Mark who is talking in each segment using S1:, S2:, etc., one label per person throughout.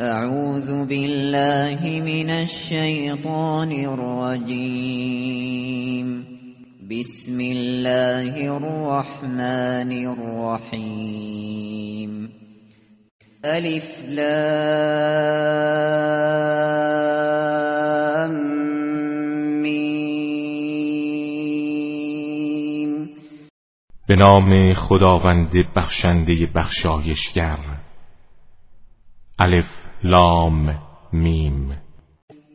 S1: اعوذ بالله من الشیطان الرجیم بسم الله الرحمن الرحیم الف لام میم
S2: به نام خداوند بخشنده بخشایشگر. الف لام میم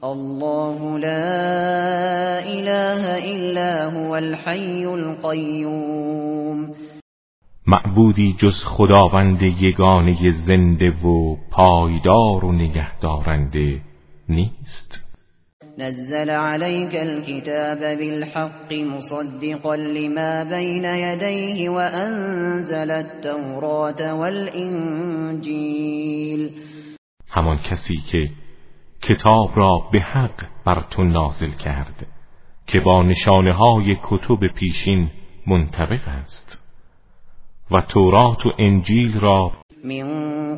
S1: الله لا إله إلا هو الحي القيوم.
S2: معبودی جز خداوند یگانه زنده و پایدار و نگهدارنده نیست.
S1: نزل عليك الكتاب بالحق مصدقا لما بين يديه وأنزل التوراة والإنجيل.
S2: همان کسی که کتاب را به حق بر تو نازل کرد که با نشانه های کتب پیشین منطبق است. و تورات و انجیل را
S1: من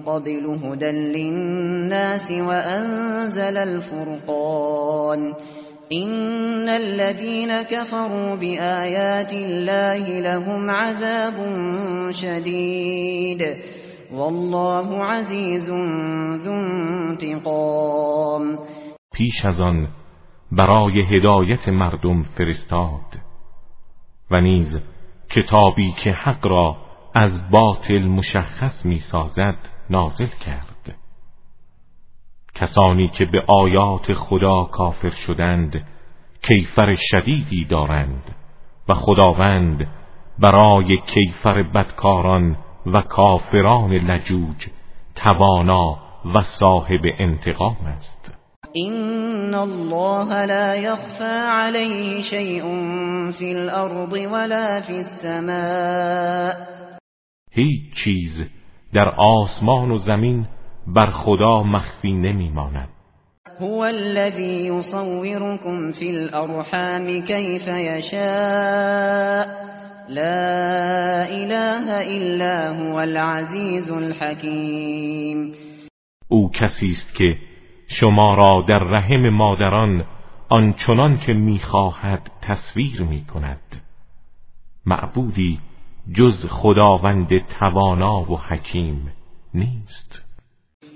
S1: قبل هدى للناس وأنزل الفرقان. إن الذين كفروا بآيات الله لهم عذاب شديد. والله عزیز ذو انتقام.
S2: پیش از آن برای هدایت مردم فرستاد و نیز کتابی که حق را از باطل مشخص می سازد نازل کرد. کسانی که به آیات خدا کافر شدند کیفر شدیدی دارند و خداوند برای کیفر بدکاران و کافران لجوج توانا و صاحب انتقام است.
S1: این الله لا يخفى عليه شيء في الارض ولا في السماء.
S2: هیچ چیز در آسمان و زمین بر خدا مخفی نمیماند.
S1: هو الذي يصوركم في الارحام كيف يشاء. لا اله الا هو العزیز الحکیم
S2: او کسی است که شما را در رحم مادران آنچنان که می‌خواهد تصویر می‌کند. معبودی جز خداوند توانا و حکیم نیست.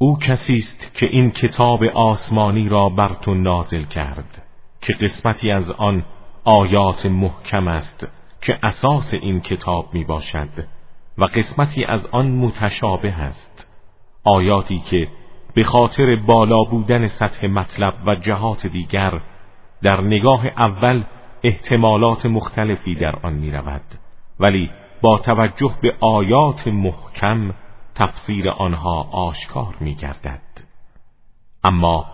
S2: او کسی است که این کتاب آسمانی را بر تو نازل کرد که قسمتی از آن آیات محکم است که اساس این کتاب می باشد و قسمتی از آن متشابه است. آیاتی که به خاطر بالا بودن سطح مطلب و جهات دیگر در نگاه اول احتمالات مختلفی در آن می رود ولی با توجه به آیات محکم تفسیر آنها آشکار می گردد اما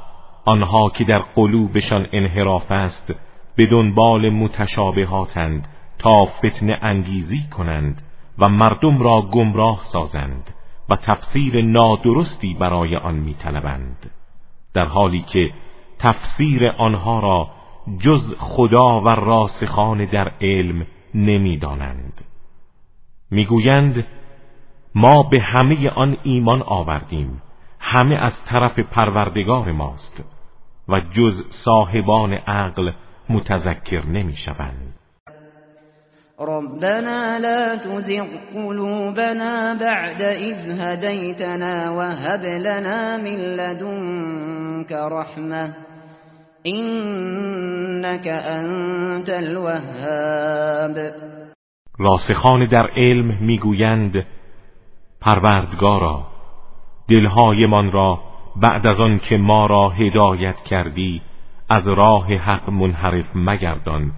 S2: آنها که در قلوبشان انحراف است به دنبال متشابهاتند تا فتنه انگیزی کنند و مردم را گمراه سازند و تفسیر نادرستی برای آن میطلبند. در حالی که تفسیر آنها را جز خدا و راسخان در علم نمی‌دانند. می‌گویند ما به همه آن ایمان آوردیم. همه از طرف پروردگار ماست و جز صاحبان عقل متذکر نمی شوند.
S1: ربنا لا تزغ قلوبنا بعد إذ هديتنا وهب لنا من لدنك رحمة. انك انت الوهاب.
S2: راسخان در علم می‌گویند پروردگارا دلهایمان را بعد از آن که ما را هدایت کردی از راه حق منحرف مگردان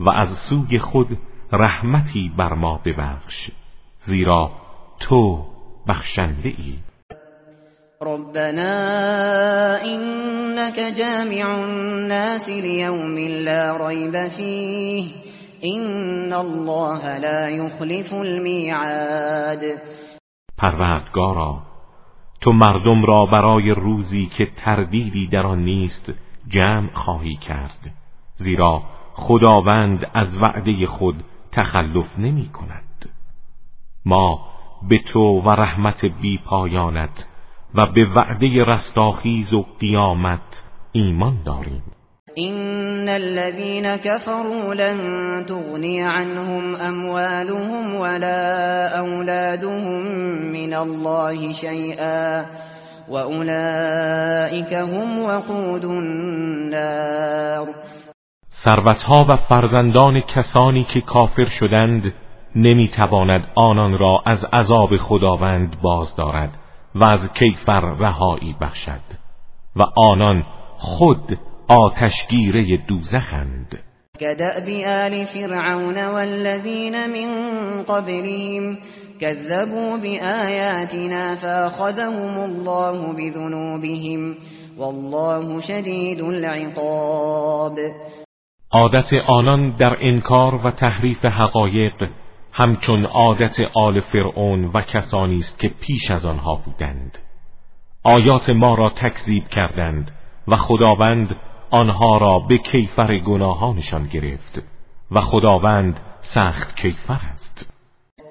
S2: و از سوی خود رحمتی بر ما ببخش زیرا تو بخشنده ای.
S1: ربنا انك جامع الناس ليوم لا ريب فيه ان الله لا يخلف الميعاد.
S2: پروردگارا تو مردم را برای روزی که تردیدی در آن نیست جمع خواهی کرد. زیرا خداوند از وعده خود تخلف نمی کند. ما به تو و رحمت بی پایانت و به وعده رستاخیز و قیامت ایمان داریم.
S1: این الذين كفروا لن تغني عنهم اموالهم ولا اولادهم من الله شيئا واولئك هم وقود النار.
S2: ثروتها و فرزندان کسانی که کافر شدند نمی‌تواند آنان را از عذاب خداوند باز دارد و از کیفر رهایی بخشد و آنان خود آتشگیره دوزخند.
S1: كدأب آل فرعون والذین من قبلهم كذبوا بآياتنا فأخذهم الله بذنوبهم والله شدید العقاب.
S2: عادت آنان در انکار و تحریف حقایق همچون عادت آل فرعون و کسانی است که پیش از آنها بودند. آیات ما را تکذیب کردند و خداوند آنها را به کیفر گناهانشان گرفت و خداوند سخت کیفر است.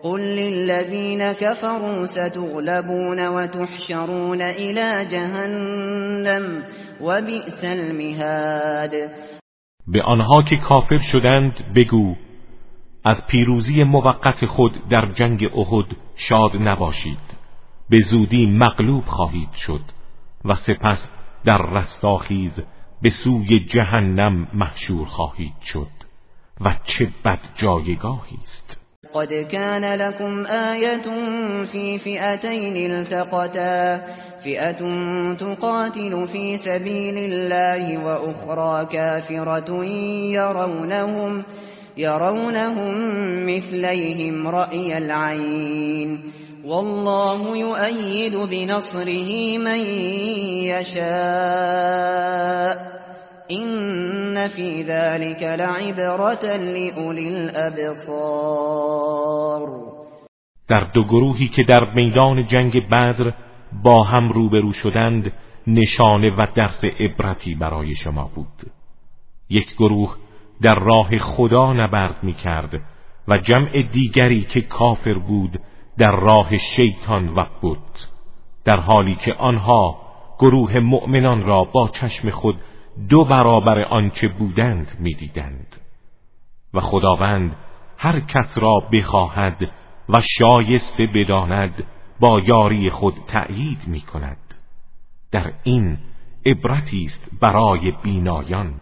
S1: قل للذین كفروا ستغلبون وتحشرون الى جهنم وبئس المهاد.
S2: به آنها که کافر شدند بگو از پیروزی موقت خود در جنگ احد شاد نباشید به زودی مغلوب خواهید شد و سپس در رستاخیز به سوی جهنم محشور خواهید شد و چه بد جایگاهی است.
S1: قد كان لكم آية في فئتين التقتا فئة تقاتل في سبيل الله وأخرى كافرة يرونهم يرونهم مثليهم رأي العين. والله يؤيد بنصره من يشاء. إن في ذلك لعبرة لأولي الأبصار.
S2: در دو گروهی که در میدان جنگ بدر با هم روبرو شدند نشانه و درس عبرتی برای شما بود. یک گروه در راه خدا نبرد می کرد و جمع دیگری که کافر بود در راه شیطان و بود در حالی که آنها گروه مؤمنان را با چشم خود دو برابر آنچه بودند می‌دیدند. و خداوند هر کس را بخواهد و شایسته بداند با یاری خود تأیید می کند در این عبرتی است برای بینایان.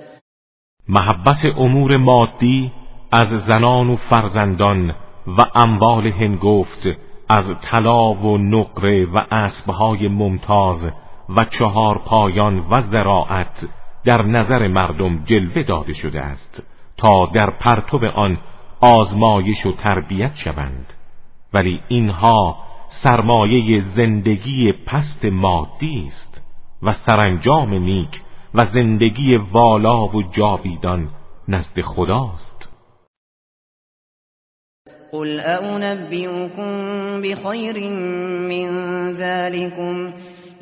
S2: محبت امور مادی از زنان و فرزندان و اموال هنگفت از طلا و نقره و اسبهای ممتاز و چهار پایان و زراعت در نظر مردم جلوه داده شده است تا در پرتو آن آزمایش و تربیت شوند. ولی اینها سرمایه زندگی پست مادی است و سرانجام نیک و زندگی والا و جاویدان نزد خداست.
S1: قل أنبئكم بخير من ذلكم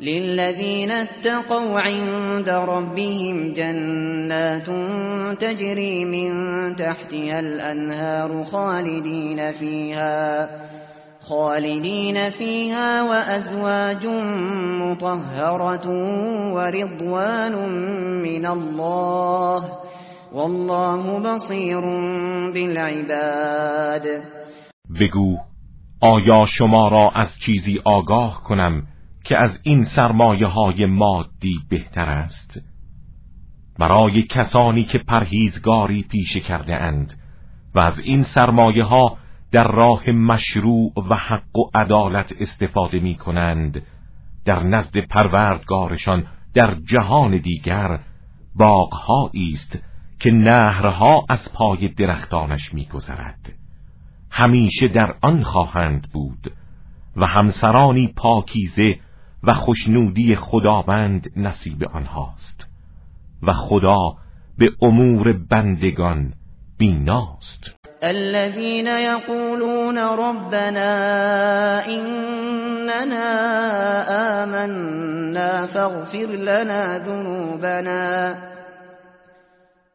S1: للذين اتقوا عند ربهم جنات تجري من تحتها الأنهار خالدين فيها خالدين فيها وأزواج مطهرة ورضوان من الله والله بصير بالعباد.
S2: بگو آیا شما را از چیزی آگاه کنم که از این سرمایه های مادی بهتر است؟ برای کسانی که پرهیزگاری پیشه کرده اند و از این سرمایه ها در راه مشروع و حق و عدالت استفاده می کنند در نزد پروردگارشان در جهان دیگر باغهایی است که نهرها از پای درختانش میگذرد. همیشه در آن خواهند بود و همسرانی پاکیزه و خوشنودی خداوند نصیب آنهاست و خدا به امور بندگان بیناست.
S1: الذين يقولون ربنا إننا آمنا فاغفر لنا ذنوبنا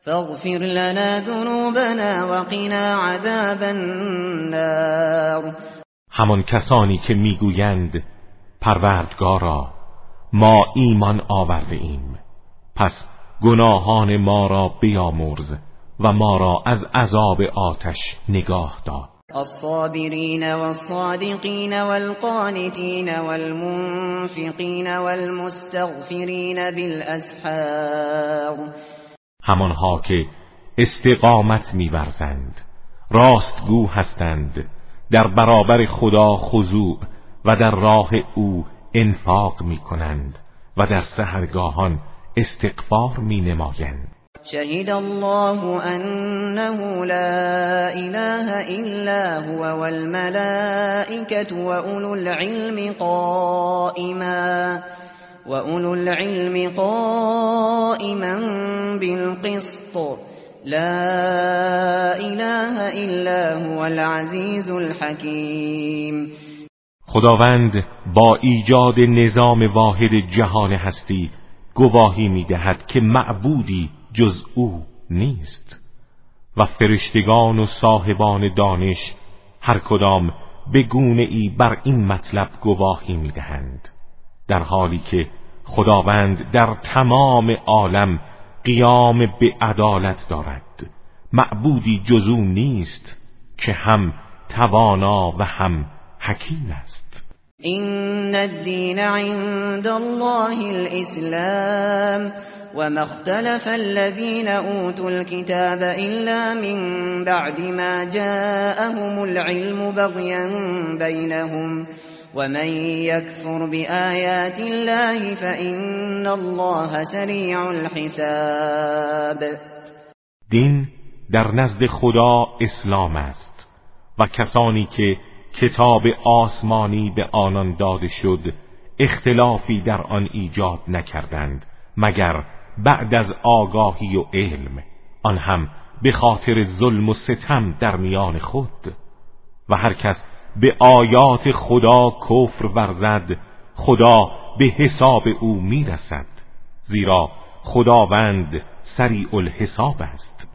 S1: فاغفر لنا ذنوبنا وقنا عذاب النار.
S2: همان کسانی که می‌گویند پروردگارا ما ایمان آورده ایم پس گناهان ما را بیامرز. و ما را از عذاب آتش نگاه دار
S1: الصابرين والصادقين والقانتين والمنفقين والمستغفرين بالاسحار.
S2: همانها که استقامت میورزند راستگو هستند در برابر خدا خضوع و در راه او انفاق می کنند و در سهرگاهان استغفار می نمایند
S1: شهد الله انه لا اله الا هو والملائكه واولو العلم قائما واولو العلم قائما بالقسط. لا اله الا هو العزیز الحکیم
S2: خداوند با ایجاد نظام واحد جهان هستی گواهی می‌دهد که معبودی جز او نیست. و فرشتگان و صاحبان دانش هر کدام به گونه ای بر این مطلب گواهی می‌دهند. در حالی که خداوند در تمام عالم قیام به عدالت دارد. معبودی جزو نیست که هم توانا و هم حکیم است.
S1: این الدین عند الله الاسلام وما اختلف الذين اوتوا الكتاب الا من بعد ما جاءهم العلم بغيا بينهم ومن يكفر بآيات الله فإن الله سریع الحساب.
S2: دین در نزد خدا اسلام است و کسانی که کتاب آسمانی به آنان داده شد اختلافی در آن ایجاد نکردند مگر بعد از آگاهی و علم آن هم به خاطر ظلم و ستم در میان خود. و هر کس به آیات خدا کفر ورزد خدا به حساب او می‌رسد زیرا خداوند سریع الحساب است.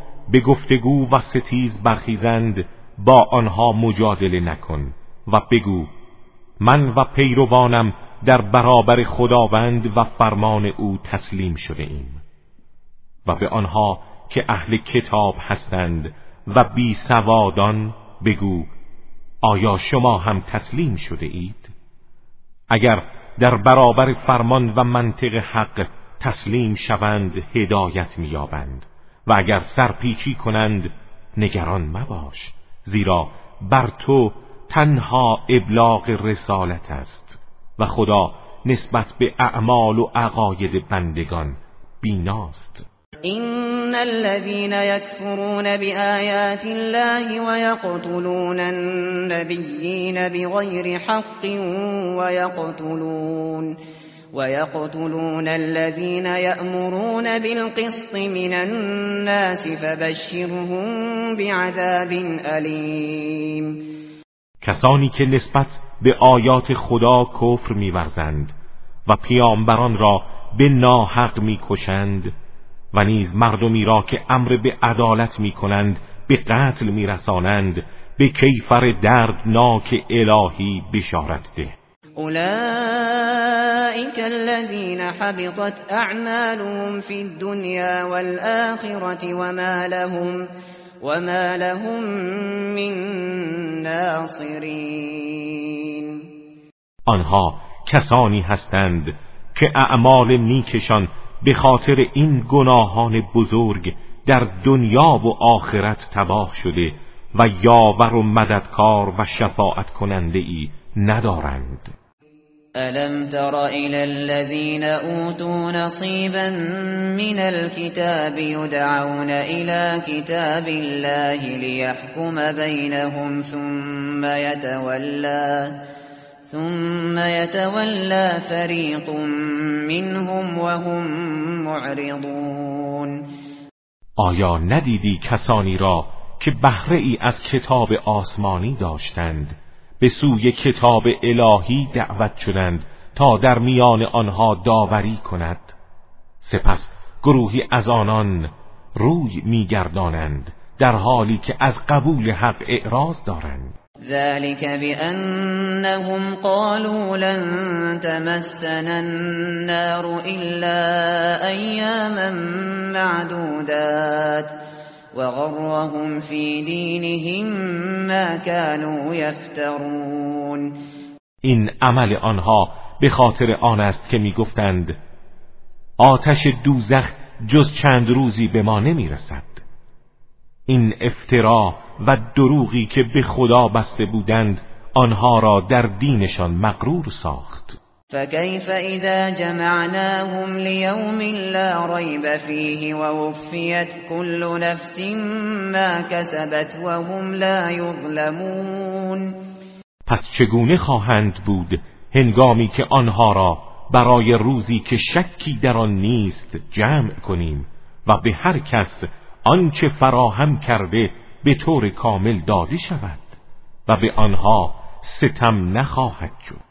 S2: به گفتگو و ستیز برخیزند با آنها مجادله نکن و بگو من و پیروانم در برابر خداوند و فرمان او تسلیم شده ایم و به آنها که اهل کتاب هستند و بی سوادان بگو آیا شما هم تسلیم شده اید؟ اگر در برابر فرمان و منطق حق تسلیم شوند هدایت میابند و اگر سرپیچی کنند نگران مباش زیرا بر تو تنها ابلاغ رسالت است و خدا نسبت به اعمال و عقاید بندگان بیناست.
S1: إن الذين يكفرون بآيات الله ويقتلون النبيين بغير حق ويقتلون ويقتلون الذين يأمرون بالقسط من الناس فبشرهم بعذاب أليم.
S2: کسانی که نسبت به آیات خدا کفر میورزند و پیامبران را به ناحق می‌کشند و نیز مردمی را که امر به عدالت می کنند به قتل می رسانند به کیفر دردناک الهی بشارت ده.
S1: اولئك الذين حبطت اعمالهم في الدنيا والآخرة وما لهم وما لهم من ناصرین
S2: آنها کسانی هستند که اعمال نیکشان به خاطر این گناهان بزرگ در دنیا و آخرت تباه شده و یاور و مددکار و شفاعت کننده ای ندارند.
S1: الم تر الى الذين اوتوا نصيبا من الكتاب يدعون الى كتاب الله ليحكم بينهم ثم يتولى ثم يتولى فريق منهم وهم معرضون
S2: آیا ندیدی کسانی را که بهره ای از کتاب آسمانی داشتند؟ به سوی کتاب الهی دعوت شدند تا در میان آنها داوری کند. سپس گروهی از آنان روی میگردانند در حالی که از قبول حق اعراض دارند.
S1: ذلك بأنهم قالوا لن تمسنا النار إلا أياما معدودات. وغرهم في دينهم ما كانوا يفترون.
S2: این عمل آنها به خاطر آن است که می‌گفتند آتش دوزخ جز چند روزی به ما نمی‌رسد. این افترا و دروغی که به خدا بسته بودند آنها را در دینشان مقرور ساخت.
S1: فكيف اذا جمعناهم ليوم لا ريب فيه ووفيت كل نفس ما كسبت وهم لا يظلمون.
S2: پس چگونه خواهند بود هنگامی که آنها را برای روزی که شکی در آن نیست جمع کنیم و به هر کس آنچه فراهم کرده به طور کامل داده شود و به آنها ستم نخواهد شد.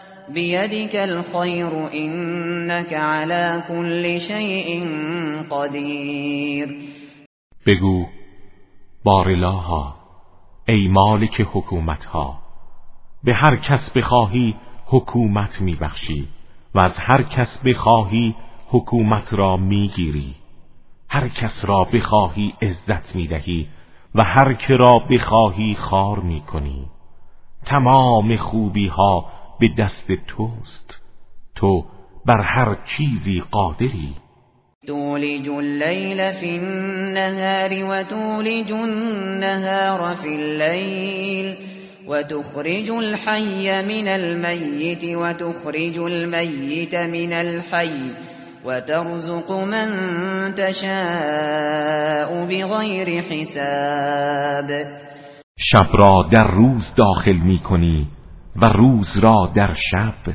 S1: بيدك الخير إنك على كل شيء قدير.
S2: بگو بارلاها ای مالک حکومتها به هر کس بخواهی حکومت میبخشی و از هر کس بخواهی حکومت را می‌گیری. هر کس را بخواهی عزت می‌دهی و هر که را بخواهی خار می‌کنی. تمام خوبی ها به دست توست. تو بر هر چیزی قادری.
S1: تولج الليل في النهار وتولج النهار في الليل وتخرج الحي من الميت وتخرج الميت من الحي وترزق من تشاء بغیر حساب.
S2: شب را در روز داخل می کنی. و روز را در شب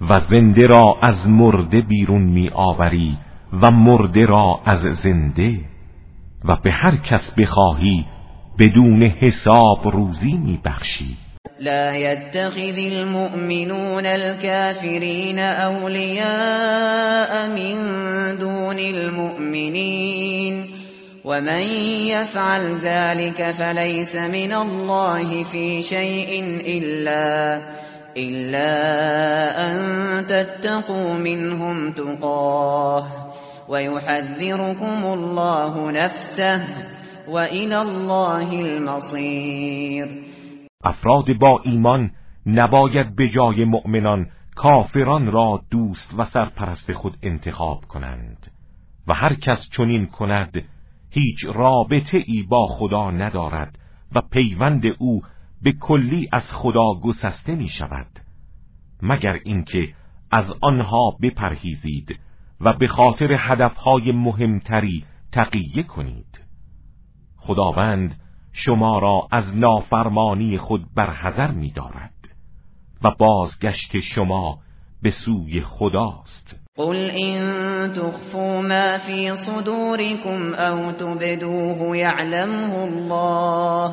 S2: و زنده را از مرده بیرون می آوری و مرده را از زنده و به هر کس بخواهی بدون حساب روزی می بخشی.
S1: لا يتخذ المؤمنون الكافرين أولياء من دون المؤمنين ومن يفعل ذلك فليس من الله في شيء إلا إلا أن تتقوا منهم تقاه ويحذركم الله نفسه وإلى الله المصير
S2: افراد با ایمان نباید به جای مؤمنان کافران را دوست و سرپرست خود انتخاب کنند و هر کس چنین کند هیچ رابطه ای با خدا ندارد و پیوند او به کلی از خدا گسسته می شود. مگر اینکه از آنها بپرهیزید و به خاطر هدفهای مهمتری تقیه کنید. خداوند شما را از نافرمانی خود برحذر می دارد و بازگشت شما به سوی خداست.
S1: قل إن تخفوا ما في صدوركم أو تبدوه يعلمه الله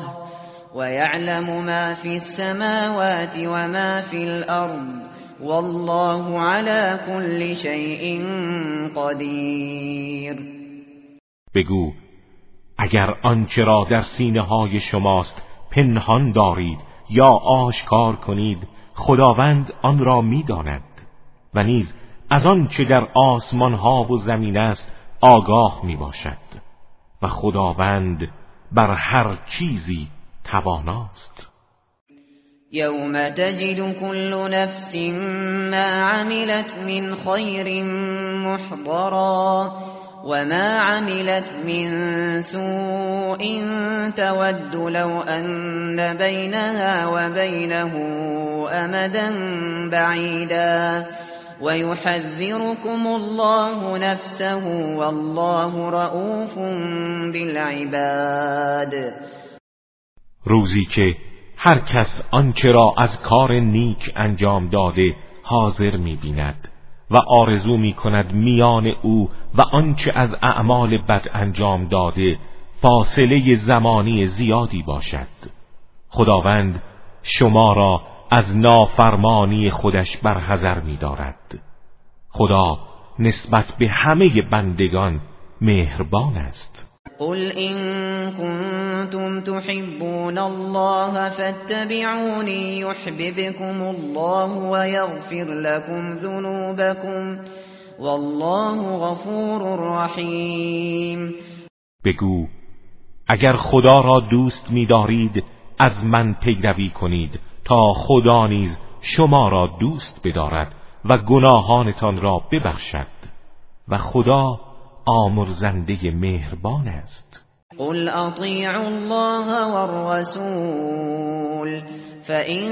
S1: ويعلم ما في السماوات وما في الأرض والله على كل شيء قدير.
S2: بگو اگر آنچه را در سینه های شماست پنهان دارید یا آشکار کنید خداوند آن را می‌داند. و نیز از آنچه در آسمان ها و زمین است آگاه می باشد و خداوند بر هر چیزی تواناست.
S1: یوم تجد كل نفس ما عملت من خیر محضرا وما عملت من سوء تود لو أن بينها وبينه أمدا بعيدا ويحذركم الله نفسه والله رؤوف بالعباد.
S2: روزی که هر کس آنچه را از کار نیک انجام داده حاضر می بیند و آرزو می کند میان او و آنچه از اعمال بد انجام داده فاصله زمانی زیادی باشد. خداوند شما را از نافرمانی خودش برحذر می دارد خدا نسبت به همه بندگان مهربان است.
S1: قل إن كنتم تحبون الله فاتبعوني يحببكم الله ويغفر لكم ذنوبكم والله غفور رحیم
S2: بگو اگر خدا را دوست می‌دارید از من پیروی کنید. تا خدا نیز شما را دوست بدارد و گناهانتان را ببخشد و خدا آمرزنده مهربان است.
S1: قل اطیعوا الله والرسول فإن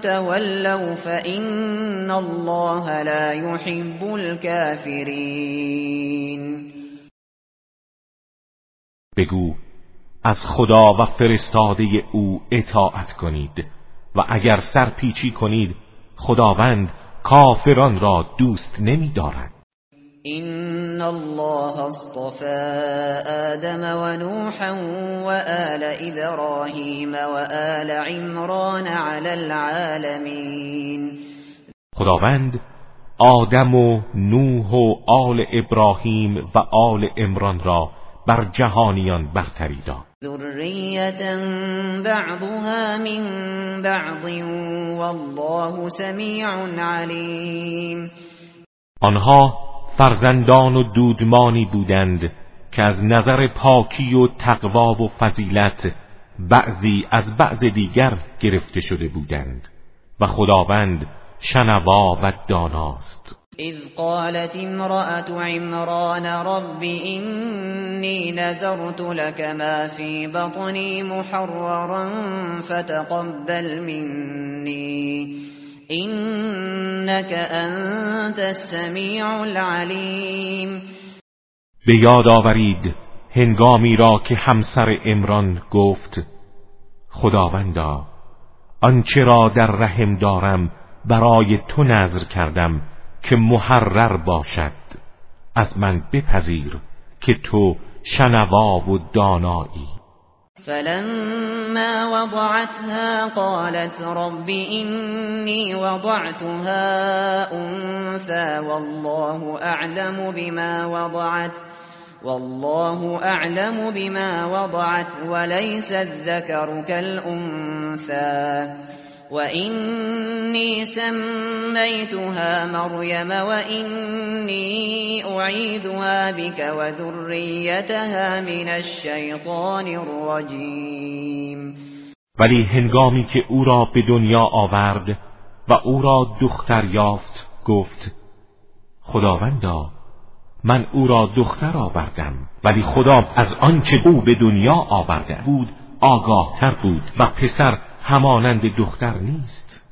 S1: تولوا فإن الله لا يحب الكافرین.
S2: بگو از خدا و فرستاده او اطاعت کنید. و اگر سرپیچی کنید خداوند کافران را دوست نمی دارد
S1: إن الله اصطفى آدم ونوحا وآل إبراهيم وآل عمران على العالمين.
S2: خداوند آدم و نوح و آل ابراهیم و آل عمران را بر جهانیان برتری داد.
S1: ذریة بعضها من بعض والله سمیع علیم
S2: آنها فرزندان و دودمانی بودند که از نظر پاکی و تقوا و فضیلت بعضی از بعض دیگر گرفته شده بودند و خداوند شنوا و داناست.
S1: اذ قالت امرأة عمران رب إني نذرت لك ما في بطني محررا فتقبل مني. اینک انت السمیع العلیم
S2: به یاد آورید هنگامی را که همسر امران گفت خداوندا آنچه را در رحم دارم برای تو نظر کردم. که محرر باشد. از من بپذیر که تو شنوا و دانایی.
S1: فلما وضعتها قالت رب إني وضعتها أنثى والله أعلم بما وضعت والله أعلم بما وضعت وليس الذكر كالأنثى. وإني سميتها مريم وإني أعيذها بك وذريتها من الشیطان الرجیم
S2: ولی هنگامی که او را به دنیا آورد و او را دختر یافت گفت خداوندا من او را دختر آوردم ولی خدا از آنچه او به دنیا آورده بود آگاه تر بود و پسر همانند دختر نیست.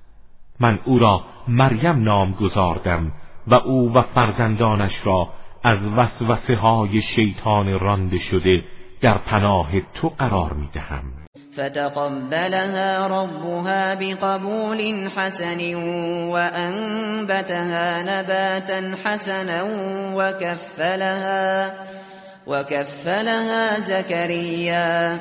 S2: من او را مریم نام گذاردم و او و فرزندانش را از وسوسه های شیطان رانده شده در پناه تو قرار می دهم
S1: فتقبلها ربها بقبول حسن وأنبتها نباتا حسنا وكفلها وكفلها زكريا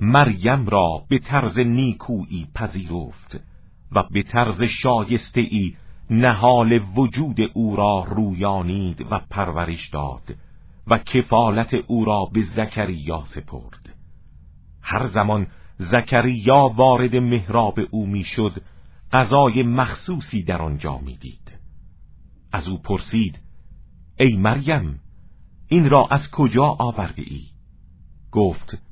S2: مریم را به طرز نیکویی پذیرفت و به طرز شایسته ای نهال وجود او را رویانید و پرورش داد و کفالت او را به زکریا سپرد. هر زمان زکریا وارد محراب او می‌شد غذای مخصوصی در آنجا می‌دید. از او پرسید ای مریم این را از کجا آورده ای؟ گفت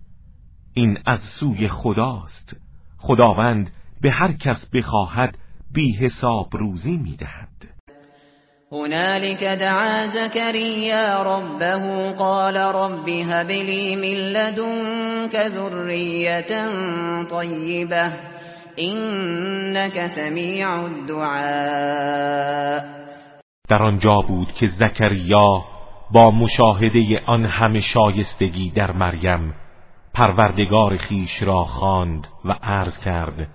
S2: این از سوی خداست. خداوند به هر کس بخواهد بی حساب روزی می‌دهد.
S1: هنالك دعا زكريا ربه قال رب هب لي من لدنك ذرية طيبة إنك سميع الدعاء.
S2: در آنجا بود که زکریا با مشاهده آن همه شایستگی در مریم پروردگار خیش را خواند و عرض کرد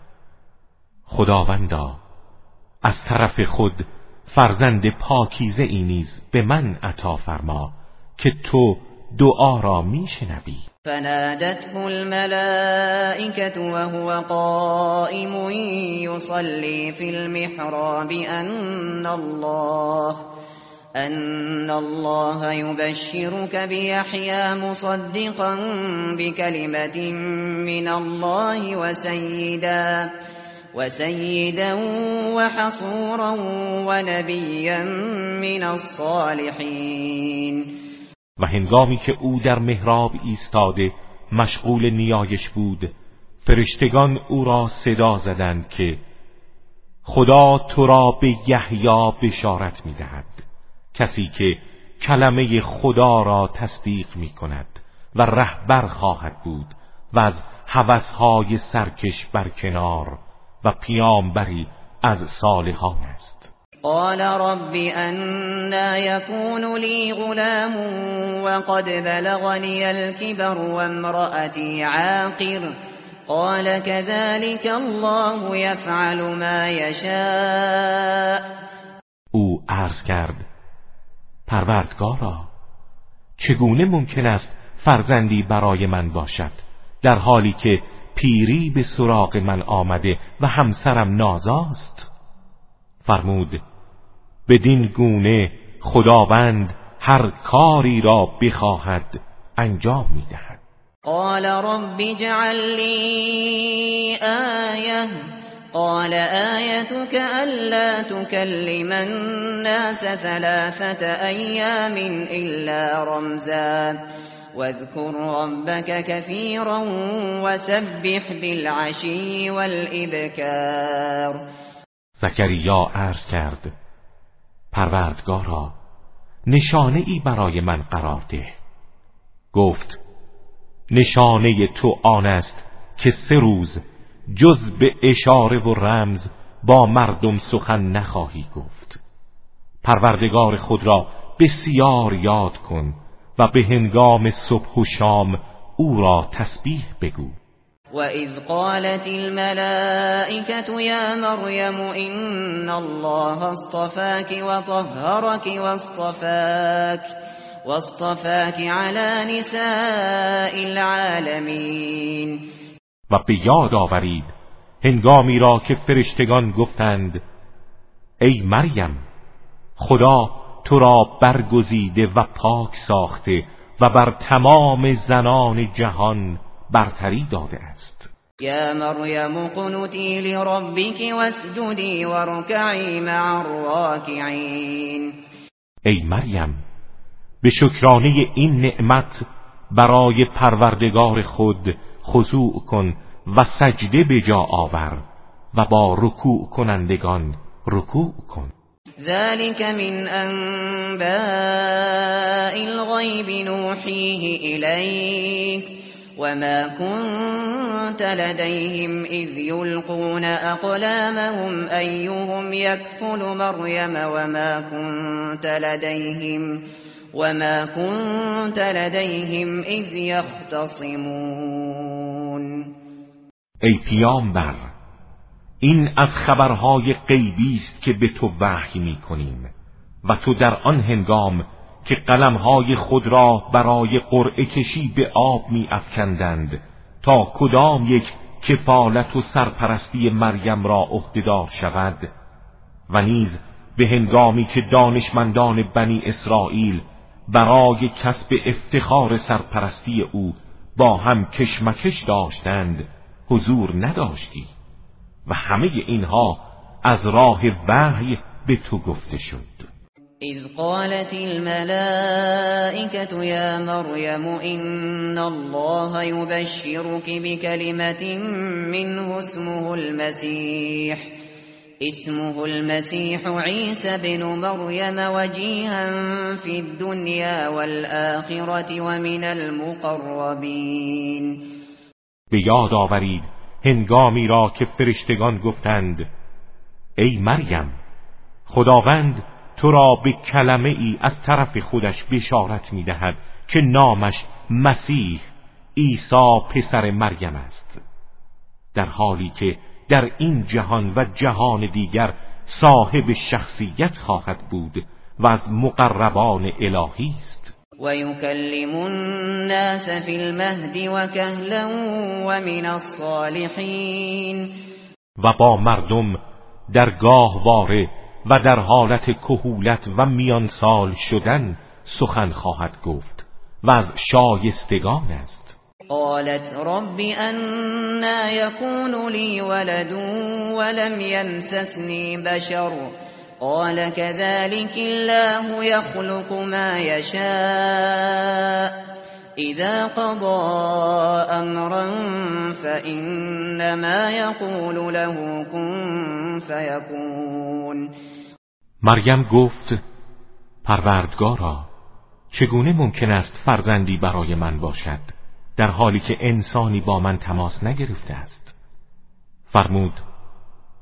S2: خداوندا از طرف خود فرزند پاکیزه ای نیز به من عطا فرما که تو دعا را میشنوی
S1: فنادته الملائكة وهو قائم يصلي في المحراب أن الله أن الله يبشرك بيحيى مصدقا بكلمة من الله وسيدا وسيدا وحصورا ونبيا من الصالحين.
S2: و هنگامی که او در محراب ایستاده مشغول نیایش بود فرشتگان او را صدا زدند که خدا تو را به یحیی بشارت می‌دهد. کسی که کلمه خدا را تصدیق می کند و رهبر خواهد بود و از حوثهای سرکش برکنار و پیامبری از صالحان است.
S1: قال رب انا يكون لي غلام وقد بلغني الكبر وامرأتي عاقر. قال كذلك الله يفعل ما يشاء.
S2: او عرض کرد پروردگارا چگونه ممکن است فرزندی برای من باشد در حالی که پیری به سراغ من آمده و همسرم نازاست؟ فرمود بدین گونه خداوند هر کاری را بخواهد انجام می‌دهد.
S1: قال رب اجعل لی آیه قال آيتك ألا تكلم الناس ثلاثة أيام إلا رمزا. واذكر ربك كثيرا وسبح بالعشي والإبكار.
S2: زکریا عرض کرد پروردگارا نشانه ای برای من قرار ده. گفت نشانه تو آن است که سه روز جز به اشاره و رمز با مردم سخن نخواهی گفت. پروردگار خود را بسیار یاد کن و به هنگام صبح و شام او را تسبیح بگو.
S1: وإذ قالت الملائكة يا مريم إن الله اصطفاك وطهرك واصطفاك واصطفاك على نساء العالمين.
S2: و به یاد آورید هنگامی را که فرشتگان گفتند ای مریم خدا تو را برگزیده و پاک ساخته و بر تمام زنان جهان برتری داده است.
S1: یا مریم قنوتی لربک واسجدی ورکعی مع الراکعین.
S2: ای مریم به شکرانه این نعمت برای پروردگار خود خضوع کن و سجده به جا آور و با رکوع کنندگان رکوع کن.
S1: ذلك من انباء الغیب نوحیه الیک وما كنت لديهم إذ يلقون أقلامهم أيهم يكفل مريم وما كنت لديهم وما كنت لديهم اذ يختصمون
S2: ای پیامبر این از خبرهای غیبی است که به تو وحی می کنیم و تو در آن هنگام که قلمهای خود را برای قرعه کشی به آب می افکندند تا کدام یک کفالت و سرپرستی مریم را عهدهدار شود و نیز به هنگامی که دانشمندان بنی اسرائیل برای کسب افتخار سرپرستی او با هم کشمکش داشتند حضور نداشتی و همه اینها از راه وحی به تو گفته شد.
S1: اذ قالت الملائكة يا مريم إن الله يبشرك بكلمة منه اسمه المسيح اسمه المسيح عيسى بن مريم وجيها في الدنيا والآخرة ومن المقربين.
S2: به یاد آورید هنگامی را که فرشتگان گفتند ای مریم خداوند تو را به کلمه ای از طرف خودش بشارت می دهد که نامش مسیح عیسی پسر مریم است. در حالی که در این جهان و جهان دیگر صاحب شخصیت خواهد بود و از مقربان الهی است.
S1: و یکلم الناس فی المهد و کهلا و من الصالحین
S2: و با مردم در گاهواره و در حالت کهولت و میان سال شدن سخن خواهد گفت و از شایستگان است.
S1: قالت رب أنا يكون لي ولد ولم يمسسني بشر. قال كذلك الله يخلق ما يشاء. إذا قضى أمرا فإنما يقول له كن فيكون.
S2: مریم گفت پروردگارا چگونه ممکن است فرزندی برای من باشد؟ در حالی که انسانی با من تماس نگرفته است. فرمود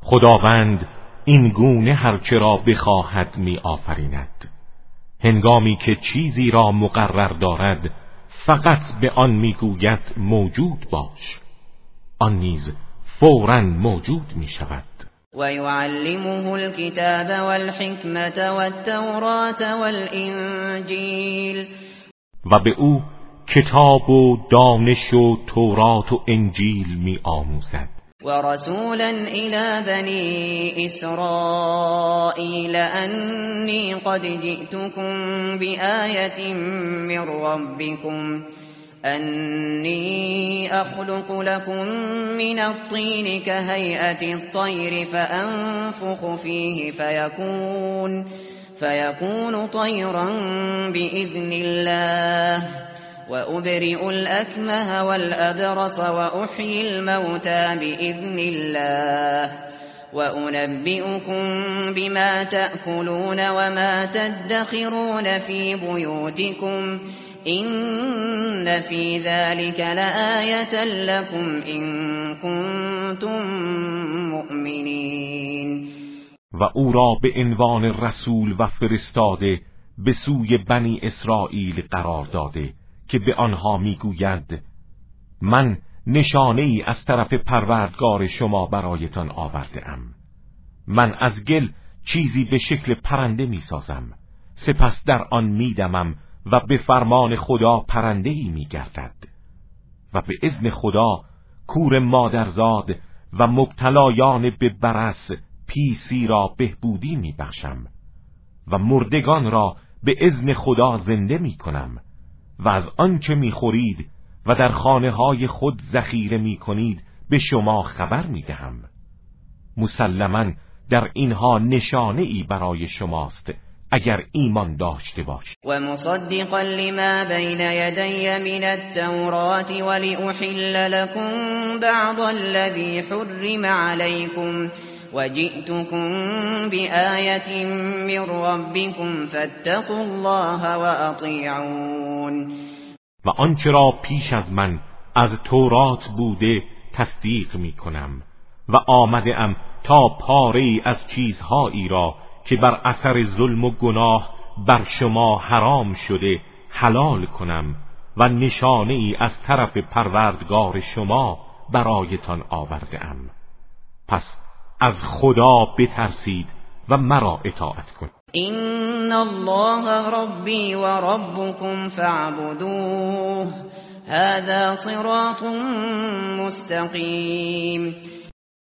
S2: خداوند این گونه هرچه را بخواهد می آفریند هنگامی که چیزی را مقرر دارد فقط به آن می‌گوید موجود باش. آن نیز فورا موجود می شود
S1: و یعلمه الكتاب والحکمت والتورات والانجیل
S2: و به او کتاب و دانش و تورات و انجیل می آموزد.
S1: ورسولا إلى بني إسرائيل أني قد جئتكم بآية من ربكم. أني أخلق لكم من الطين كهيئة الطير فأنفخ فيه فيكون فيكون طيرا بإذن الله. وأبرئ الأكمه والأبرص وأحيي الموتى بإذن الله وأنبئكم بما تأكلون وما تدخرون في بيوتكم إن في ذلك لآية لكم إن كنتم مؤمنين.
S2: و أو را به عنوان رسول و فرستاده به سوی بنی اسرائیل قرار داده. که به آنها می‌گوید من نشانه ای از طرف پروردگار شما برایتان آورده ام من از گل چیزی به شکل پرنده می سازم سپس در آن میدمم و به فرمان خدا پرنده ای می و به اذن خدا کور مادرزاد و مبتلایان به برس پیسی را بهبودی می بخشم و مردگان را به اذن خدا زنده می کنم و از آنچه می خورید و در خانه های خود ذخیره می کنید به شما خبر می دهم مسلما در اینها نشانه ای برای شماست اگر ایمان داشته باشید.
S1: و مصدقا لما بین یدی من التورات ولأحل لكم بعض الذي حرم عليكم وجئتكم بآية من ربكم فاتقوا الله وأطيعون
S2: و آنچه را پیش از من از تورات بوده تصدیق می کنم و آمده ام تا پاره از چیزهایی را که بر اثر ظلم و گناه بر شما حرام شده حلال کنم و نشانه ای از طرف پروردگار شما برایتان آورده ام پس از خدا بترسید و مرا اطاعت کنید.
S1: این الله ربی و ربکم فاعبدوه هذا صراط مستقیم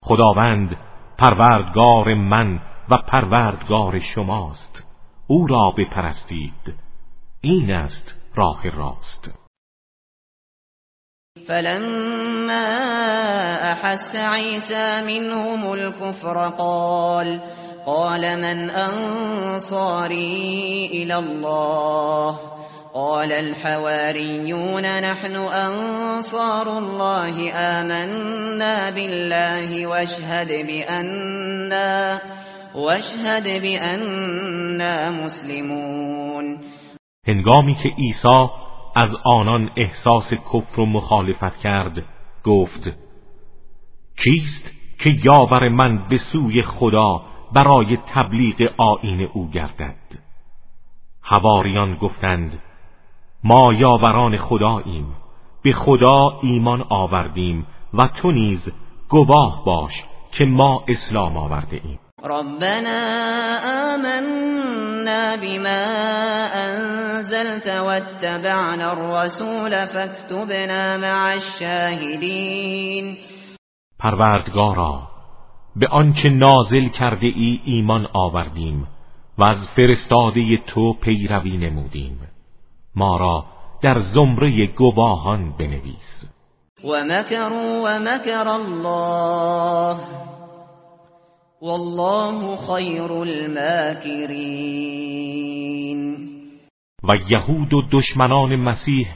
S2: خداوند پروردگار من و پروردگار شماست. او را بپرستید. این است راه راست.
S1: فلما احس عیسی منهم الكفر قال قال من انصاری الى الله؟ قال الحواريون نحن أنصار الله آمنا بالله واشهد بأننا واشهد بأننا مسلمون.
S2: هنگامی که عیسی از آنان احساس کفر و مخالفت کرد گفت کیست که یاور من به سوی خدا برای تبلیغ آین او گردد. حواریان گفتند ما یاوران خداییم به خدا ایمان آوردیم و تو نیز گواه باش که ما اسلام آورده ایم.
S1: ربنا آمنا بما انزلت واتبعنا الرسول فاكتبنا مع الشاهدین.
S2: پروردگارا به آنچه نازل کرده ای ایمان آوردیم و از فرستاده تو پیروی نمودیم. ما را در زمره گواهان بنویس.
S1: و مکروا و مکر الله والله خیر الماکرین.
S2: و یهود و دشمنان مسیح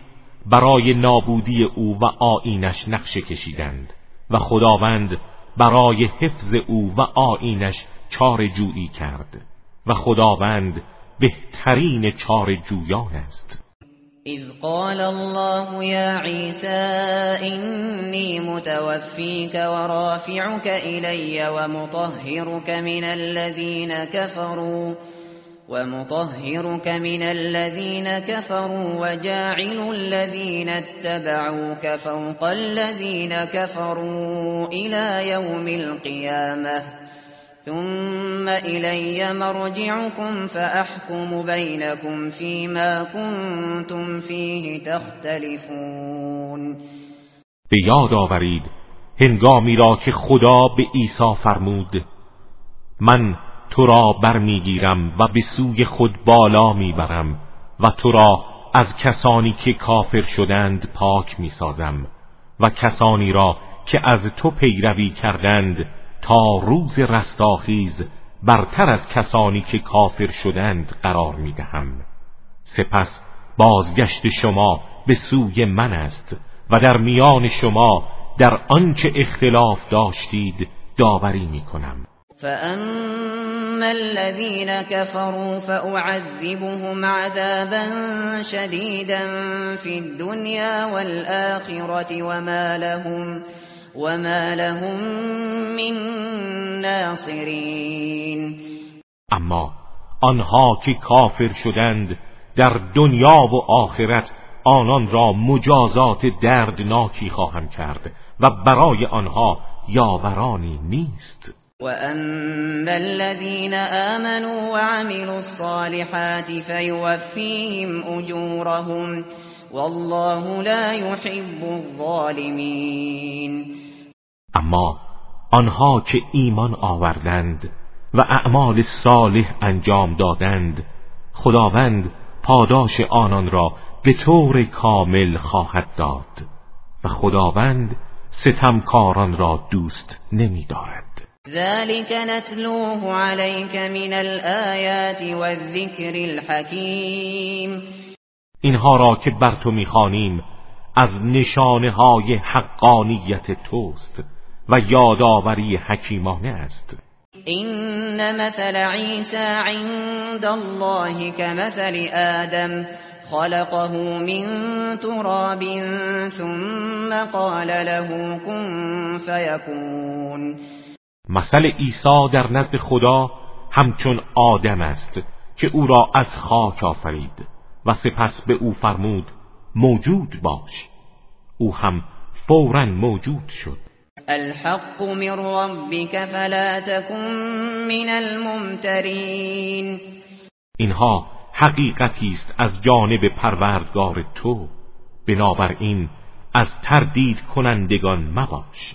S2: برای نابودی او و آینش نقشه کشیدند و خداوند برای حفظ او و آینش چار جویی کرد و خداوند بهترین چار جویان است.
S1: إذ قال الله يا عيسى إني متوفيك ورافعك إلي ومطهرك من الذين كفروا ومطهرك من الذين كفروا وجاعل الذين اتبعوك فوق الذين كفروا إلى يوم القيامة. ثم إلي مرجعكم فأحكم بينكم فيما كنتم فيه تختلفون.
S2: به یاد آورید هنگامی را که خدا به عیسی فرمود من تو را برمیگیرم و به سوی خود بالا می‌برم و تو را از کسانی که کافر شدند پاک می‌سازم و کسانی را که از تو پیروی کردند تا روز رستاخیز برتر از کسانی که کافر شدند قرار می‌دهم. سپس بازگشت شما به سوی من است و در میان شما در آنچه اختلاف داشتید داوری می‌کنم.
S1: فأما الذين كفروا فأعذبهم عذابا شديدا في الدنيا والآخرة وما لهم وما لهم من ناصرین
S2: اما آنها که کافر شدند در دنیا و آخرت آنان را مجازات دردناکی خواهم کرد و برای آنها یاورانی نیست.
S1: وأما الذين آمنوا وعملوا الصالحات فيوفيهم أجورهم والله لا يحب الظالمين
S2: اما آنها که ایمان آوردند و اعمال صالح انجام دادند خداوند پاداش آنان را به طور کامل خواهد داد و خداوند ستمکاران را دوست نمیدارد.
S1: ذلك نتلوه عليك من الآيات والذكر الحكيم.
S2: اینها را که بر تو می‌خوانیم از نشانه های حقانیت توست و یادآوری حکیمانه است.
S1: این مثل عیسی عند الله كمثل آدم خلقه من تراب ثم قال له كن فيكون.
S2: مثل عیسی در نزد خدا همچون آدم است که او را از خاک آفرید و سپس به او فرمود موجود باش. او هم فورا موجود شد.
S1: الحق من ربك فلا تكن من الممترین.
S2: اینها حقیقتی است از جانب پروردگار تو. بنابراین از تردید کنندگان مباش.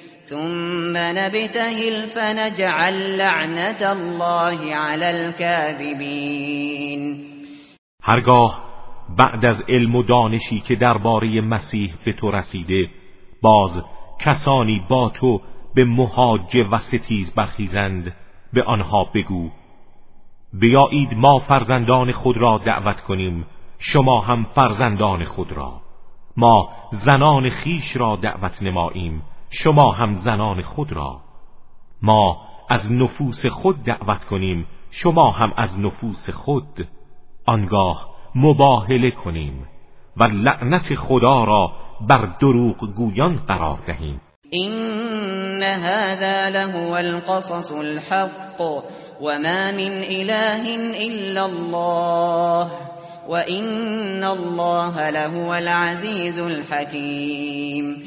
S1: ثم نبتهل فنجعل لعنت الله على الكاذبین
S2: هرگاه بعد از علم و دانشی که درباره مسیح به تو رسیده باز کسانی با تو به مهاجه و ستیز برخیزند به آنها بگو بیایید ما فرزندان خود را دعوت کنیم شما هم فرزندان خود را. ما زنان خیش را دعوت نماییم. شما هم زنان خود را. ما از نفوس خود دعوت کنیم شما هم از نفوس خود آنگاه مباهله کنیم و لعنت خدا را بر دروغ گویان قرار دهیم.
S1: این هذا له القصص الحق وما من اله الا الله وان الله له العزیز الحکیم.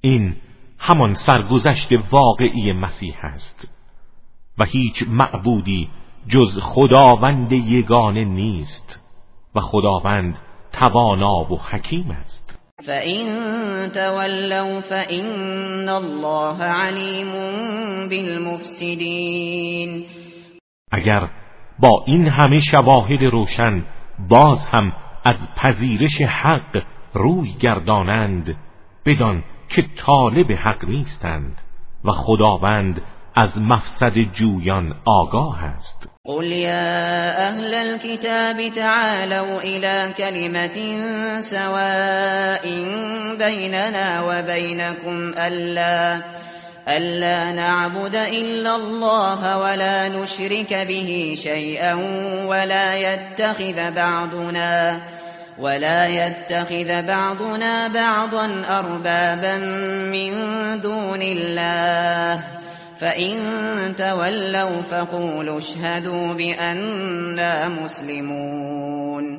S2: این همان سرگذشت واقعی مسیح است و هیچ معبودی جز خداوند یگانه نیست و خداوند توانا و حکیم است.
S1: فَإِن تَوَلَّوْا فَإِنَّ الله علیم بالمفسدین
S2: اگر با این همه شواهد روشن باز هم از پذیرش حق روی گردانند بدان که طالب حق نیستند و خداوند از مفسد جویان آگاه است.
S1: قل یا اهل الكتاب تعالوا الى كلمة سواء بيننا وبينكم ألا ألا نعبد إلا الله ولا نشرك به شيئا ولا يتخذ بعضنا ولا يتخذ بعضنا بعضا اربابا من دون الله فإن تولوا فقولوا اشهدوا بأننا مسلمون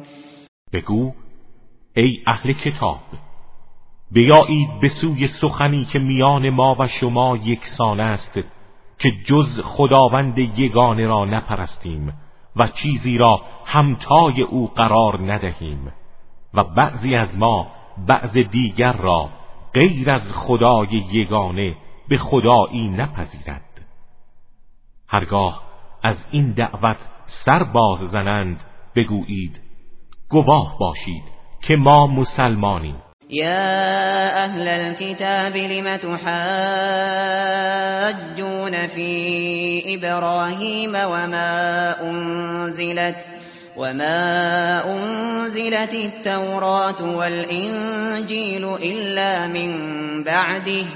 S2: بگو ای اهل کتاب بیایید به سوی سخنی که میان ما و شما یکسان است که جز خداوند یگانه را نپرستیم و چیزی را همتای او قرار ندهیم. و بعضی از ما بعض دیگر را غیر از خدای یگانه به خدایی نپذیرد هرگاه از این دعوت سر باز زنند بگویید گواه باشید که ما مسلمانیم.
S1: یا اهل الكتاب لم تحاجون فی ابراهیم وما انزلت؟ وما أنزلت التوراة والإنجيل إلا من بعده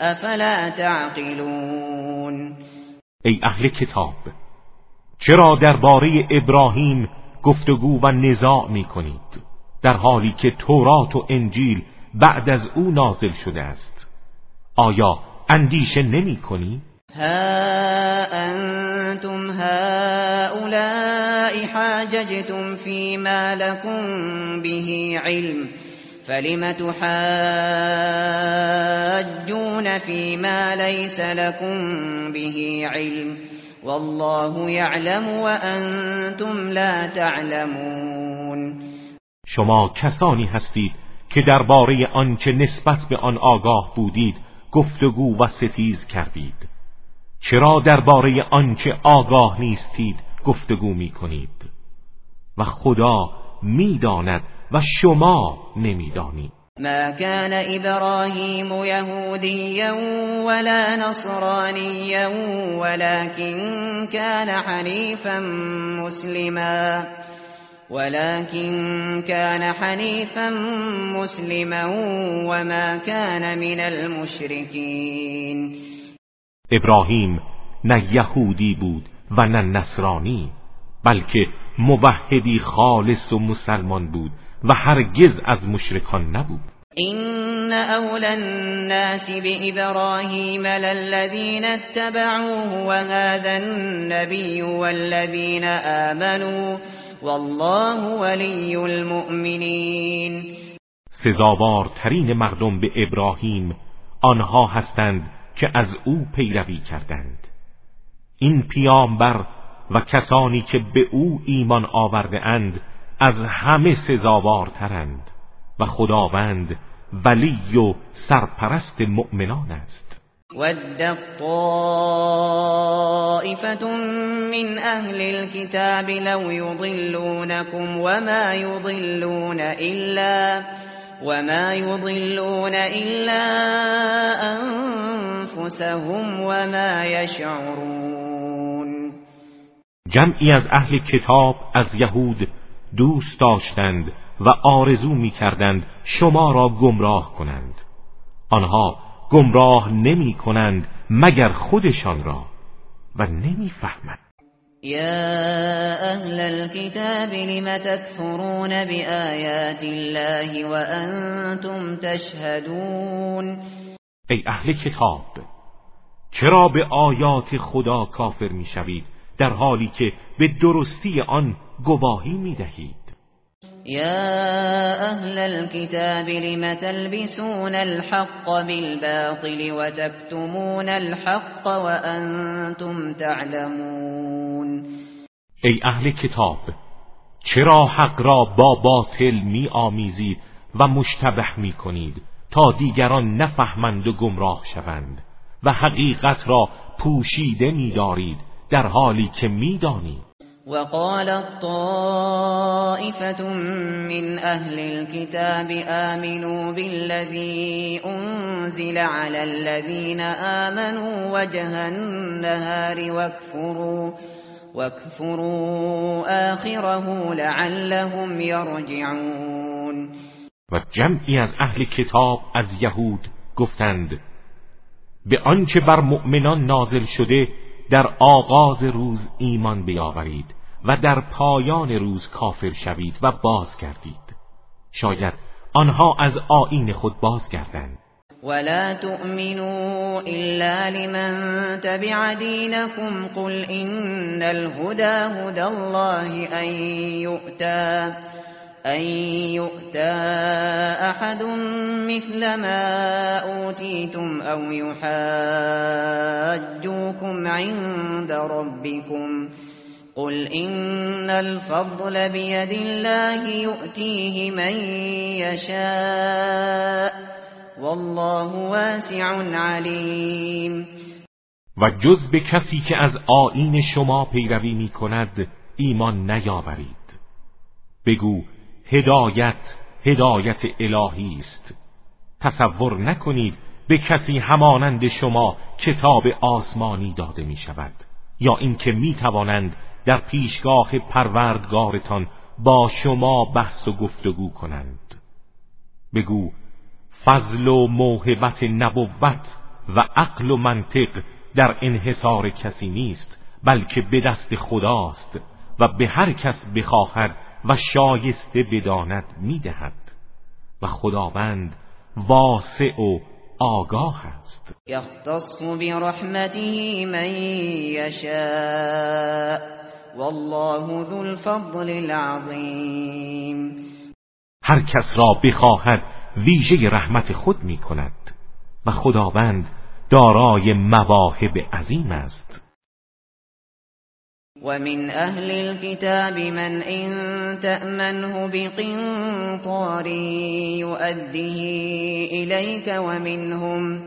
S1: افلا تعقلون
S2: ای اهل کتاب چرا درباره ابراهیم گفتگو و نزاع می کنید در حالی که تورات و انجیل بعد از او نازل شده است آیا اندیشه نمی کنی؟
S1: ها انتم هؤلاء حاججتم فيما لكم به علم فلم تحاجون فيما ليس لكم به علم؟ والله يعلم وانتم لا تعلمون.
S2: شما کسانی هستید که درباره آنچه نسبت به آن آگاه بودید گفتگو و ستیز کردید. چرا درباره آنچه آگاه نیستید گفتگو می کنید و خدا می‌داند و شما نمی‌دانید.
S1: ما كان ابراهیم يهوديا ولا نصرانيا ولكن كان حنيفا مسلما. ولكن كان حنيفا مسلما وما كان من المشركين.
S2: ابراهیم نه یهودی بود و نه نصرانی بلکه موحدی خالص و مسلمان بود و هرگز از مشرکان نبود.
S1: این اول الناس بإبراهیم للذین اتبعوه وهذا النبی والذین آمنوا والله ولی المؤمنین
S2: سزاوارترین مردم به ابراهیم آنها هستند که از او پیروی کردند. این پیامبر و کسانی که به او ایمان آورده اند از همه سزاوارترند و خداوند ولی و سرپرست مؤمنان است.
S1: ود طائفة من اهل الكتاب لو يضلونكم وما يضلون الا وما يضلون الا انفسهم وما يشعرون
S2: جمعی از اهل کتاب از یهود دوست داشتند و آرزو می کردند شما را گمراه کنند. آنها گمراه نمی کنند مگر خودشان را و نمی فهمند
S1: یا اهل الكتاب لم تكفرون بآیات الله وانتم تشهدون؟
S2: ای اهل کتاب چرا به آیات خدا کافر می‌شوید در حالی که به درستی آن گواهی می‌دهید؟
S1: یا اهل الكتاب لم تلبسون الحق بالباطل وتكتمون الحق وانتم تعلمون
S2: ای اهل کتاب چرا حق را با باطل می آمیزید و مشتبه می کنید تا دیگران نفهمند و گمراه شوند و حقیقت را پوشیده می دارید در حالی که می‌دانید؟
S1: وقال طائفة من أهل الكتاب آمنوا بالذي أنزل على الذين آمنوا وجه النهار واكفروا واكفروا آخره لعلهم يرجعون.
S2: و جمعی از اهل کتاب از یهود گفتند به آنچه بر مؤمنان نازل شده در آغاز روز ایمان بیاورید. و در پایان روز کافر شوید و باز گردید. شاید آنها از آین خود بازگردند
S1: ولا تؤمنوا إلا لمن تبع دينكم قل إن الهدى هدى الله أن يؤتى أن يؤتى أحد مثل ما أوتيتم أو يحاجوكم عند ربكم قل إن الفضل بيد الله يؤتيه من يشاء والله واسع عليم.
S2: و جز به کسی که از آین شما پیروی می کند ایمان نیاورید. بگو هدایت هدایت الهی است. تصور نکنید به کسی همانند شما کتاب آسمانی داده می شود یا اینکه می توانند در پیشگاه پروردگارتان با شما بحث و گفتگو کنند. بگو فضل و موهبت نبوت و عقل و منطق در انحصار کسی نیست بلکه به دست خداست و به هر کس بخواهد و شایسته بداند می‌دهد. و خداوند واسع و آگاه است.
S1: یختص برحمته من یشاء. والله ذو الفضل العظیم.
S2: هر کس را بخواهد ویژه رحمت خود می کند و خداوند دارای مواهب عظیم است.
S1: ومن أهل الكتاب من إن تأمنه بقنطار يؤده إليك ومنهم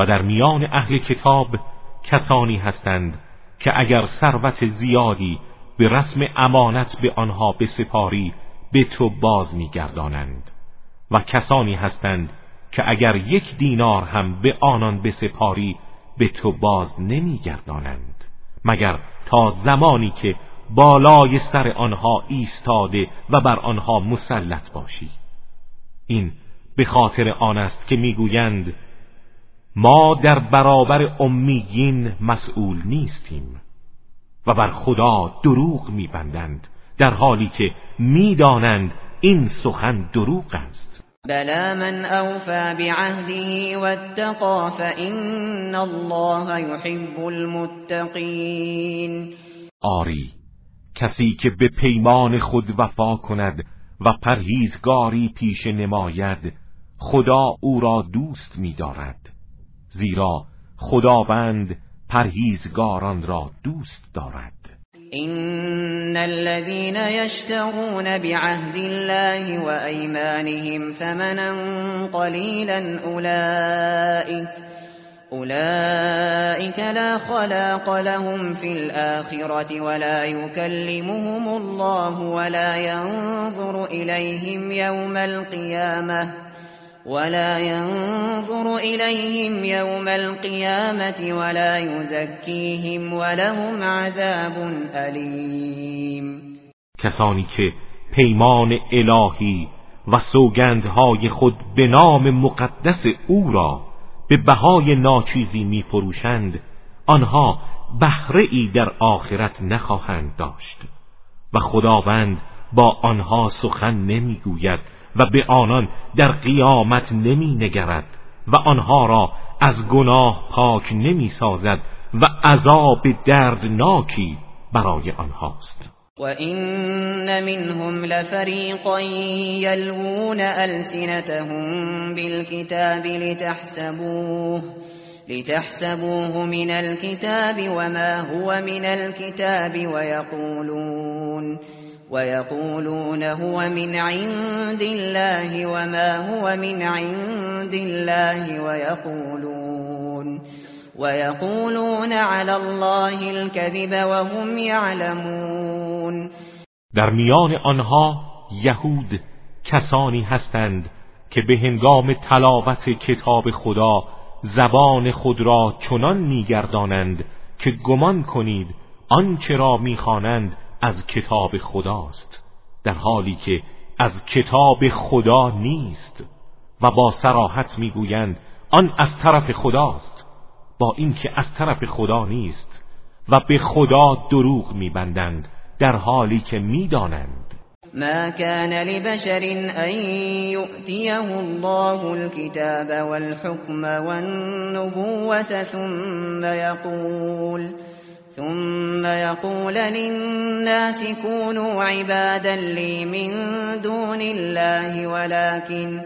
S2: و در میان اهل کتاب کسانی هستند که اگر ثروت زیادی به رسم امانت به آنها بسپاری به تو باز میگردانند. و کسانی هستند که اگر یک دینار هم به آنان بسپاری به تو باز نمیگردانند. مگر تا زمانی که بالای سر آنها ایستاده و بر آنها مسلط باشی. این به خاطر آن است که می‌گویند ما در برابر امیین مسئول نیستیم و بر خدا دروغ میبندند در حالی که می‌دانند این سخن دروغ است.
S1: بلا من اوفى بعهده واتقى فإن الله يحب المتقین
S2: آری کسی که به پیمان خود وفا کند و پرهیزگاری پیش نماید خدا او را دوست می‌دارد. زیرا خداوند پرهیزگاران را دوست دارد.
S1: إن الذين يشترون بعهد الله وأيمانهم ثمنا قليلا أولئك أولئك لا خلاق لهم في الآخرة ولا يكلمهم الله ولا ينظر إليهم يوم القيامة. ولا ينظر إليهم يوم القيامة ولا يزكيهم ولهم عذاب أليم.
S2: کسانی که پیمان الهی و سوگندهای خود به نام مقدس او را به بهای ناچیزی می فروشند آنها بهره ای در آخرت نخواهند داشت و خداوند با آنها سخن نمی‌گوید. و به آنان در قیامت نمی نگرد و آنها را از گناه پاک نمی سازد و عذاب دردناکی برای آنهاست.
S1: و این منهم لفریقا یلوون السنتهم بالكتاب لتحسبوه لتحسبوه من الكتاب وما هو من الكتاب ويقولون ويقولون هو من عند الله وما هو من عند الله ويقولون ويقولون على الله الكذب وهم يعلمون.
S2: در میان آنها یهود کسانی هستند که به هنگام تلاوت کتاب خدا زبان خود را چنان میگردانند که گمان کنید آنچه را می‌خوانند از کتاب خداست در حالی که از کتاب خدا نیست و با سراحت می‌گویند آن از طرف خداست با اینکه از طرف خدا نیست و به خدا دروغ میبندند در حالی که می‌دانند.
S1: ما كان لبشر ان يؤتيه الله الكتاب والحكم والنبوة ثم يقول ثم يقول للناس كونوا عبادا لي من دون الله ولكن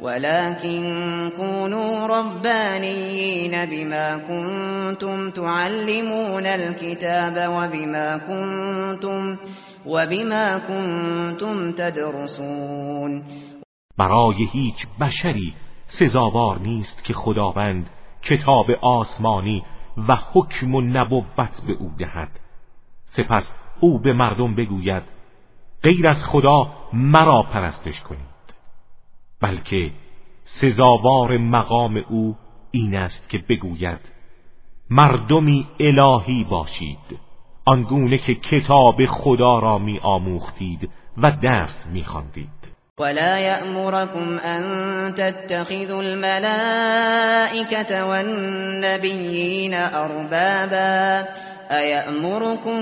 S1: ولكن كونوا ربانيين بما كنتم تعلمون الكتاب وبما كنتم وبما كنتم تدرسون.
S2: برای هیچ بشری سزاوار نیست که خداوند کتاب آسمانی و حکم و نبوت به او دهد. سپس او به مردم بگوید غیر از خدا مرا پرستش کنید. بلکه سزاوار مقام او این است که بگوید مردمی الهی باشید. آنگونه که کتاب خدا را می آموختید و درس می خواندید
S1: ولا يأمركم أن تتخذوا الملائكة والنبيين أربابا أيأمركم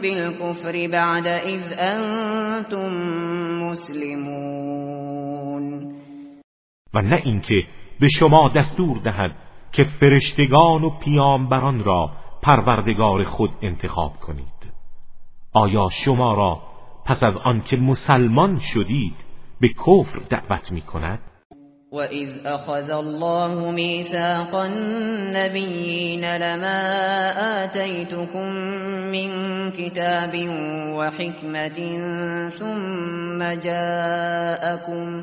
S1: بالكفر بعد إذ أنتم مسلمون
S2: و نه اینکه به شما دستور دهد که فرشتگان و پیامبران را پروردگار خود انتخاب کنید. آیا شما را پس از آنکه مسلمان شدید به کفر دعوت می کند
S1: وَإِذْ أَخَذَ اللَّهُ مِيثَاقَ النَّبِيِّينَ لَمَا آتَيْتُكُم مِّن كِتَابٍ وَحِكْمَةٍ ثُمَّ جَاءَكُمْ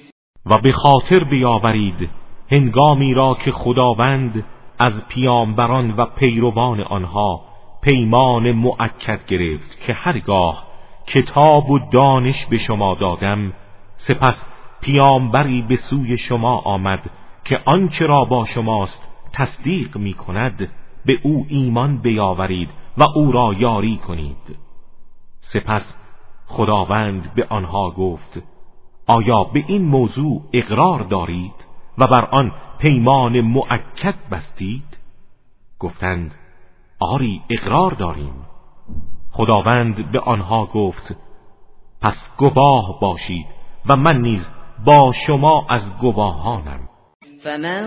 S2: و به خاطر بیاورید هنگامی را که خداوند از پیامبران و پیروان آنها پیمان مؤکد گرفت که هرگاه کتاب و دانش به شما دادم سپس پیامبری به سوی شما آمد که آنچه را با شماست تصدیق می کند به او ایمان بیاورید و او را یاری کنید. سپس خداوند به آنها گفت آیا به این موضوع اقرار دارید و بر آن پیمان مؤکد بستید؟ گفتند آری اقرار داریم. خداوند به آنها گفت پس گواه باشید و من نیز با شما از گواهانم.
S1: فمن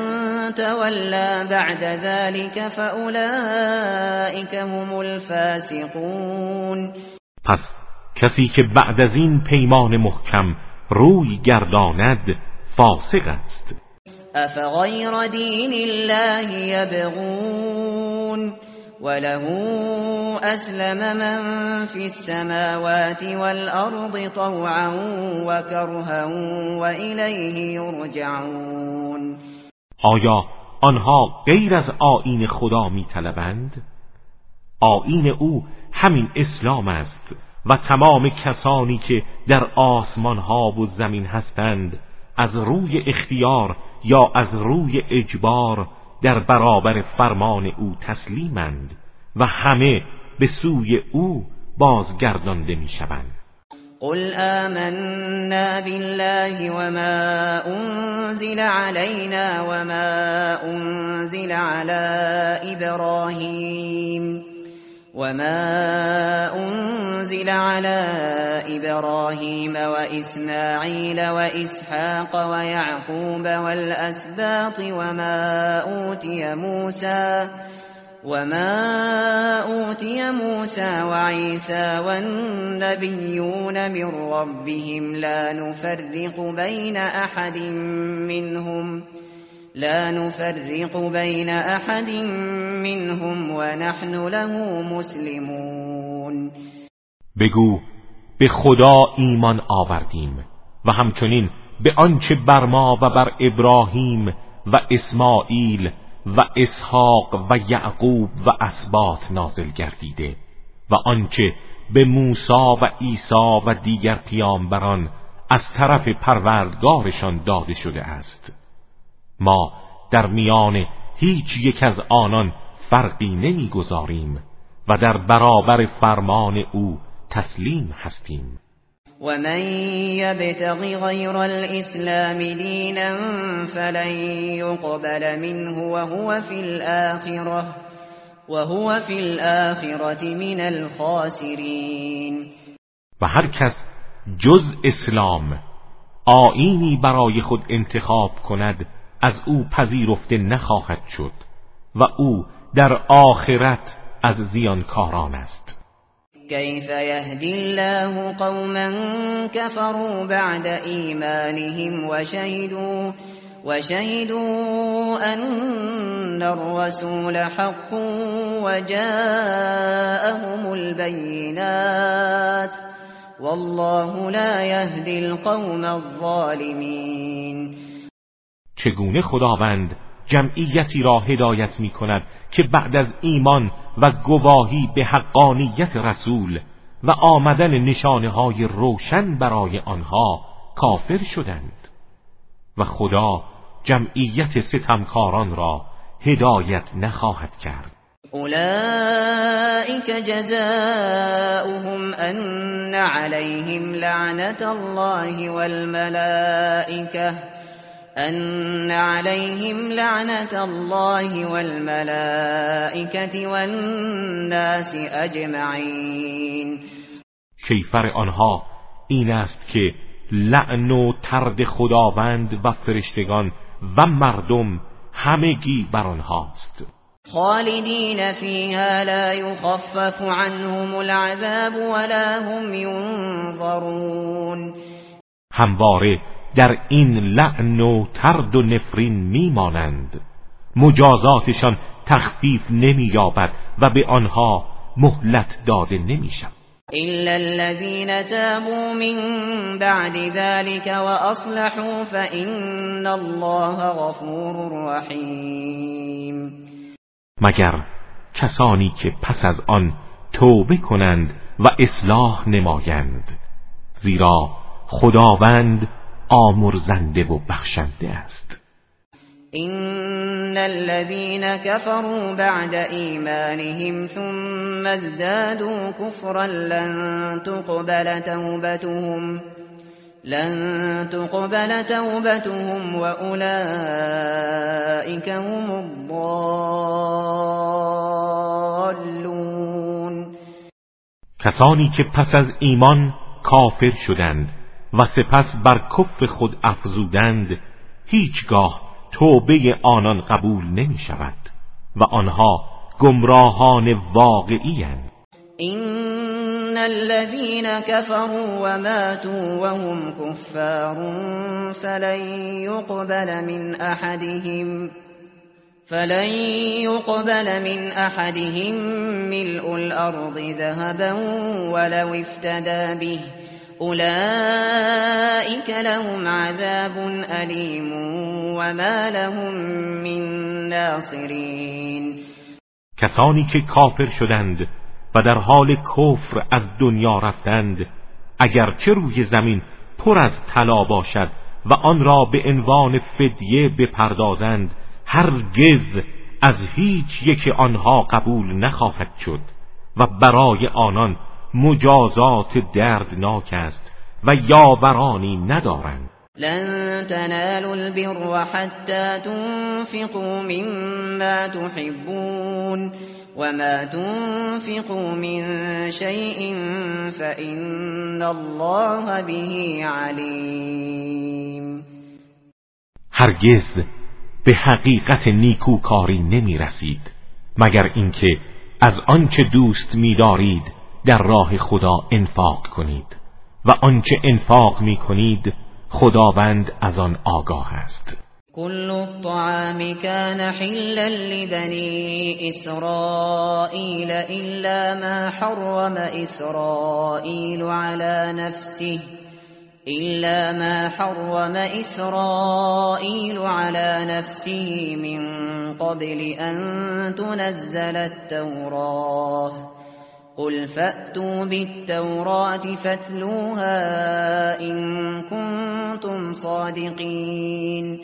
S1: تولى بعد ذلك فاولئك هم الفاسقون.
S2: پس کسی که بعد از این پیمان محکم روی گرداند فاسق است.
S1: افغیر دین الله یبغون وله أسلم من في السماوات والأرض طوعا وكرها وإليه يرجعون
S2: آیا آنها غیر از آین خدا می طلبند؟ آین او همین اسلام است. و تمام کسانی که در آسمان ها و زمین هستند از روی اختیار یا از روی اجبار در برابر فرمان او تسلیمند و همه به سوی او بازگردانده می‌شوند.
S1: قل آمنا بالله وما انزل علينا وما انزل على ابراهيم وما انزل على إبراهيم واسماعيل واسحاق ويعقوب والاسباط وما اوتي موسى وما اوتي موسى وعيسى والنبيون من ربهم لا نفرق بين احد منهم لا نفرق بين احد منهم ونحن له مسلمون.
S2: بگو به خدا ایمان آوردیم و همچنین به آنچه بر ما و بر ابراهیم و اسماعیل و اسحاق و یعقوب و اسبات نازل گردیده و آنچه به موسی و عیسی و دیگر پیامبران از طرف پروردگارشان داده شده است. ما در میان هیچ یک از آنان فرقی نمی‌گذاریم و در برابر فرمان او تسلیم هستیم.
S1: ومن يبتغ غير الإسلام دينا فلن يقبل منه وهو في الآخرة وهو في الآخرة من الخاسرين.
S2: و هر کس جز اسلام آینی برای خود انتخاب کند از او پذیرفته نخواهد شد و او در آخرت از زیانکاران است.
S1: كيف يهدي الله قوما كفروا بعد إيمانهم وشهدوا وشهدوا أن الرسول حق وجاءهم البينات والله لا يهدي القوم الظالمين
S2: چگونه خداوند جمعیتی را هدایت می کند که بعد از ایمان و گواهی به حقانیت رسول و آمدن نشانه های روشن برای آنها کافر شدند. و خدا جمعیت ستمکاران را هدایت نخواهد کرد.
S1: اولئك جزاؤهم ان عليهم لعنت الله والملائكه ان عليهم لعنت الله والملائكه والناس اجمعین
S2: کیفر آنها این است که لعن و ترد خداوند و فرشتگان و مردم همگی بر آنهاست.
S1: خالدین فیها لا يخفف عنهم العذاب ولا هم ينظرون
S2: همواره در این لعن و ترد و نفرین میمانند. مجازاتشان تخفیف نمییابد و به آنها مهلت داده نمی‌شود.
S1: إلا الذين تابوا من بعد ذلك وأصلحوا فإن الله غفور رحیم
S2: مگر کسانی که پس از آن توبه کنند و اصلاح نمایند زیرا خداوند آمرزنده و بخشنده است.
S1: ان الذين كفروا بعد ایمانهم ثم ازدادوا كفرا لن تقبل توبتهم لن تقبل توبتهم واولئك هم الضالون.
S2: کسانی که پس از ایمان کافر شدند و سپس بر کفر خود افزودند هیچگاه توبه آنان قبول نمی شود و آنها گمراهان واقعی هستند
S1: این الذين كفروا وماتوا وهم كفار فلن يقبل من احدهم فلن يقبل من احدهم ملء الارض ذهبا ولو افتدى به اولئك لهم عذاب علیم وما لهم من ناصرین
S2: کسانی که کافر شدند و در حال کفر از دنیا رفتند اگرچه روی زمین پر از طلا باشد و آن را به عنوان فدیه بپردازند هرگز از هیچ یک آنها قبول نخواهد شد و برای آنان مجازات دردناک است و یاورانی ندارند.
S1: لن تنالوا البر حتى تنفقوا مما تحبون وما تنفقوا من شيء فإن الله به علیم
S2: هرگز به حقیقت نیکوکاری نمی رسید مگر اینکه از آنچه دوست می‌دارید در راه خدا انفاق کنید و آنچه انفاق می کنید خداوند از آن آگاه است.
S1: كل الطعام كان حلا لبني إسرائيل إلا ما حرم إسرائيل على نفسه إلا ما حرم إسرائيل على نفسه من قبل أن تنزل التوراه قل فأتوا بالتوراة فاتلوها إن كنتم صادقین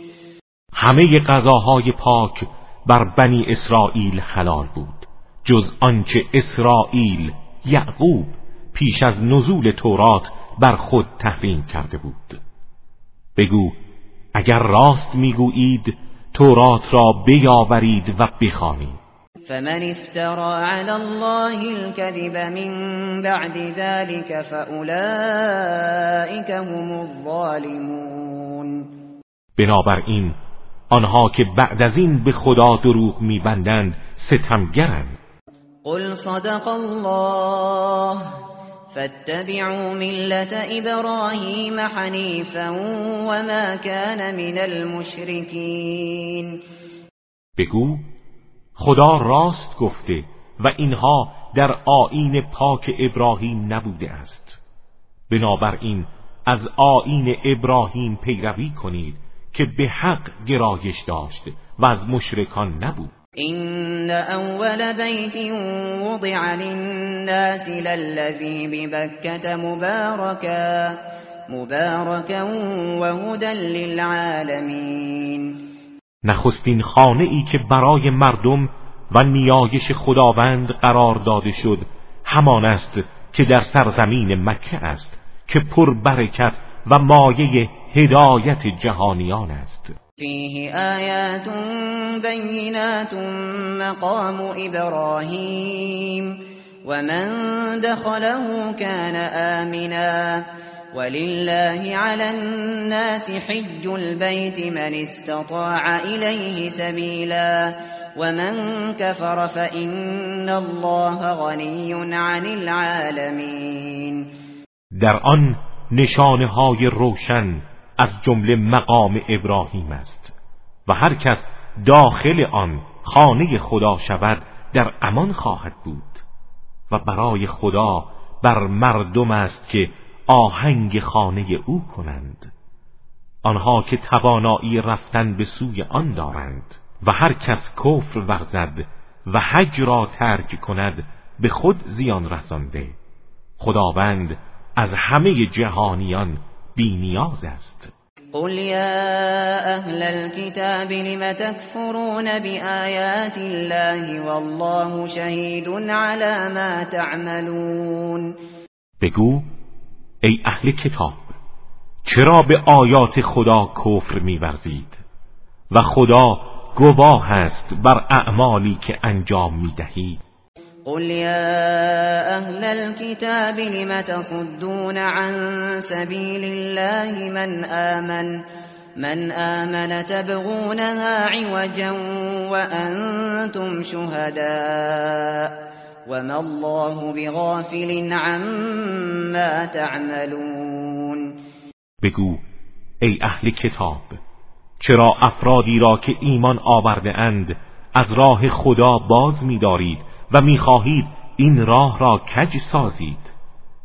S2: همه غذاهای پاک بر بنی اسرائیل حلال بود جز آنچه اسرائیل یعقوب پیش از نزول تورات بر خود تحریم کرده بود. بگو اگر راست می‌گویید تورات را بیاورید و بخوانید.
S1: فمن افترى على الله الكذب من بعد ذلك فأولئك هم الظالمون.
S2: بنابراین آنها که بعد از این به خدا دروغ میبندند ستمگرند
S1: قل صدق الله فاتبعوا ملت ابراهیم حنیفا وما كان من المشرکین
S2: بگو خدا راست گفته و اینها در آین پاک ابراهیم نبوده است. بنابراین از آین ابراهیم پیروی کنید که به حق گرایش داشت و از مشرکان نبود.
S1: این اول بیت وضع للناس للذی ببکت مبارکا مبارکا و هدى للعالمین
S2: نخستین خانه ای که برای مردم و نیایش خداوند قرار داده شد همان است که در سرزمین مکه است که پر برکت و مایه هدایت جهانیان است.
S1: فیه آیات بینات مقام ابراهیم و من دخله كان آمنا. ولله على الناس حج البيت من استطاع إليه سبيلا ومن كفر فإن الله غني عن العالمين.
S2: در آن نشانه های روشن از جمله مقام ابراهیم است و هر کس داخل آن خانه خدا شود در امان خواهد بود و برای خدا بر مردم است که آهنگ خانه او کنند. آنها که توانایی رفتن به سوی آن دارند و هر کس کفر ورزد و حج را ترک کند به خود زیان رسانده. خداوند از همه جهانیان بینیاز است.
S1: قل یا اهل الكتاب لم تكفرون بآیات الله والله شهید على ما تعملون؟
S2: بگو ای اهل کتاب چرا به آیات خدا کفر میورزید؟ و خدا گواه است بر اعمالی که انجام می‌دهید.
S1: قل یا اهل الكتاب لم تصدون عن سبیل الله من آمن؟ من آمن تبغونها عوجا وأنتم شهداء. وما الله بغافل عما تعملون
S2: بگو ای اهل کتاب چرا افرادی را که ایمان آورده اند از راه خدا باز می‌دارید و می‌خواهید این راه را کج سازید؟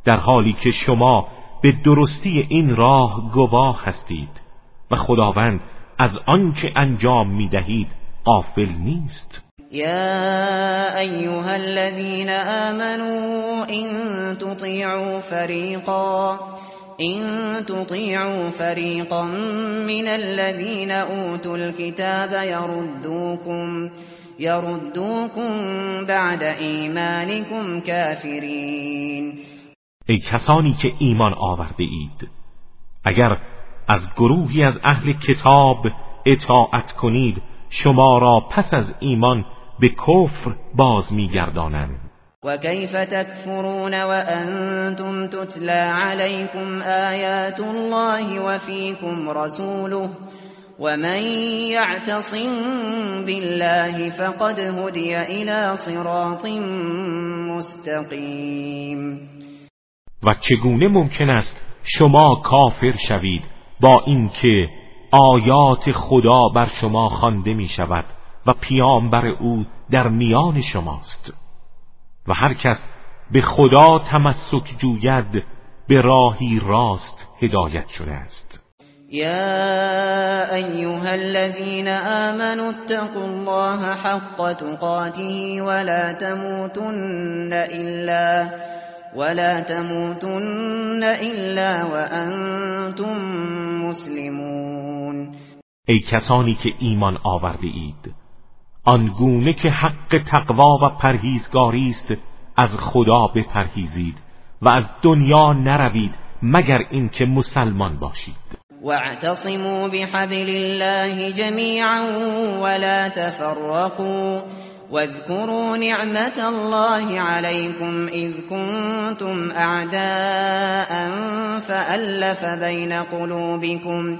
S2: در حالی که شما به درستی این راه گواه هستید و خداوند از آنچه انجام می‌دهید غافل نیست.
S1: يا أيها الذين آمنوا إن تطيعوا فريقا إن تطيعوا فريقا من الذين أوتوا الكتاب يردوكم يردوكم بعد ایمانكم كافرين.
S2: ای کسانی که ایمان آورده اید اگر از گروهی از اهل کتاب اطاعت کنید شما را پس از ایمان به کفر باز میگردانند.
S1: و کیف تکفرون و انتم تتلا علیکم آیات الله و فیکم رسوله ومن يعتصم بالله فقد هدي الى صراط مستقیم.
S2: و چگونه ممکن است شما کافر شوید با اینکه آیات خدا بر شما خوانده می شود و پیامبر او در میان شماست. و هر کس به خدا تمسک جوید به راهی راست هدایت شده است.
S1: یا ایها الذين آمنوا اتقوا الله حق تقاته ولا تموتن الا ولا تموتن الا وانتم مسلمون.
S2: ای کسانی که ایمان آورده اید آنگونه که حق تقوا و پرهیزگاری است از خدا بپرهیزید و از دنیا نروید مگر اینکه مسلمان باشید.
S1: واعتصموا بحبل الله جميعا ولا تفرقوا واذكروا نعمة الله عليكم إذ كنتم أعداء فألف بين بين قلوبكم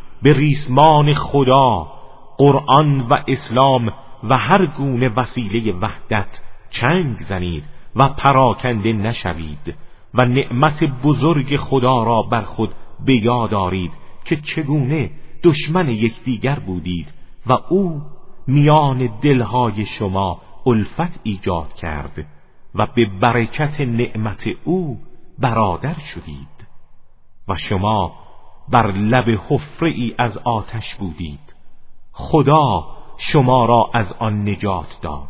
S2: به ریسمان خدا قرآن و اسلام و هر گونه وسیله وحدت چنگ زنید و پراکنده نشوید و نعمت بزرگ خدا را بر خود به یاد آرید که چگونه دشمن یکدیگر بودید و او میان دلهای شما الفت ایجاد کرد و به برکت نعمت او برادر شدید. و شما بر لب حفره ای از آتش بودید. خدا شما را از آن نجات داد.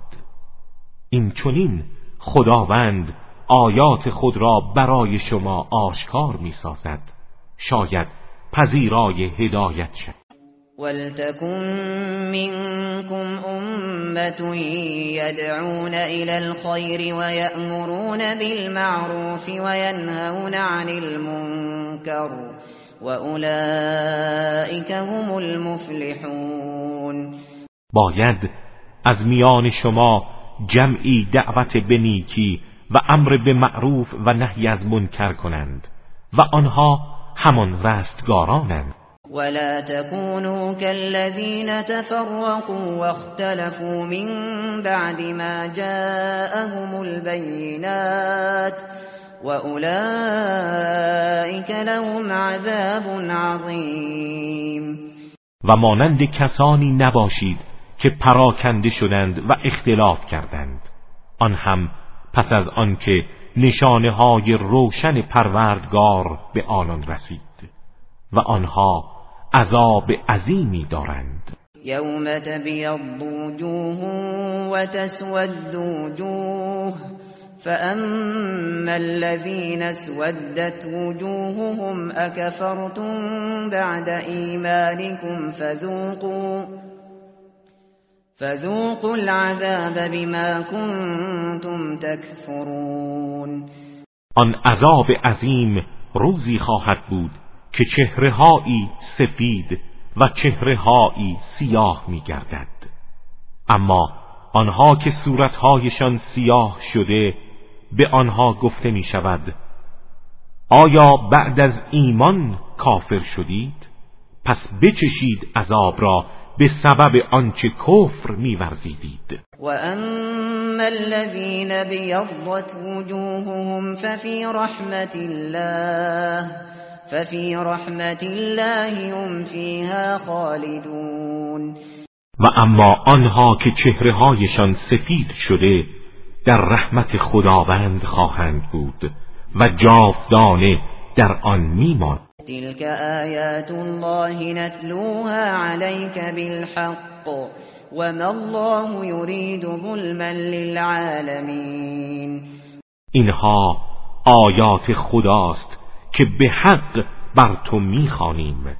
S2: این چونین خداوند آیات خود را برای شما آشکار می سازد شاید پذیرای هدایت شد
S1: ولتكن منكم أمة يدعون إلى الخير ويأمرون بالمعروف وينهون عن المنكر وأولئك هم المفلحون
S2: باید از میان شما جمعی دعوت به نیکی و امر به معروف و نهی از منکر کنند و آنها همان رستگارانند.
S1: ولا تكونوا كالذين تفرقوا واختلفوا من بعد ما جاءهم البينات وأولئك لهم عذاب عظیم
S2: و مانند کسانی نباشید که پراکنده شدند و اختلاف کردند. آن هم پس از آنکه نشانه های روشن پروردگار به آنان رسید و آنها عذاب عظیمی دارند.
S1: یوم تبیض وجوه و تسود وجوه فأما الذين اسودت وجوههم أكفرتم بعد إيمانكم فذوقوا فذوقوا العذاب بما كنتم تكفرون
S2: آن عذاب عظیم روزی خواهد بود که چهرههایی سفید و چهرههایی سیاه می گردد اما آنها که صورتهایشان سیاه شده به آنها گفته می شود آیا بعد از ایمان کافر شدید؟ پس بچشید عذاب را به سبب آنچه کفر میورزیدید.
S1: و اما الذين بیضت وجوههم ففي رحمت الله ففي رحمت الله هم فيها خالدون.
S2: و اما آنها که چهره هایشان سفید شده در رحمت خداوند خواهند بود و جاودانه در آن میماند.
S1: تلك آیات الله نتلوها عليك بالحق وما الله يريد ظلما للعالمين
S2: اینها آیات خداست که به حق بر تو می‌خوانیم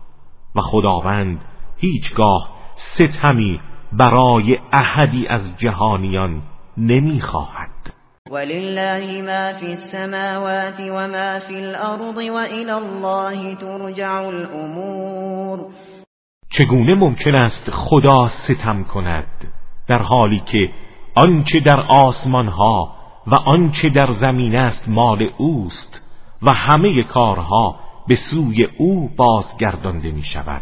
S2: و خداوند هیچگاه ستمی برای احدی از جهانیان نمی‌خواهد.
S1: ولله ما في السماوات وما في الارض والى الله ترجع الامور.
S2: چگونه ممکن است خدا ستم کند؟ در حالی که آنچه در آسمان ها و آنچه در زمین است مال اوست و همه کارها به سوی او بازگردانده می شود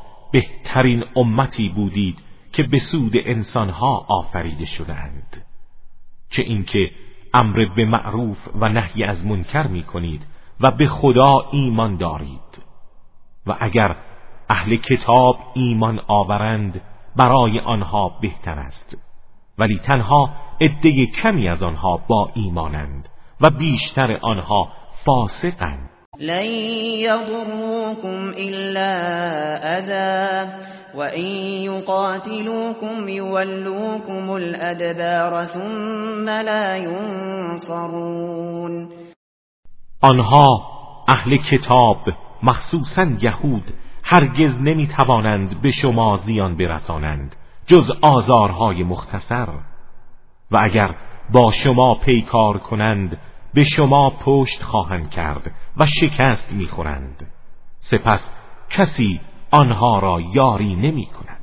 S2: بهترین امتی بودید که به سود انسانها آفریده شدند چه اینکه امر به معروف و نهی از منکر می کنید و به خدا ایمان دارید. و اگر اهل کتاب ایمان آورند برای آنها بهتر است. ولی تنها عده کمی از آنها با ایمانند و بیشتر آنها فاسقند.
S1: لن يضروكم إلا أذى. وإن يقاتلوكم يولوكم الأدبار ثم لا ينصرون.
S2: آنها اهل کتاب مخصوصا یهود هرگز نمی توانند به شما زیان برسانند جز آزارهای مختصر. و اگر با شما پیکار کنند به شما پشت خواهند کرد و شکست می‌خورند. سپس کسی آنها را یاری نمی کند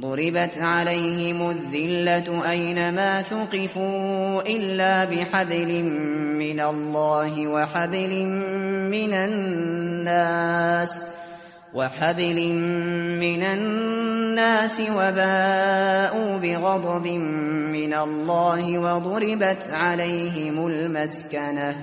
S1: ضربت عليهم الذلة أينما ثقفوا إلا بحبل من الله وحبل من الناس. وحبل من الناس وباءوا بغضب من الله وضربت عليهم المسكنة.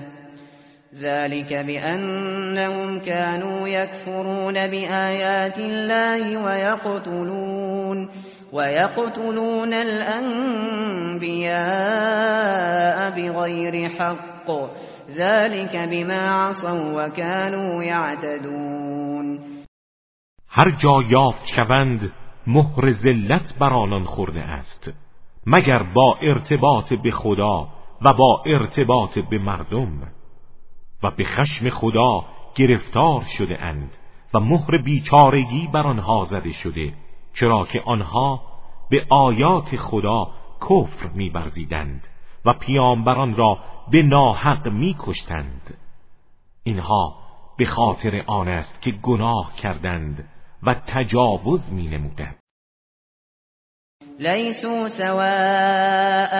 S1: ذلك بأنهم كانوا يكفرون بآيات الله ويقتلون ويقتلون الأنبياء بغير حق. ذلك بما عصوا وكانوا يعتدون.
S2: هر جا یافت شوند مهر ذلت بر آنان خورده است مگر با ارتباط به خدا و با ارتباط به مردم و به خشم خدا گرفتار شده اند و مهر بیچارگی بر آنها زده شده چرا که آنها به آیات خدا کفر می‌ورزیدند و پیامبران را به ناحق میکشتند. اینها به خاطر آن است که گناه کردند و تجاوز می نمودند
S1: لیسوا سواء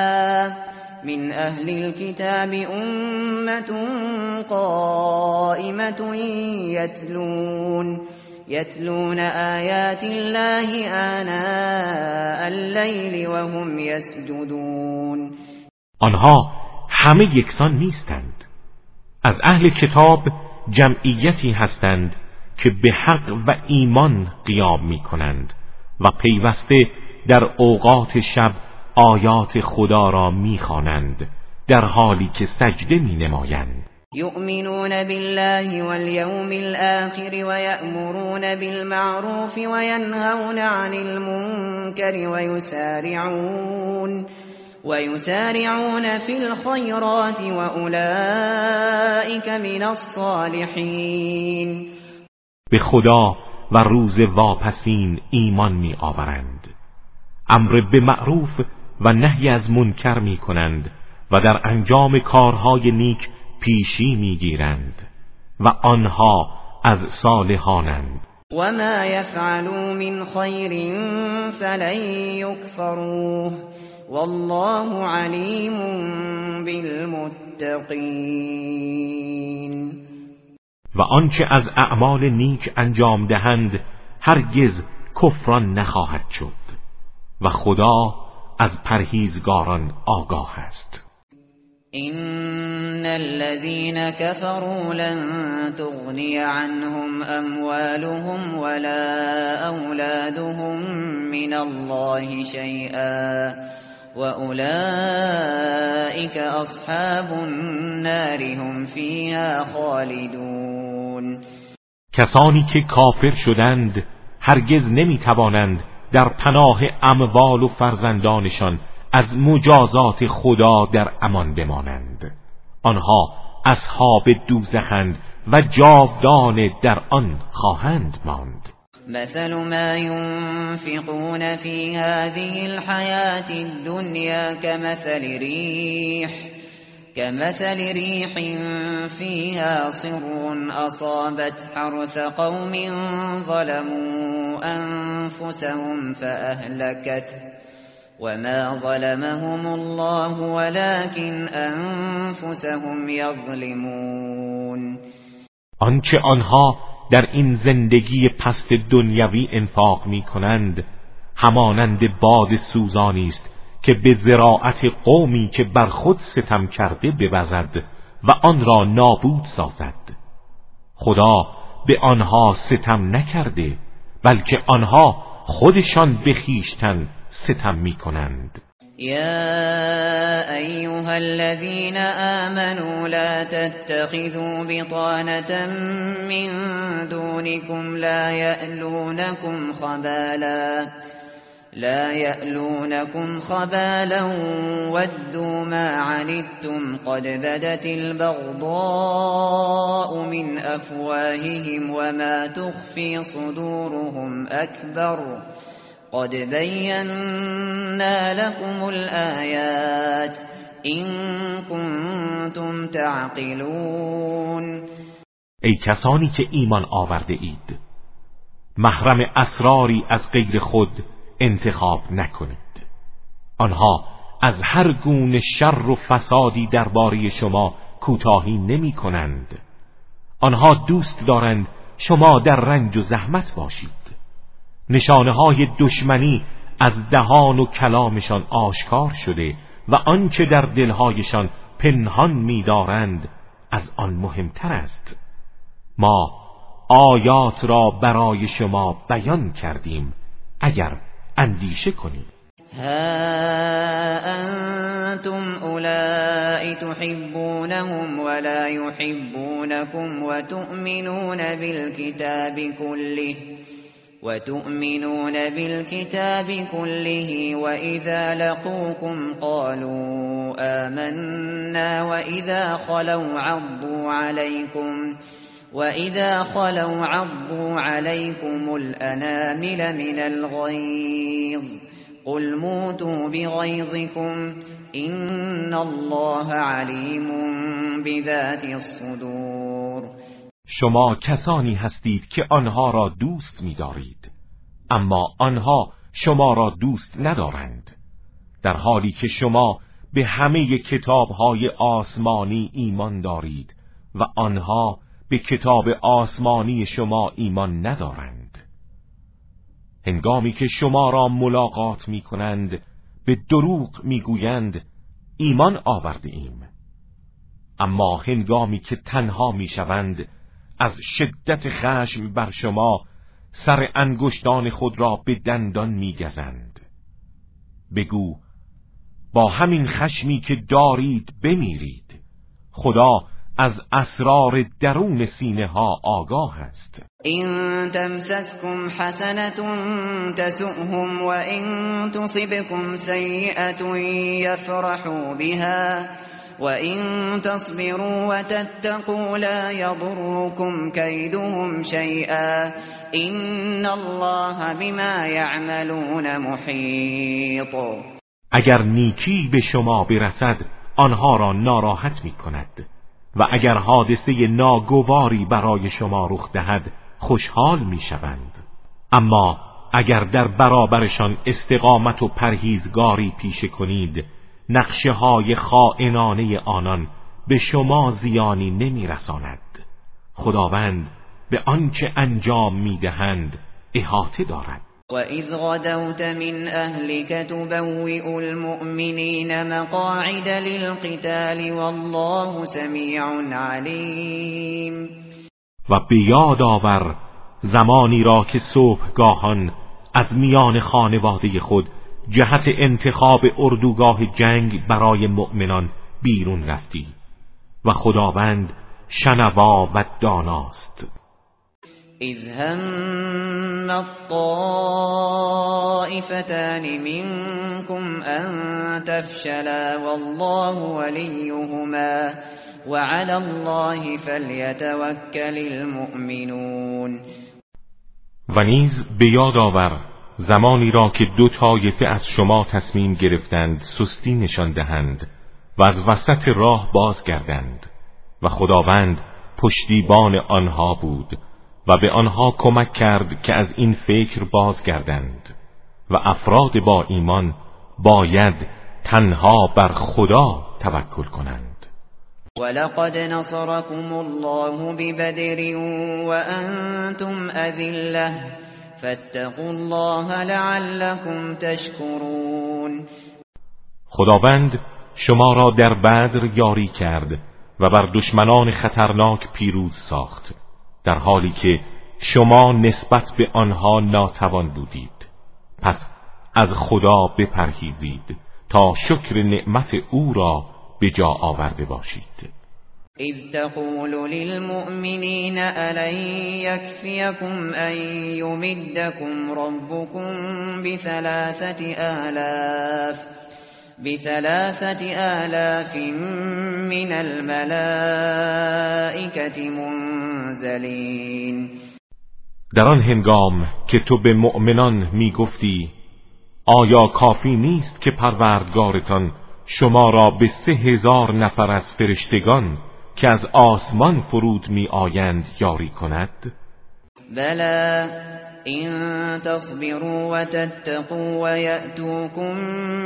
S1: من اهل الكتاب امت قائمت یتلون يتلون آیات الله آناء الليل وهم يسجدون
S2: آنها همه یکسان نیستند. از اهل کتاب جمعیتی هستند که به حق و ایمان قیام می کنند و پیوسته در اوقات شب آیات خدا را می‌خوانند در حالی که سجده می نمایند
S1: یؤمنون بالله واليوم الآخر ويأمرون بالمعروف وينهون عن المنكر ويسارعون ويسارعون في الخيرات وأولئك من الصالحين
S2: به خدا و روز واپسین ایمان می آورند. امر به معروف و نهی از منکر می کنند و در انجام کارهای نیک پیشی می گیرند و آنها از صالحانند.
S1: و ما یفعلوا من خیر فلن یکفروه والله علیم بالمتقین
S2: و آنچه از اعمال نیک انجام دهند هرگز کفران نخواهد شد و خدا از پرهیزگاران آگاه است.
S1: ان الذين كفروا لن تغني عنهم اموالهم ولا اولادهم من الله شيئا واولئك اصحاب النار هم فيها خالدون
S2: کسانی که کافر شدند هرگز نمی‌توانند در پناه اموال و فرزندانشان از مجازات خدا در امان بمانند. آنها اصحاب دوزخند و جاودانه در آن خواهند ماند.
S1: مثل ما ينفقون في هذه الحياة الدنيا كمثل ريح كمثل ريح فيها صر أصابت حرث قوم ظلموا أنفسهم فأهلكت وما ظلمهم الله ولكن أنفسهم يظلمون.
S2: آنچه آنها در این زندگی پست دنیوی انفاق می کنند همانند باد سوزانی است. که به زراعت قومی که بر خود ستم کرده بوزد و آن را نابود سازد. خدا به آنها ستم نکرده بلکه آنها خودشان به خویشتن ستم می کنند
S1: يا أيها الذين آمنوا لا تتخذوا بطانة من دونكم لا يألونكم خبالا. لا يألونكم خبالا ودوا ما عنتم قد بدت البغضاء من أفواههم وما تخفي صدورهم أكبر قد بينا لكم الآيات إن كنتم تعقلون
S2: ای کسانی که ایمان آورده اید محرم اسراری از غیر خود انتخاب نکنید. آنها از هر گونه شر و فسادی درباره شما کوتاهی نمی کنند. آنها دوست دارند شما در رنج و زحمت باشید. نشانه های دشمنی از دهان و کلامشان آشکار شده و آنچه در دلهایشان پنهان می‌دارند از آن مهمتر است. ما آیات را برای شما بیان کردیم اگر اندیشه کنید
S1: ها أنتم اولائی تحبونهم ولا يحبونكم وتؤمنون بالكتاب كله وتؤمنون بالكتاب كله وإذا لقوكم قالوا آمنا وإذا خلوا عضوا عليكم. وإذا خلوا عضوا عليكم الأنامل من الغيظ قل موتوا بغيظكم إن الله عليم بذات الصدور
S2: شما کسانی هستید که آنها را دوست می‌دارید. اما آنها شما را دوست ندارند. در حالی که شما به همه کتابهای آسمانی ایمان دارید و آنها به کتاب آسمانی شما ایمان ندارند. هنگامی که شما را ملاقات می کنند به دروغ می‌گویند ایمان آورده ایم اما هنگامی که تنها می‌شوند از شدت خشم بر شما سر انگشتان خود را به دندان میگزند. بگو با همین خشمی که دارید بمیرید. خدا از اسرار درون سینه ها آگاه است.
S1: این تمسسكم حسنة تسؤهم و این تصبكم سیئت یفرحوا بها وَإِن تَصْبِرُوا وَتَتَّقُوا لَا يَضُرُّكُمْ كَيْدُهُمْ شَيْئًا إِنَّ اللَّهَ بِمَا يَعْمَلُونَ مُحِيطٌ
S2: اگر نیکی به شما برسد آنها را ناراحت می کند و اگر حادثه ناگواری برای شما رخ دهد خوشحال می شوند اما اگر در برابرشان استقامت و پرهیزگاری پیشه کنید نقشه های خائنانه آنان به شما زیانی نمیرساند. خداوند به آنچه انجام می‌دهند احاطه دارد.
S1: وَإِذْ غَدَوْتَ مِنْ أَهْلِكَ تُبَوِّئُ الْمُؤْمِنِينَ مَقَاعِدَ لِلْقِتَالِ وَاللَّهُ سَمِيعٌ عَلِيمٌ
S2: و به یاد آور زمانی را که صبحگاهان از میان خانواده خود جهت انتخاب اردوگاه جنگ برای مؤمنان بیرون رفتی و خداوند شنوا و داناست.
S1: اذ هم الطائفتان منكم ان تفشلا والله وليهما وعلى الله فليتوكل المؤمنون.
S2: و نیز به یاد آور زمانی را که دو طایفه از شما تصمیم گرفتند سستی نشان دهند و از وسط راه بازگردند و خداوند پشتیبان آنها بود. و به آنها کمک کرد که از این فکر بازگردند. و افراد با ایمان باید تنها بر خدا توکل کنند.
S1: ولقد نصركم الله ببدر وأنتم أذلة. فاتقوا الله لعلكم تشكرون.
S2: خداوند شما را در بدر یاری کرد و بر دشمنان خطرناک پیروز ساخت. در حالی که شما نسبت به آنها ناتوان بودید. پس از خدا بپرهیزید تا شکر نعمت او را به جا آورده باشید.
S1: اذ تقول للمؤمنین الان یکفیکم ان یمدکم ربکم بثلاثه آلاف بثلاثه آلاف من الملائكة منزلین
S2: در آن هنگام که تو به مؤمنان می‌گفتی آیا کافی نیست که پروردگارتان شما را به سه هزار نفر از فرشتگان که از آسمان فرود می آیند یاری کند؟
S1: بلا این تصبروا و تتقوا و یأتوکم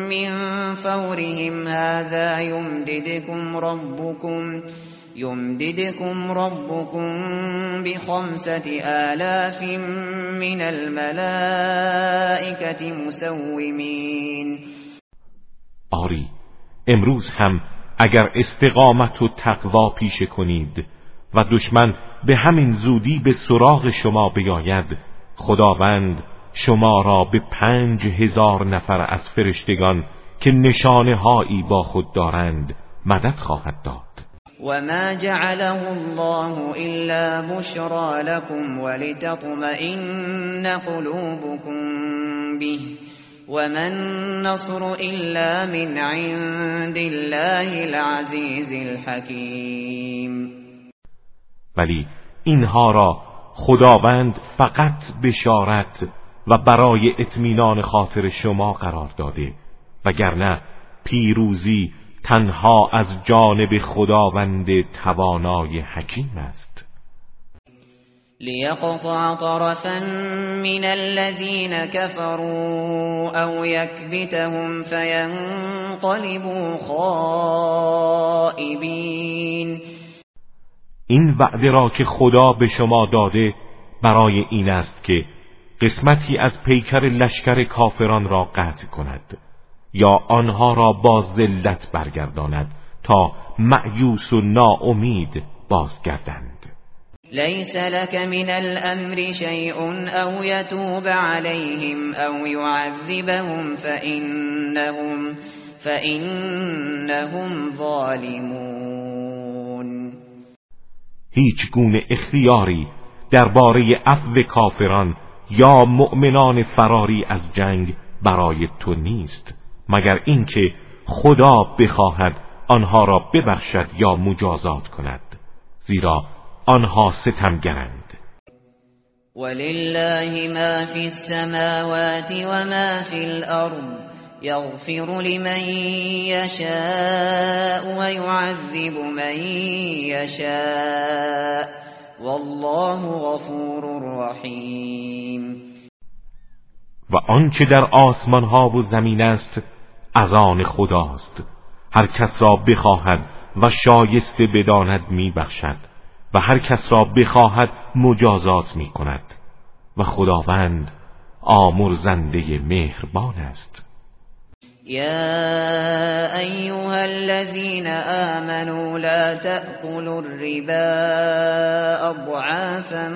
S1: من فورهم هذا یمددکم ربکم يمددكم ربكم بخمسة آلاف من الملائكة مسومين.
S2: آری امروز هم اگر استقامت و تقوا پیشه کنید و دشمن به همین زودی به سراغ شما بیاید خداوند شما را به پنج هزار نفر از فرشتگان که نشانه هایی با خود دارند مدد خواهد داد.
S1: وما جعله الله إلا بشرى لكم ولتطمئن قلوبكم به وما النصر إلا من عند الله العزيز الحكيم.
S2: ولی اینها را خداوند فقط بشارت و برای اطمینان خاطر شما قرار داده وگرنه پیروزی تنها از جانب خداوند توانای حکیم است.
S1: لیقطع طرفا من الذين كفروا او يكبتهم فينقلبوا خائبین
S2: این وعده را که خدا به شما داده برای این است که قسمتی از پیکر لشکر کافران را قطع کند یا آنها را با ذلت برگرداند تا معیوس و ناامید بازگردند.
S1: لیس لك من الامر شیء او یتوب عليهم او يعذبهم فانهم فانهم ظالمون.
S2: هیچ گونه اختیاری درباره عفو کافران یا مؤمنان فراری از جنگ برای تو نیست مگر اینکه خدا بخواهد آنها را ببخشد یا مجازات کند زیرا آنها ستمگرند.
S1: ولله ما فی السماوات و ما فی الارض یغفر لمن یشاء و یعذب من یشاء والله غفور رحیم
S2: و آنچه در آسمان ها و زمین است از آن خداست. هر کس را بخواهد و شایسته بداند میبخشد و هر کس را بخواهد مجازات می کند و خداوند آمرزنده مهربان است.
S1: یا ایها الذين آمنوا لا تأكلوا الربا اضعافا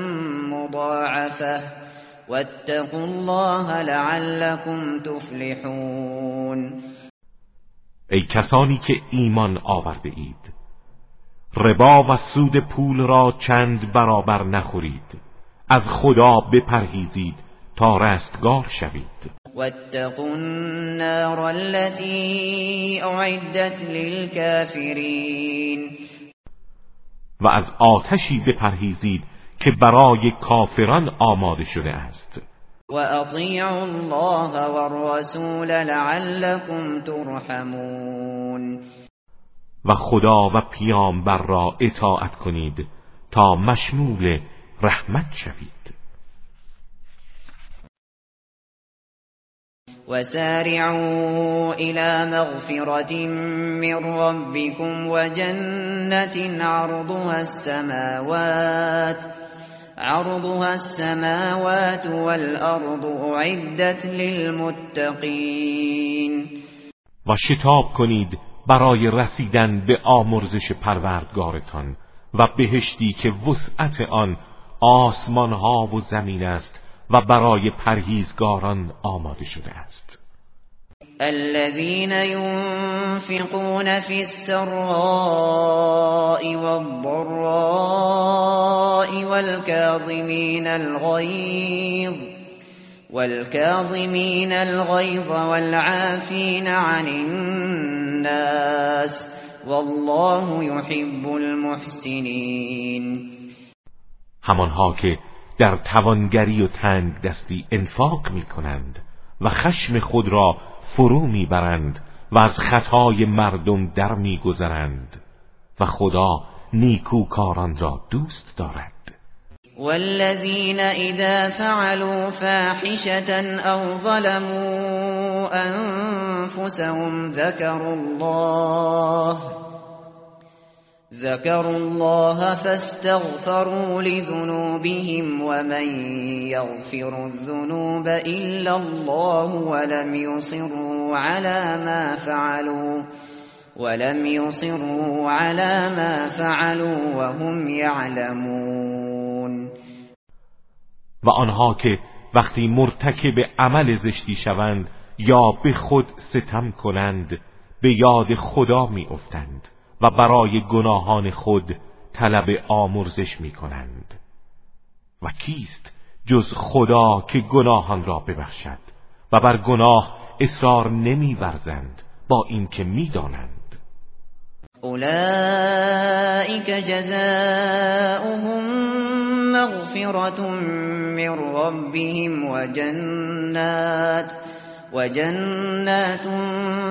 S1: مضاعفه واتقوا الله لعلكم تفلحون.
S2: ای کسانی که ایمان آورده اید ربا و سود پول را چند برابر نخورید از خدا بپرهیزید تا رستگار شوید.
S1: واتقوا النار التي اعدت للكافرین
S2: و از آتشی بپرهیزید که برای کافران آماده شده است.
S1: و اطیعوا الله والرسول لعلكم ترحمون.
S2: و خدا و پیامبر را اطاعت کنید تا مشمول رحمت شوید.
S1: وسارعوا إلى مغفرة من ربكم وجنة جنة عرضها السماوات عرضها السماوات والأرض أعدت للمتقين.
S2: و شتاب کنید برای رسیدن به آمرزش پروردگارتان و بهشتی که وسعت آن آسمان ها و زمین است. و برای پرهیزگاران آماده شده است.
S1: الذين ينفقون في السراء والضراء والكاظمين الغيظ والكاظمين الغيظ والعافين عن الناس والله يحب المحسنين.
S2: همانها که در توانگری و تنگ دستی انفاق می کنند و خشم خود را فرو می‌برند و از خطای مردم در میگذرند و خدا نیکوکاران را دوست دارد.
S1: والذین اذا فعلوا فاحشة او ظلموا انفسهم ذكروا الله ذكروا الله فاستغفروا لذنوبهم ومن يغفر الذنوب إلا الله ولم يصروا على ما فعلوا ولم يصروا على ما فعلوا وهم يعلمون.
S2: و آنها که وقتی مرتکب عمل زشتی شوند یا به خود ستم کنند به یاد خدا می افتند و برای گناهان خود طلب آمرزش می کنند و کیست جز خدا که گناهان را ببخشد و بر گناه اصرار نمی ورزند با اینکه می دانند
S1: اولئیک جزاؤهم مغفرة من ربهم و جنات وجنات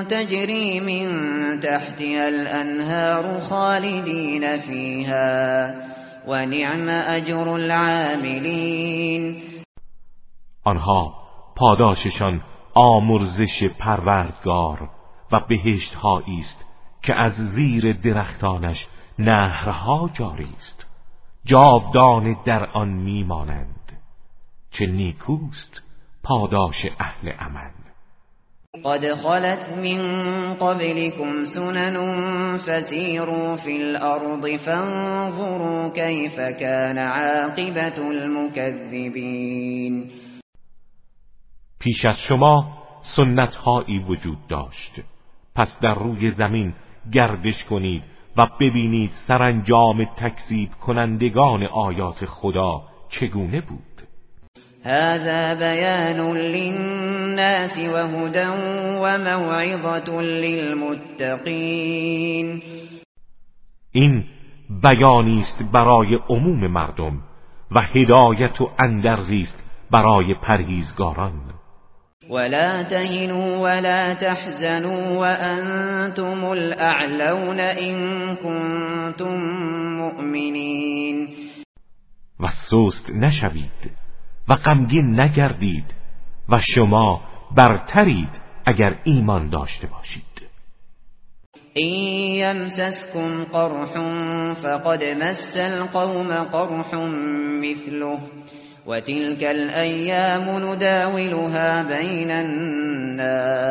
S1: تجري من تحتها الأنهار خالدين فيها. ونعم أجر العاملين.
S2: آنها پاداششان آمرزش پروردگار و بهشت است که از زیر درختانش نهرها جاری است. جاودانه در آن میمانند. چه نیکوست پاداش اهل عمل.
S1: قد خلت من قبلكم سنن فسيروا في الأرض فانظروا كيف كان عاقبة المكذبين.
S2: پیش از شما سنت هایی وجود داشت. پس در روی زمین گردش کنید و ببینید سرانجام تکذیب کنندگان آیات خدا چگونه بود.
S1: هذا بيان للناس وهدى وموعظة للمتقين.
S2: این بیانی است برای عموم مردم و هدایت و اندرزی است برای پرهیزگاران.
S1: ولا تهنوا ولا تحزنوا وانتم الاعلون ان كنتم مؤمنین
S2: و سست نشوید. و غمگین نگردید و شما برترید اگر ایمان داشته باشید.
S1: این یمسسکم قرح فقد مس القوم قرح مثله وتلك الأيام نداولها بين الناس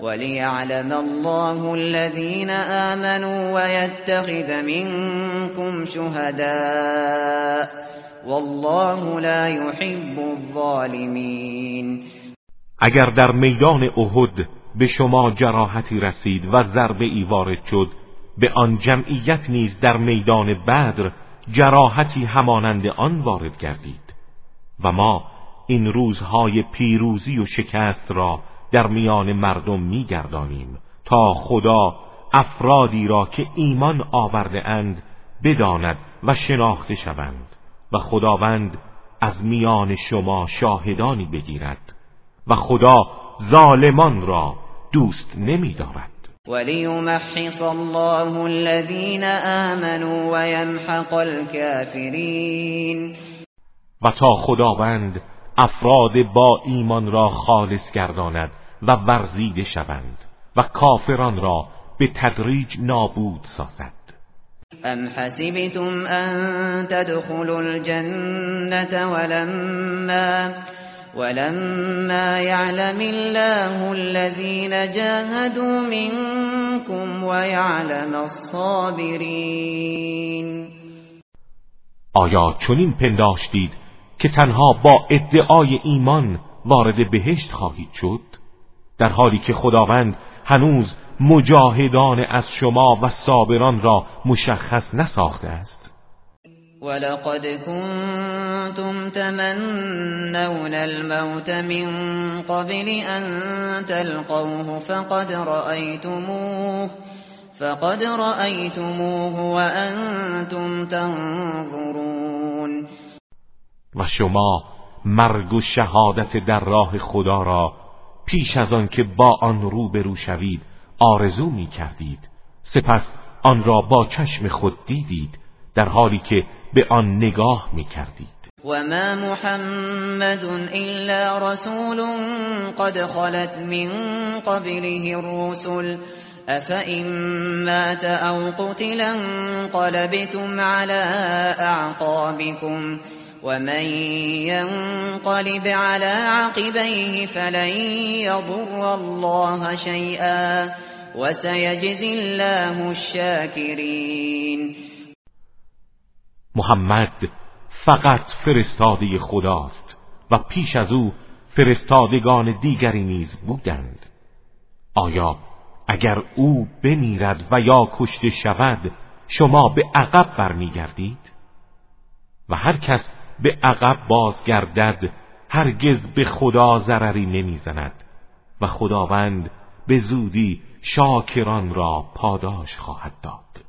S1: وليعلم الله الذين آمنوا ويتخذ منكم شهداء والله لا يحب الظالمین
S2: اگر در میدان احد به شما جراحتی رسید و ضربه ای وارد شد به آن جمعیت نیز در میدان بدر جراحتی همانند آن وارد گردید. و ما این روزهای پیروزی و شکست را در میان مردم میگردانیم تا خدا افرادی را که ایمان آورده اند بداند و شناخته شوند. و خداوند از میان شما شاهدانی بگیرد و خدا ظالمان را دوست نمی دارد
S1: وليمحص الله الذين آمنوا ويمحق الكافرین
S2: و تا خداوند افراد با ایمان را خالص گرداند و ورزیده شوند و کافران را به تدریج نابود سازد.
S1: ام حسبتم ان تدخلوا الجنة ولما ولما يعلم الله الذين جاهدوا منكم ويعلم الصابرين
S2: آیا چنین پنداشتید که تنها با ادعای ایمان وارد بهشت خواهید شد؟ در حالی که خداوند هنوز مجاهدان از شما و صابران را مشخص نساخته است.
S1: ولقد كنتم تمنون الموت من قبل ان تلقوه فقد رأيتموه فقد رأيتموه وانتم تنظرون.
S2: و شما مرگ و شهادت در راه خدا را پیش از آن که با آن روبرو شوید آرزو می کردید. سپس آن را با چشم خود دیدید در حالی که به آن نگاه می کردید.
S1: و ما محمد الا رسول قد خلت من قبله الرسل افئن مات او قتلا قلبتم على اعقابكم ومن ينقلب على عقبيه فلن يضر الله شيئا وسيجزي الله الشاكرين.
S2: محمد فقط فرستاده خداست و پیش از او فرستادگان دیگری نیز بودند. آیا اگر او بمیرد و یا کشته شود شما به عقب برمیگردید؟ و هر کس به عقب بازگردد هرگز به خدا ضرری نمی‌زند و خداوند به زودی شاکران را پاداش خواهد داد.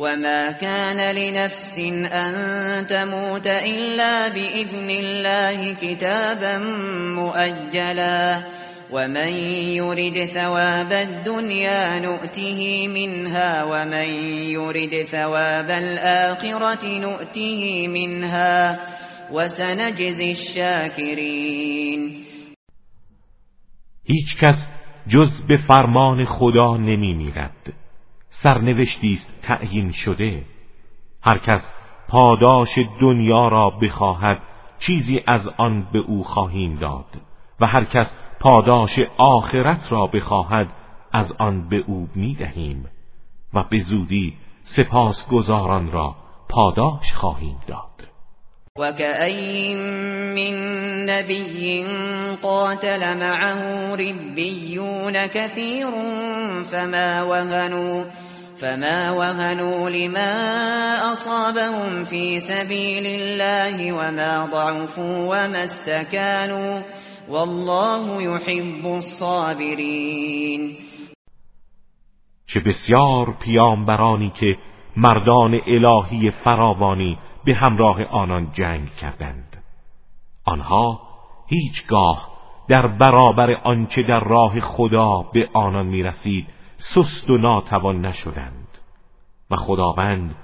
S1: وما كان لنفس أن تموت إلا بإذن الله كتابا مؤجلا. ومن يرد ثواب الدنيا نؤته منها ومن يرد ثواب الآخرة نؤته منها. وسنجزي الشاكرين.
S2: هیچ کس جز به فرمان خدا نمی میرد. سرنوشتی است تعیین شده. هر کس پاداش دنیا را بخواهد چیزی از آن به او خواهیم داد. و هر کس پاداش آخرت را بخواهد از آن به او می‌دهیم و به زودی سپاسگزاران را پاداش خواهیم داد.
S1: وكأين من نبي قاتل معه ربيون كثير فما وهنوا فما وهنوا لما أصابهم في سبيل الله وما ضعفوا وما استكانوا والله يحب الصابرين.
S2: چه بسیار پیامبرانی که مردان الهی فراوانی به همراه آنان جنگ کردند. آنها هیچگاه در برابر آنچه در راه خدا به آنان می‌رسید سست و ناتوان نشدند و خداوند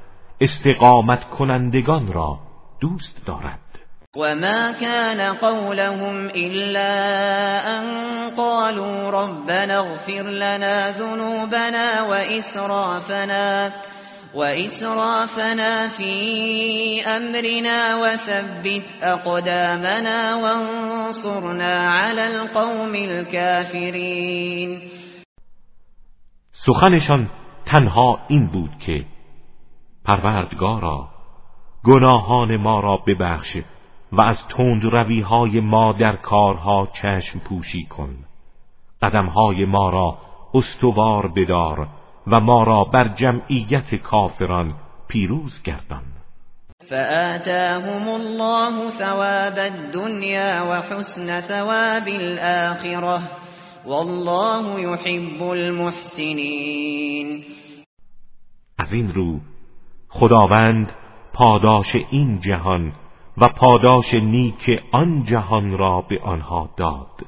S2: استقامت کنندگان را دوست دارد.
S1: وما كان قولهم إلا أن قالوا ربنا اغفر لنا ذنوبنا وإسرافنا وإسرافنا في أمرنا وثبت أقدامنا وانصرنا على القوم الكافرين.
S2: سخنشان تنها این بود که پروردگارا گناهان ما را ببخش و از تند روی های ما در کارها چشم پوشی کن. قدمهای ما را استوار بدار و ما را بر جمعیت کافران پیروز گردان.
S1: فآتاهم الله ثواب الدنيا وحسن ثواب الآخرة والله يحب المحسنين.
S2: از این رو خداوند پاداش این جهان و پاداش نیک آن جهان را به آنها داد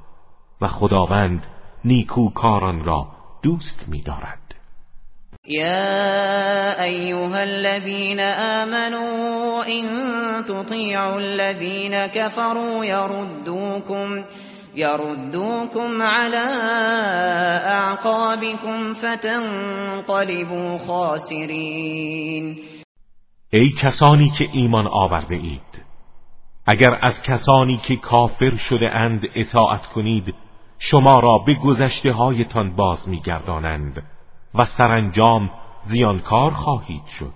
S2: و خداوند نیکوکاران را دوست می‌دارد.
S1: يا أيها الذين آمنوا إن تطيعوا الذين كفروا يردوكم يردوكم على اعقابكم فتنقلبوا خاسرین
S2: ای کسانی که ایمان آورده اید اگر از کسانی که کافر شده اند اطاعت کنید شما را به گذشته هایتان باز میگردانند. و سرانجام زیانکار خواهید شد.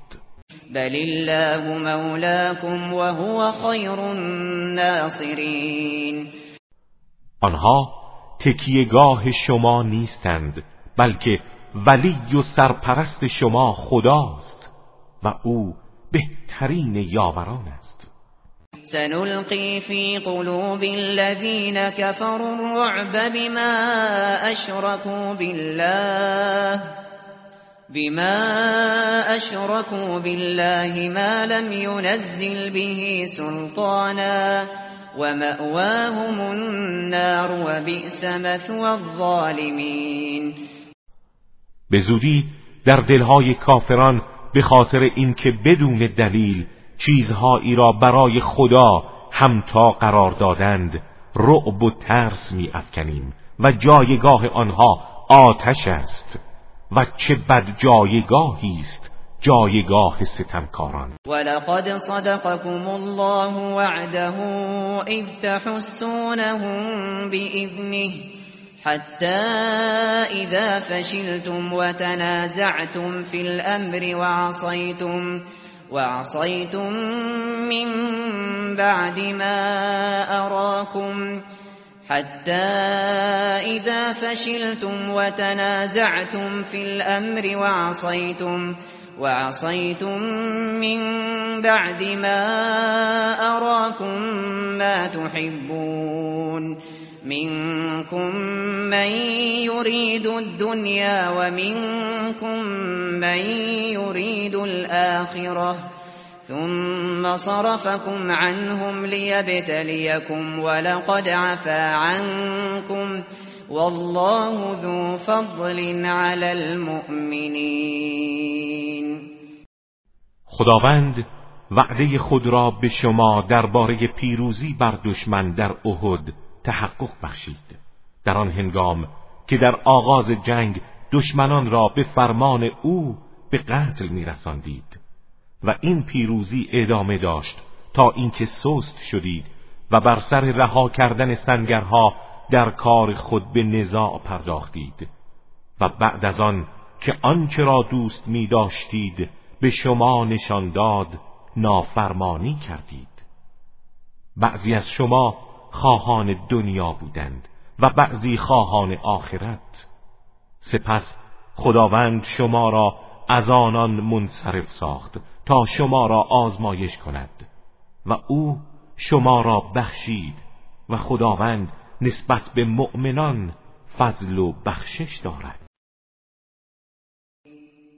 S1: بل الله مولاكم و هو خیر الناصرین.
S2: آنها تکیهگاه شما نیستند بلکه ولی و سرپرست شما خداست و او بهترین یاوران است.
S1: سنلقي في قلوب الذين كفروا الرعب بما أشركوا بالله بما أشركوا بالله ما لم ينزل به سلطانا ومأواهم النار وبئس مثوى الظالمين.
S2: به زودی در دلهای کافران به خاطر اینکه بدون دلیل چیزهایی را برای خدا همتا قرار دادند رعب و ترس می افکنیم و جایگاه آنها آتش است. و چه بد جایگاهی است جایگاه ستمکاران.
S1: ولقد صدقكم الله وعده اذ تحسونهم بإذنه حتى إذا فشلتم وتنازعتم في الأمر وعصيتم وعصيتم من بعد ما أراكم حتى إذا فشلتم وتنازعتم في الأمر وعصيتم وعصيتم من بعد ما أراكم ما تحبون منكم من يريد الدنيا ومنكم من يريد الآخرة. ثم صرفكم عنهم ليبتليكم ولقد عفا عنكم. والله ذو فضل على المؤمنين.
S2: خداوند وعده خود را به شما درباره پیروزی بر دشمن در احد تحقق بخشید. در آن هنگام که در آغاز جنگ دشمنان را به فرمان او به قتل میرساندید و این پیروزی ادامه داشت تا اینکه سست شدید و بر سر رها کردن سنگرها در کار خود به نزاع پرداختید و بعد از آن که آنچه را دوست می داشتید به شما نشان داد نافرمانی کردید. بعضی از شما خواهان دنیا بودند و بعضی خواهان آخرت. سپس خداوند شما را از آنان منصرف ساخت تا شما را آزمایش کند و او شما را بخشید و خداوند نسبت به مؤمنان فضل و بخشش دارد.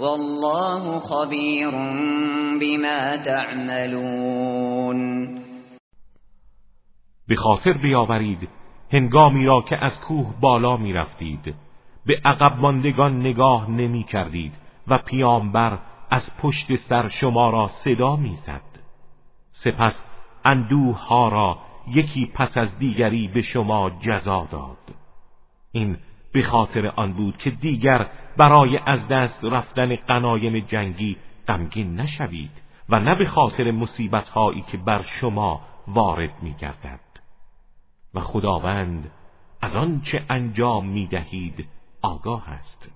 S1: والله خبير بما تعملون.
S2: به خاطر بیاورید هنگامی را که از کوه بالا می رفتید به عقب ماندگان نگاه نمی کردید و پیامبر از پشت سر شما را صدا می زد سپس اندوه ها را یکی پس از دیگری به شما جزا داد. این به خاطر آن بود که دیگر برای از دست رفتن قنایم جنگی غمگین نشوید و نه به خاطر مصیبت هایی که بر شما وارد می گردد و خداوند از آن چه انجام می دهید آگاه است.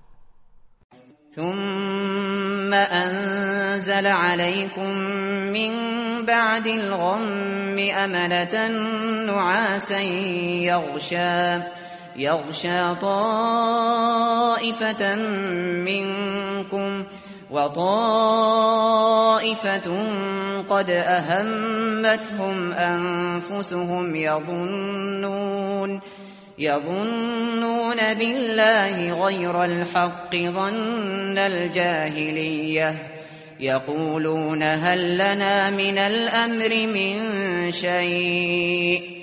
S1: ثم أنزل عليكم من بعد الغم أمنة نعاسا يغشى يغشى طائفة منكم وطائفة قد أهمتهم أنفسهم يظنون يظنون بالله غير الحق ظن الجاهلية يقولون هل لنا من الأمر من شيء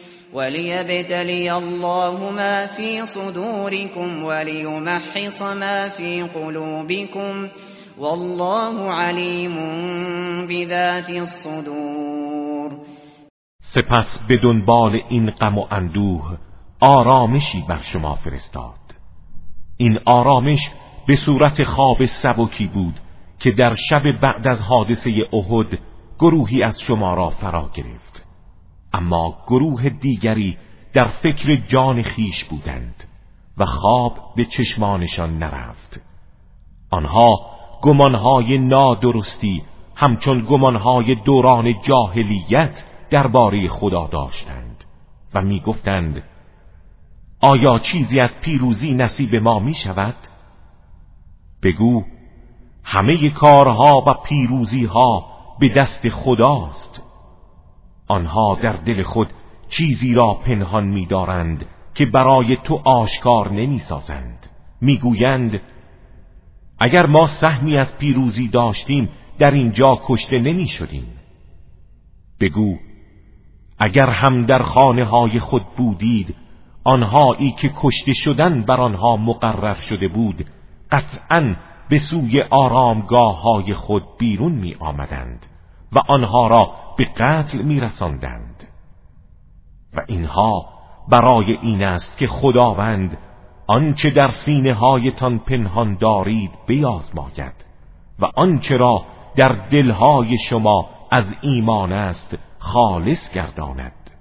S1: وليبتلي الله ما في صدوركم وليمحص ما في قلوبكم والله علیم بذات الصدور.
S2: سپس به دنبال این غم و اندوه آرامشی بر شما فرستاد. این آرامش به صورت خواب سبکی بود که در شب بعد از حادثه احد گروهی از شما را فرا گرفت. اما گروه دیگری در فکر جان خیش بودند و خواب به چشمانشان نرفت آنها گمانهای نادرستی همچون گمانهای دوران جاهلیت درباره خدا داشتند و می‌گفتند آیا چیزی از پیروزی نصیب ما می شود؟ بگو همه کارها و پیروزی ها به دست خداست آنها در دل خود چیزی را پنهان می‌دارند که برای تو آشکار نمی‌سازند. می‌گویند اگر ما سهمی از پیروزی داشتیم در اینجا کشته نمی شدیم بگو اگر هم در خانه های خود بودید آنهایی که کشته شدن بر آنها مقرر شده بود قطعا به سوی آرامگاه های خود بیرون می آمدند و آنها را به قتل می رسندند و اینها برای این است که خداوند آنچه در سینه هایتان پنهان دارید بیازماید و آنچه را در دلهای شما از ایمان است خالص گرداند.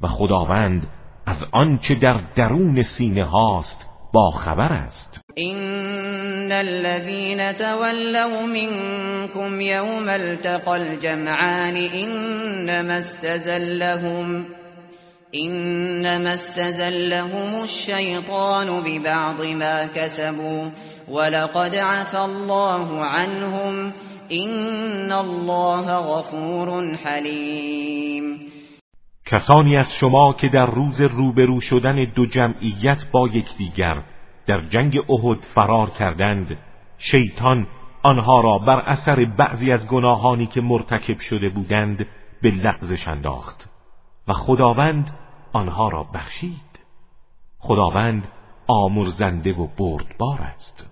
S2: و خداوند از آنچه در درون سینه هاست با خبر است.
S1: این الذين تولوا منكم يوم التقى الجمعان إنما استزلهم إنما استزلهم الشيطان ببعض ما كسبوا ولقد عفى الله عنهم إن الله غفور حلیم
S2: کسانی از شما که در روز روبرو شدن دو جمعیت با یکدیگر در جنگ احد فرار کردند شیطان آنها را بر اثر بعضی از گناهانی که مرتکب شده بودند به لغزش انداخت و خداوند آنها را بخشید. خداوند آمرزنده و بردبار است.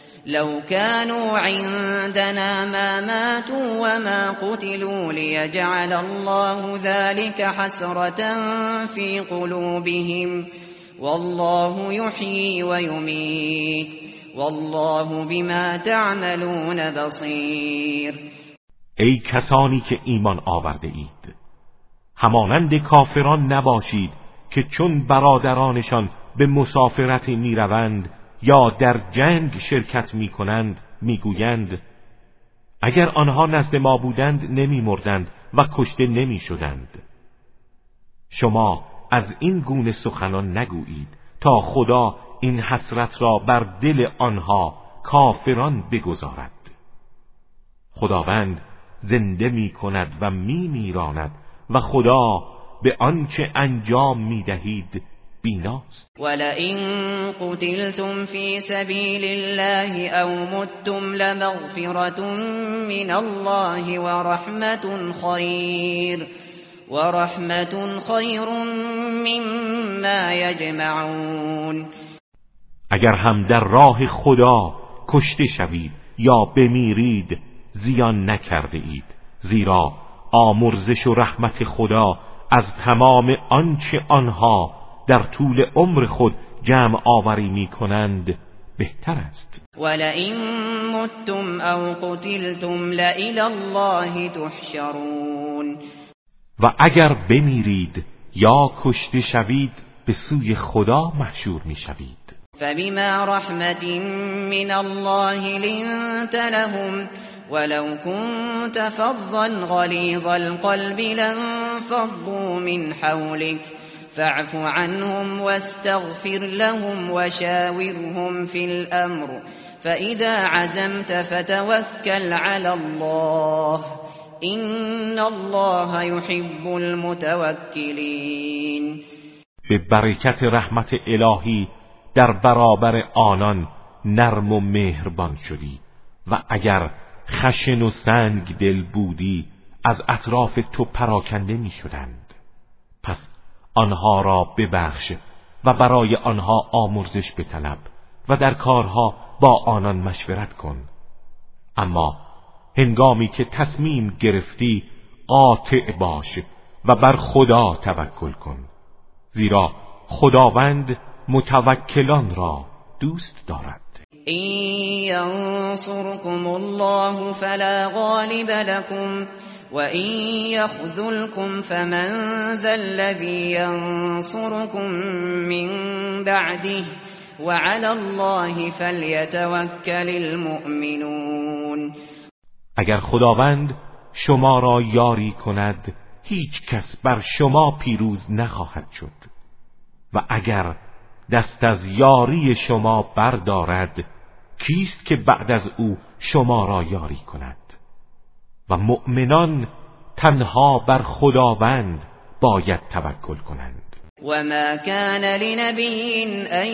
S1: لو كانوا عندنا ما ماتوا وما قتلوا ليجعل الله ذلك حسرة في قلوبهم. والله يحيي ويميت. والله بما تعملون بصیر
S2: ای کسانی که ایمان آورده اید همانند کافران نباشید که چون برادرانشان به مسافرتی می‌روند یا در جنگ شرکت می کنند اگر آنها نزد ما بودند نمی مردند و کشته نمی شدند شما از این گونه سخنان نگویید تا خدا این حسرت را بر دل آنها کافران بگذارد. خداوند زنده می کند و می میراند و خدا به آنچه انجام می دهید بیناست
S1: ولئن قتلتم في سبيل الله او متم لمغفرة من الله ورحمة خير ورحمة خير مما يجمعون
S2: اگر هم در راه خدا کشته شوید یا بمیرید زیان نکرده اید. زیرا آمرزش و رحمت خدا از تمام آنچه آنها در طول عمر خود جمع آوری می کنند بهتر است.
S1: ولئن متم او قتلتم لإلى الله تحشرون.
S2: و اگر بمیرید یا کشته شوید به سوی خدا محشور می شوید
S1: فبما رحمت من الله لنت لهم ولو كنت فظا غليظ القلب لانفضوا من حولك. فاعف عنهم واستغفر لهم وشاورهم في الأمر. فإذا عزمت فتوكل على الله. إن الله يحب المتوكلين.
S2: به برکت رحمت الهی در برابر آنان نرم و مهربان شدی. و اگر خشن و سنگ دل بودی از اطراف تو پراکنده می شدند پس آنها را ببخش و برای آنها آمرزش بطلب و در کارها با آنان مشورت کن. اما هنگامی که تصمیم گرفتی قاطع باش و بر خدا توکل کن. زیرا خداوند متوکلان را دوست دارد.
S1: این ینصركم الله فلا غالب لكم وَإِن يَخْذُلْكُمْ فَمَنْ ذَا الَّذِي يَنصُرُكُم مِّن بَعْدِهِ وَعَلَى اللَّهِ فَلْيَتَوَكَّلِ الْمُؤْمِنُونَ.
S2: اگر خداوند شما را یاری کند هیچ کس بر شما پیروز نخواهد شد. و اگر دست از یاری شما بردارد کیست که بعد از او شما را یاری کند؟ و مؤمنان تنها بر خداوند باید توکل کنند.
S1: و ما کان لنبی ان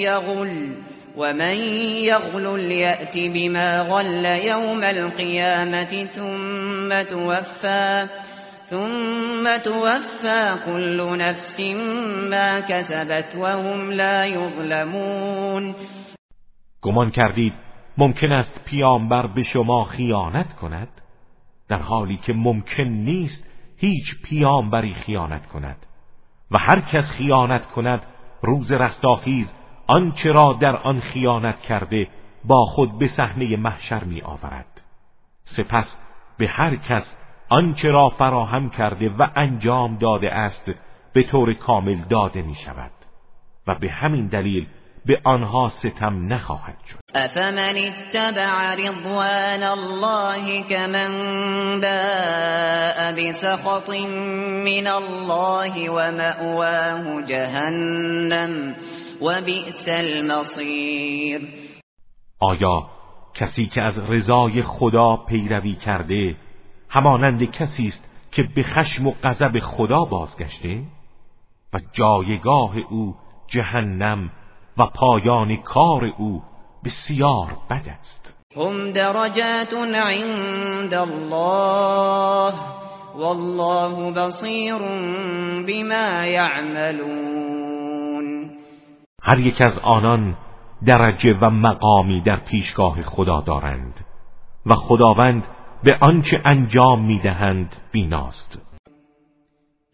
S1: یغل ومن یغل یأتی بما غل یوم القیامة ثم توفى ثم توفى كل نفس ما كسبت وهم لا يظلمون
S2: گمان کردید ممکن است پیامبر به شما خیانت کند؟ در حالی که ممکن نیست هیچ پیامبری خیانت کند و هر کس خیانت کند روز رستاخیز آنچه را در آن خیانت کرده با خود به صحنه محشر می آورد سپس به هر کس آنچه را فراهم کرده و انجام داده است به طور کامل داده می شود و به همین دلیل به آنها ستم نخواهد شد.
S1: افمن اتبع رضوان الله كمن باء بسخط من الله ومأواه جهنم وبئس المصیر
S2: آیا کسی که از رضای خدا پیروی کرده همانند کسی است که به خشم و غضب خدا بازگشته؟ و جایگاه او جهنم و پایان کار او بسیار بد است.
S1: هم درجات عند الله والله بصیر بما یعملون.
S2: هر یک از آنان درجه و مقامی در پیشگاه خدا دارند و خداوند به آنچه انجام می‌دهند بیناست.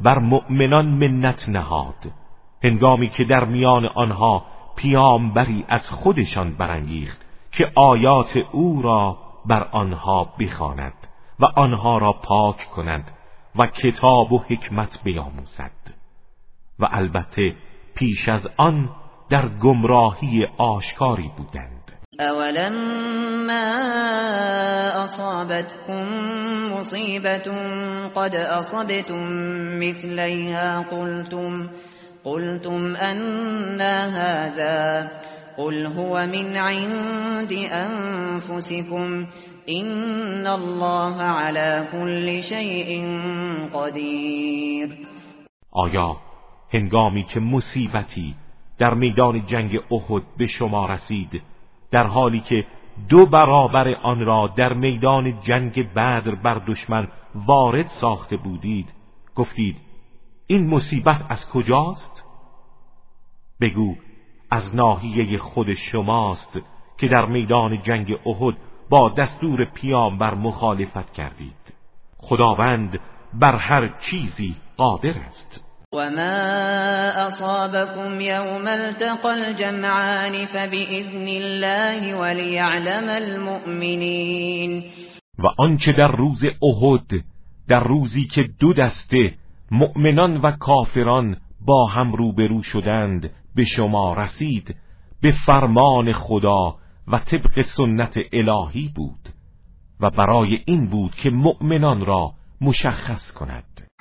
S2: بر مؤمنان منت نهاد. هنگامی که در میان آنها پیامبری از خودشان برانگیخت که آیات او را بر آنها بخواند و آنها را پاک کند و کتاب و حکمت بیاموزد. و البته پیش از آن در گمراهی آشکاری بودند.
S1: أولما أصابتكم مصيبة قد أصبتم مثليها قلتم قلتم أنا هذا قل هو من عند انفسكم این الله على كل شيء قدیر
S2: آیا هنگامی که مصیبتی در میدان جنگ احد به شما رسید در حالی که دو برابر آن را در میدان جنگ بدر بر دشمن وارد ساخته بودید گفتید این مصیبت از کجاست؟ بگو از ناحیه خود شماست که در میدان جنگ احد با دستور پیامبر مخالفت کردید خداوند بر هر چیزی قادر است
S1: وما أصابكم يوم التقى الجمعان فبإذن الله وليعلم المؤمنين.
S2: و آنچه در روز احد در روزی که دو دسته مؤمنان و کافران با هم روبرو شدند به شما رسید به فرمان خدا و طبق سنت الهی بود. و برای این بود که مؤمنان را مشخص کند.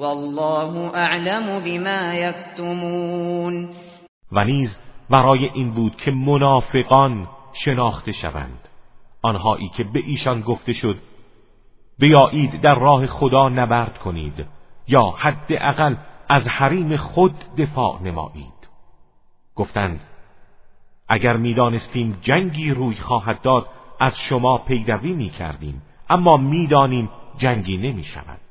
S1: والله اعلم بما یکتمون
S2: و نیز برای این بود که منافقان شناخته شوند. آنهایی که به ایشان گفته شد بیایید در راه خدا نبرد کنید یا حداقل از حریم خود دفاع نمایید. گفتند اگر می‌دانستیم جنگی روی خواهد داد از شما پیروی می کردیم اما می‌دانیم جنگی نمی شود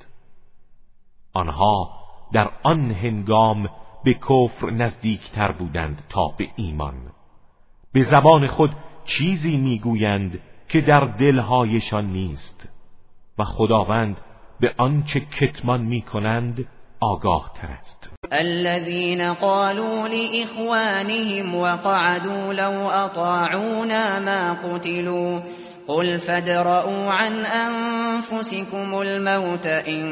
S2: آنها در آن هنگام به کفر نزدیکتر بودند تا به ایمان. به زبان خود چیزی می‌گویند که در دلهایشان نیست و خداوند به آنچه کتمان می‌کنند آگاه تر است.
S1: الذين قالوا لإخوانهم وقعدوا لو أطاعونا ما قتلوا قل فادرؤوا عن انفسكم الموت ان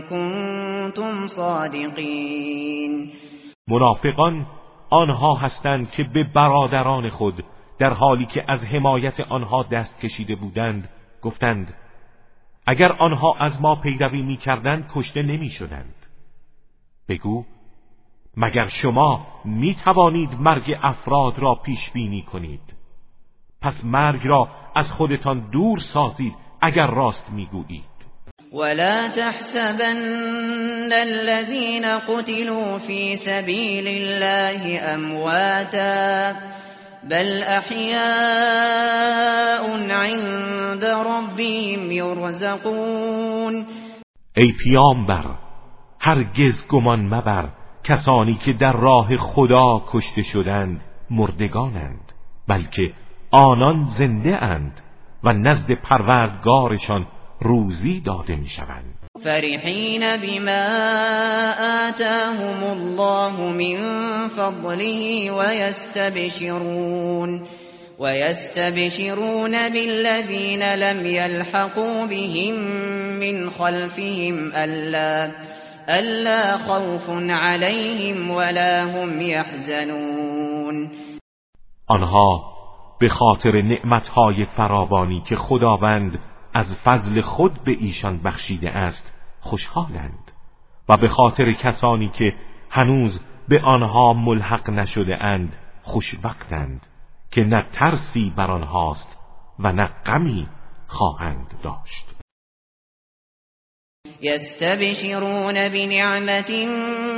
S1: كنتم صادقین
S2: منافقان آنها هستند که به برادران خود در حالی که از حمایت آنها دست کشیده بودند گفتند اگر آنها از ما پیروی می‌کردند کشته نمی‌شدند. بگو مگر شما می توانید مرگ افراد را پیش بینی کنید؟ پس مرگ را از خودتان دور سازید اگر راست می‌گویید.
S1: ولا تحسبن الذين قتلوا في سبيل الله امواتا بل احياء عند ربهم يرزقون
S2: ای پیامبر هرگز گمان مبر کسانی که در راه خدا کشته شدند مردگانند بلکه آنان زنده اند و نزد پروردگارشان روزی داده می شوند
S1: فرحین بما آتاهم الله من فضله ويستبشرون ويستبشرون بالذين لم يلحقوا بهم من خلفهم ألا, ألا خوف عليهم ولا هم يحزنون
S2: آنها به خاطر نعمتهای فراوانی که خداوند از فضل خود به ایشان بخشیده است خوشحالند. و به خاطر کسانی که هنوز به آنها ملحق نشده اند خوشوقتند که نه ترسی بر آنهاست و نه غمی خواهند داشت.
S1: یستبشرون بنعمت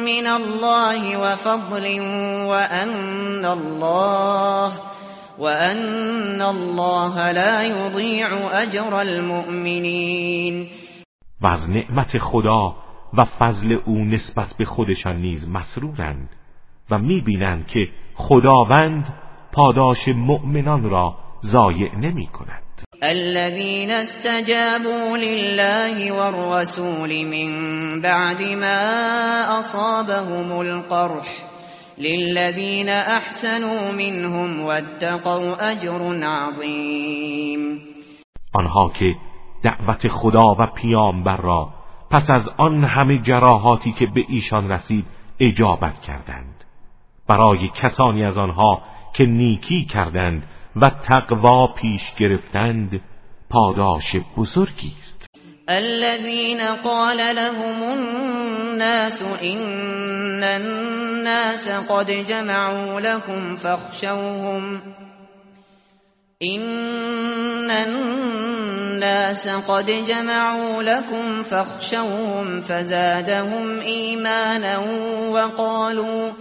S1: من الله وفضل وأن الله وأن الله لا يضيع اجر المؤمنین
S2: و از نعمت خدا و فضل او نسبت به خودشان نیز مسرورند و می‌بینند که خداوند پاداش مؤمنان را ضایع نمی کند
S1: الذين استجابوا لله والرسول من بعد ما أصابهم القرح للذین احسنوا منهم واتقوا اجر عظیم
S2: آنها که دعوت خدا و پیامبر را پس از آن همه جراحاتی که به ایشان رسید اجابت کردند. برای کسانی از آنها که نیکی کردند و تقوا پیش گرفتند پاداش بزرگی است.
S1: الذين قال لهم الناس ان الناس قد جمعوا لكم فاخشوهم ان الناس قد جمعوا لكم فاخشوهم فزادهم ایمانا وقالوا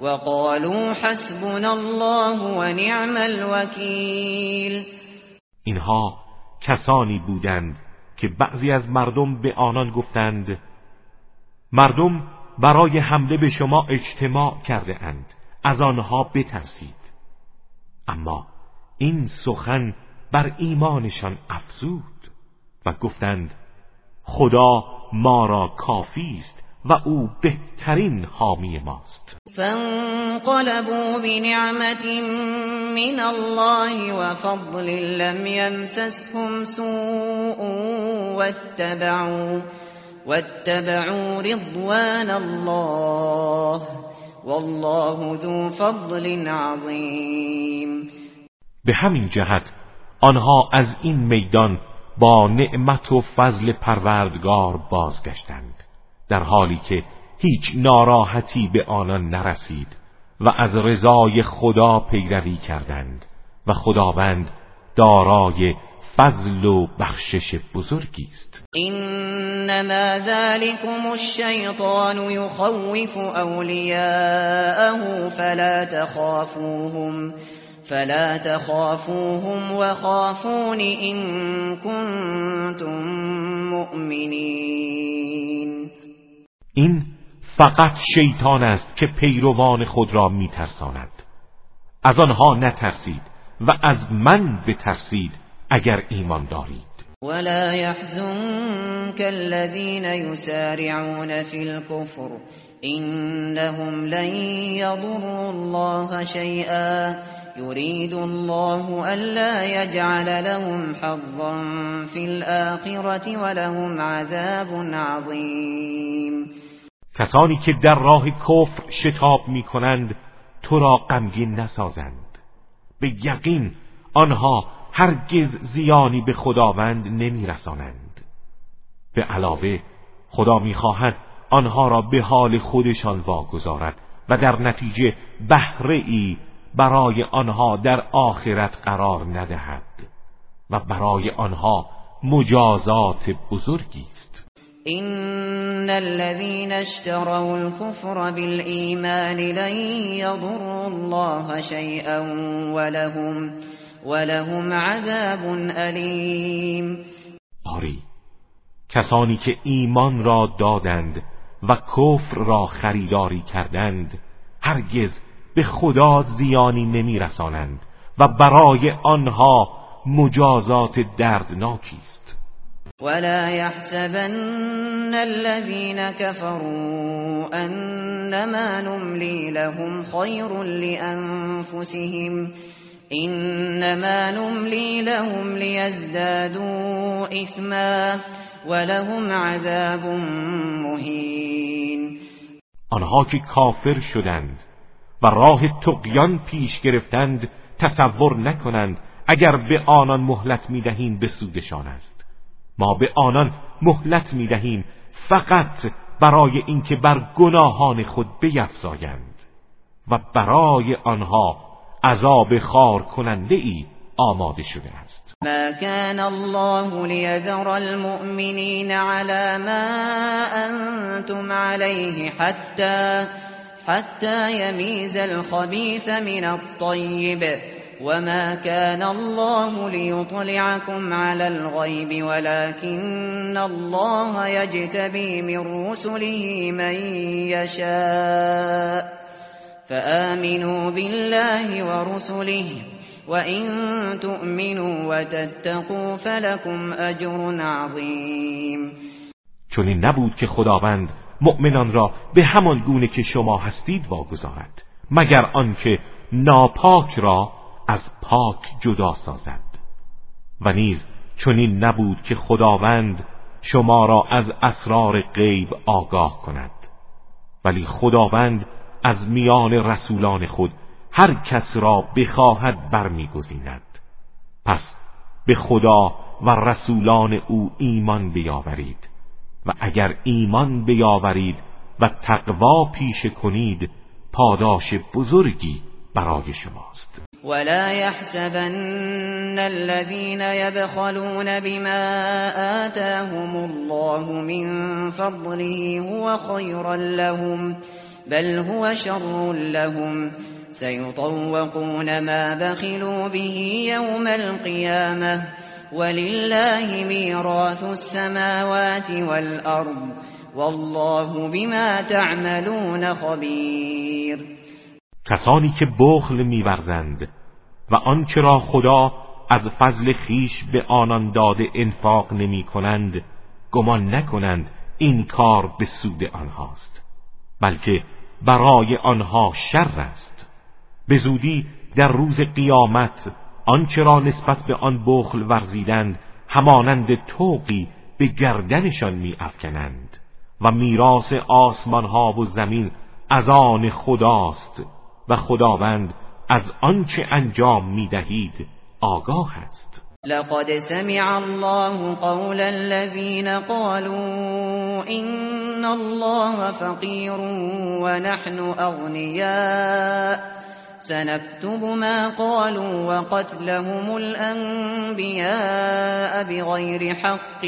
S1: وقالوا حسبنا الله ونعم الوكيل.
S2: اینها کسانی بودند که بعضی از مردم به آنان گفتند مردم برای حمله به شما اجتماع کرده اند از آنها بترسید. اما این سخن بر ایمانشان افزود و گفتند خدا ما را کافی است و او بهترین حامی ماست.
S1: فانقلبوا بنعمت من الله وفضل لم يمسسهم سوء واتبعوا واتبعوا رضوان الله والله ذو فضل عظیم.
S2: به همین جهت آنها از این میدان با نعمت و فضل پروردگار بازگشتند. در حالی که هیچ ناراحتی به آنان نرسید و از رضای خدا پیروی کردند و خداوند دارای فضل و بخشش بزرگی است.
S1: انما ذلكم الشیطان یخوف اولیاءه فلا تخافوهم فلا تخافوهم وخافون ان كنتم مؤمنین.
S2: این فقط شیطان است که پیروان خود را میترساند. از آنها نترسید و از من بترسید اگر ایمان دارید.
S1: ولا يحزنك الذين يسارعون في الكفر. انهم لن يضروا الله شيئا. يريد الله ألا يجعل لهم حظا في الآخرة ولهم عذاب عظیم
S2: کسانی که در راه کفر شتاب می کنند تو را غمگین نسازند. به یقین آنها هرگز زیانی به خداوند نمی رسانند به علاوه خدا می‌خواهد آنها را به حال خودشان واگذارد و در نتیجه بهره ای برای آنها در آخرت قرار ندهد و برای آنها مجازات بزرگی
S1: ان الذين اشتروا الكفر بالایمان لن يضروا الله شيئا ولهم ولهم عذاب الیم
S2: آری کسانی که ایمان را دادند و کفر را خریداری کردند هرگز به خدا زیانی نمیرسانند و برای آنها مجازات دردناکی است.
S1: ولا يحسبن الذين كفروا انما نملي لهم خير لانفسهم انما نملي لهم ليزدادوا اثما ولهم عذاب مهین
S2: آنها که کافر شدند و راه تقیان پیش گرفتند تصور نکنند اگر به آنان مهلت می‌دهیم به سودشان است. ما به آنان مهلت می‌دهیم فقط برای اینکه بر گناهان خود بیفزایند و برای آنها عذاب خار کننده ای آماده شده است.
S1: ما كان الله ليذر المؤمنين على ما انتم عليه حتى حتى يميز الخبيث من الطيب. وما كان الله ليطلعكم على الغيب ولكن الله يجتبي من رسله من يشاء. فآمنوا بالله ورسله وإن تؤمنوا وتتقوا فلكم أجر عظيم.
S2: چون نبود که خداوند مؤمنان را به همان گونه که شما هستید واگذارد مگر آنکه ناپاک را از پاک جدا سازد. و نیز چنین نبود که خداوند شما را از اسرار غیب آگاه کند. ولی خداوند از میان رسولان خود هر کس را بخواهد برمیگزیند. پس به خدا و رسولان او ایمان بیاورید. و اگر ایمان بیاورید و تقوا پیش کنید پاداش بزرگی برای شماست.
S1: ولا يحسبن الذين يبخلون بما آتاهم الله من فضله هو خيرا لهم بل هو شر لهم. سيطوقون ما بخلوا به يوم القيامة ولله ميراث السماوات والأرض والله بما تعملون خبیر
S2: کسانی که بخل میورزند و آنچه را خدا از فضل خیش به آنان داده انفاق نمی کنند گمان نکنند این کار به سود آنهاست بلکه برای آنها شر است. به زودی در روز قیامت آنچه را نسبت به آن بخل ورزیدند همانند توقی به گردنشان می افکنند و میراث آسمان ها و زمین از آن خداست و خداوند از آنچه انجام می دهید آگاه است.
S1: لقد سمع الله قول الذين قالوا إن الله فقير ونحن أغنياء سنكتب ما قالوا وقتلهم الأنبياء بغير حق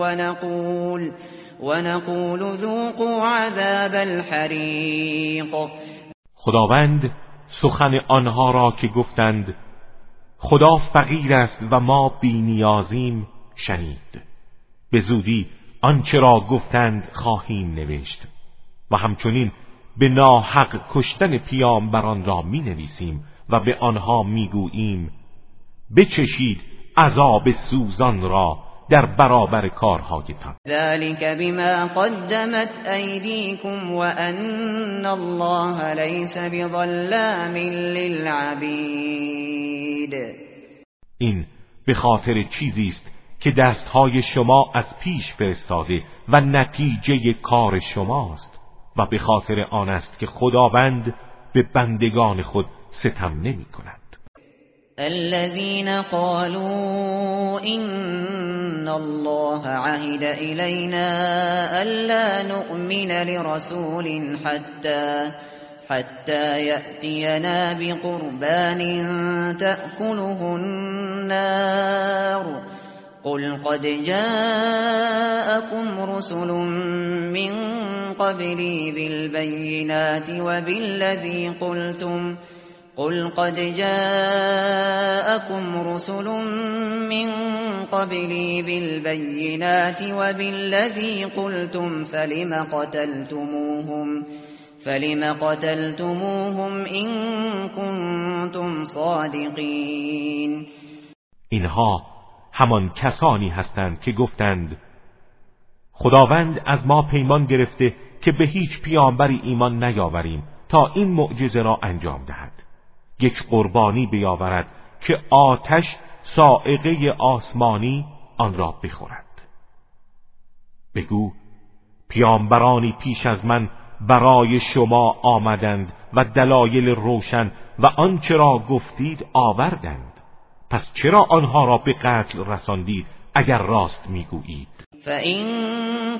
S1: ونقول ونقول ذوقوا عذاب الحریق
S2: خداوند سخن آنها را که گفتند خدا فقیر است و ما بینیازیم شنید. به زودی آنچه را گفتند خواهیم نوشت. و همچنین به ناحق کشتن پیامبران را می نویسیم و به آنها می گوییم بچشید عذاب سوزان را در برابر کارهایتان.
S1: ذلك بما قدمت ایدیکم و ان الله لیس بظلام للعبید
S2: این به خاطر چیزی است که دستهای شما از پیش فرستاده و نتیجه کار شماست. و به خاطر آن است که خداوند به بندگان خود ستم نمی کند.
S1: الذين قالوا إن الله عهد إلينا ألا نؤمن لرسول حتى حتى يأتينا بقربان تأكله النار. قل قد جاءكم رسل من قبلي بالبينات وبالذي قلتم قل قد جاءكم رسل من قبلي بالبينات وبالذي قلتم فلم قتلتموهم فلم قتلتموهم إن كنتم صادقين
S2: اینها همان کسانی هستند که گفتند خداوند از ما پیمان گرفته که به هیچ پیامبری ایمان نیاوریم تا این معجزه را انجام دهد. یک قربانی بیاورد که آتش سائقه آسمانی آن را بخورد. بگو پیامبرانی پیش از من برای شما آمدند و دلایل روشن و آنچه را گفتید آوردند. پس چرا آنها را به قتل رساندید اگر راست می‌گویید؟
S1: فَإِن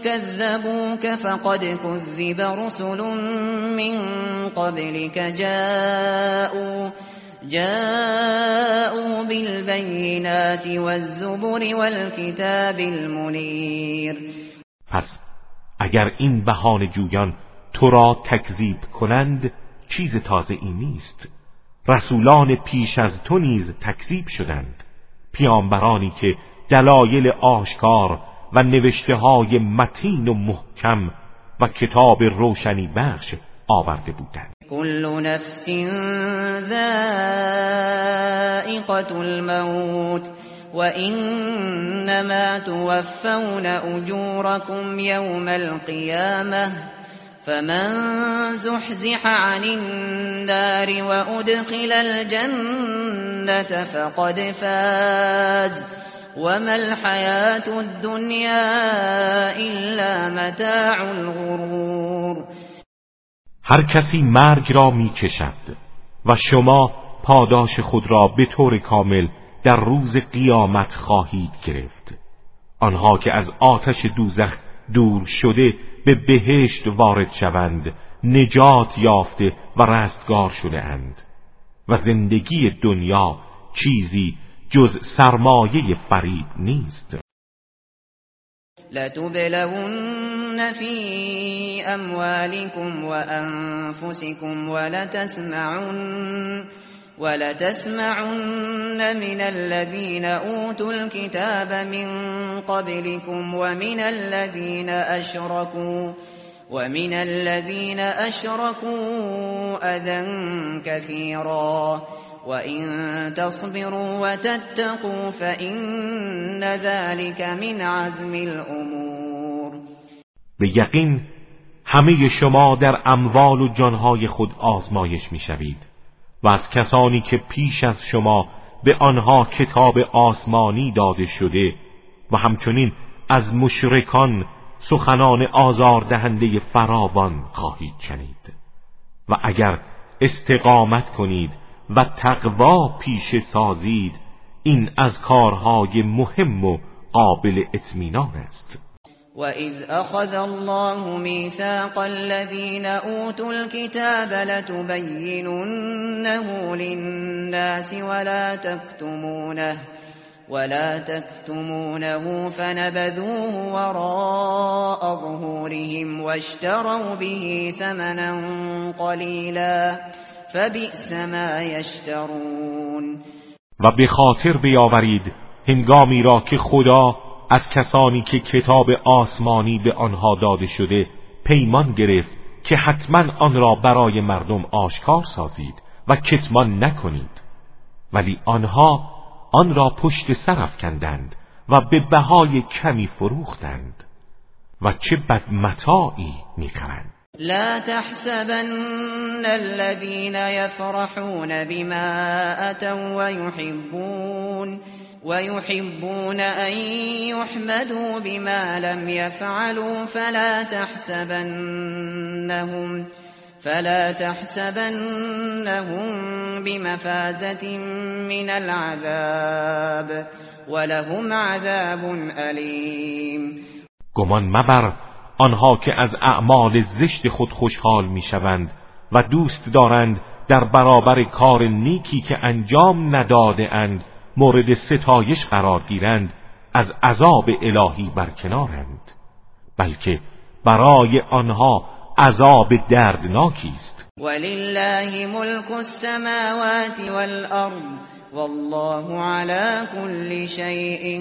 S1: كَذَّبُوكَ فَقَدْ كُذِّبَ رُسُلٌ مِّن قَبْلِكَ جَاءُوا جاءوا بالبينات والزبر والكتاب المنیر
S2: پس اگر این بهان جویان تو را تکذیب کنند چیز تازه ای نیست. رسولان پیش از تو نیز تکذیب شدند. پیامبرانی که دلایل آشکار و نوشته های متین و محکم و کتاب روشنی بخش آورده بودند.
S1: كل نفس ذائقة الموت وإنما توفون أجوركم يوم القيامة فمن زحزح عن النار وأدخل الجنة فقد فاز وما الحياة الدنيا إلا متاع الغرور.
S2: هر کسی مرگ را می کشد و شما پاداش خود را به طور کامل در روز قیامت خواهید گرفت. آنها که از آتش دوزخ دور شده به بهشت وارد شوند نجات یافته و رستگار شده اند. و زندگی دنیا چیزی جز سرمایه فریب نیست.
S1: لتبلون في اموالكم وانفسكم ولتسمعن ولتسمعن من الذين اوتوا الكتاب من قبلكم ومن الذين اشركوا ومن الذين اشركوا اذى كثيرا وَإِن تصبروا وتتقوا فإن ذلك من عزم الامور
S2: به یقین همه شما در اموال و جانهای خود آزمایش می‌شوید. و از کسانی که پیش از شما به آنها کتاب آسمانی داده شده و همچنین از مشرکان سخنان آزاردهنده فراوان خواهید شنید. و اگر استقامت کنید و تقوا پیش سازید این از کارهای مهم و قابل اطمینان است.
S1: وَإِذْ أَخَذَ اللَّهُ مِيثَاقَ الَّذِينَ أُوتُوا الْكِتَابَ لَتُبَيِّنُنَّهُ لِلنَّاسِ وَلَا تَكْتُمُونَهُ ولا تكتمونه فنبذوه وراء ظهورهم واشتروا به ثمنا قليلا فبئس ما یشترون
S2: و به خاطر بیاورید هنگامی را که خدا از کسانی که کتاب آسمانی به آنها داده شده پیمان گرفت که حتما آن را برای مردم آشکار سازید و کتمان نکنید. ولی آنها آن را پشت سر کندند و به بهای کمی فروختند. و چه بد متاعی می‌خرند.
S1: لا تحسبن الذين يفرحون بما أتوا ويحبون ويحبون أن يحمدوا بما لم يفعلوا فلا تحسبنهم فلا تحسبنهم بمفازة من العذاب ولهم عذاب أليم.
S2: گمان مبر آنها که از اعمال زشت خود خوشحال می‌شوند و دوست دارند در برابر کار نیکی که انجام نداده اند. مورد ستایش قرار گیرند از عذاب الهی برکنارند بلکه برای آنها عذاب دردناکی است.
S1: ولله ملک السماوات والارض والله على كل شيء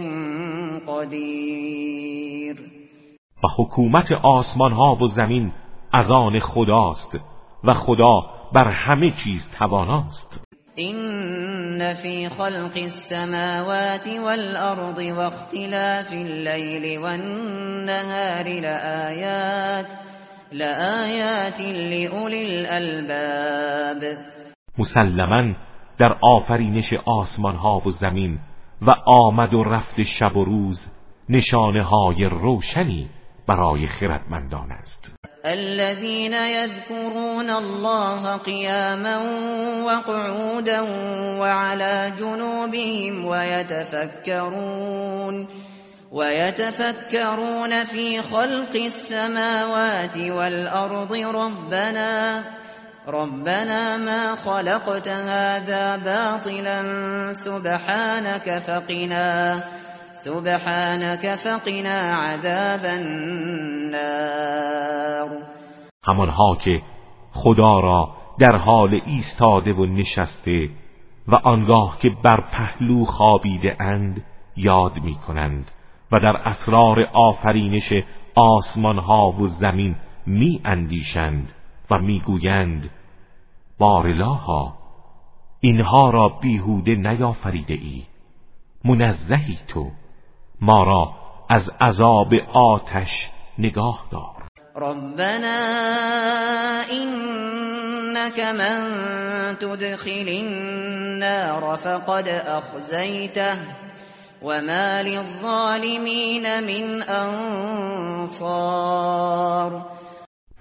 S1: قدیر
S2: و حکومت آسمان ها و زمین از آن خداست و خدا بر همه چیز تواناست.
S1: این فی خلق السماوات والارض واختلاف الليل والنهار لآیات لآیات لأولی الالباب
S2: مسلما در آفرینش آسمان ها و زمین و آمد و رفت شب و روز نشانه های روشنی برای خردمندان است.
S1: الذين يذكرون الله قياما وقعودا وعلى جنوبهم ويتفكرون ويتفكرون في خلق السماوات والأرض ربنا ربنا ما خلقت هذا باطلا سبحانك فقنا سبحانك فقنا عذاب النار.
S2: همانها که خدا را در حال ایستاده و نشسته و آنگاه که بر پهلو خوابیده اند یاد می کنند و در اسرار آفرینش آسمان ها و زمین می اندیشند و می گویند بارلاها اینها را بیهوده نیافریده ای منزهی تو. ما را از عذاب آتش نگاه دار.
S1: ربنا إنك من تدخل النار فقد أخزيته وما للظالمین من انصار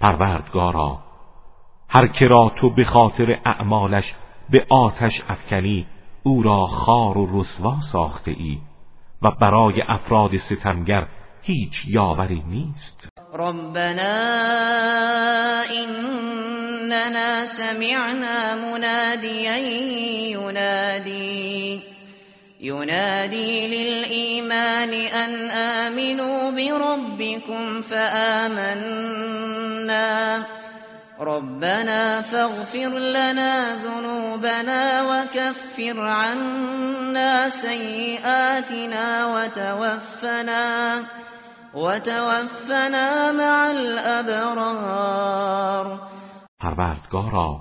S2: پروردگارا هر که را تو به خاطر اعمالش به آتش افکنی او را خار و رسوا ساخته ای. و برای افراد ستمگر هیچ یاوری نیست.
S1: ربنا اننا سمعنا منادیا ینادی ينادي للإيمان أن آمنوا بربكم فآمنا. ربنا فاغفر لنا ذنوبنا وكفر عنا سيئاتنا وتوفنا وتوفنا مع الابرار
S2: پروردگارا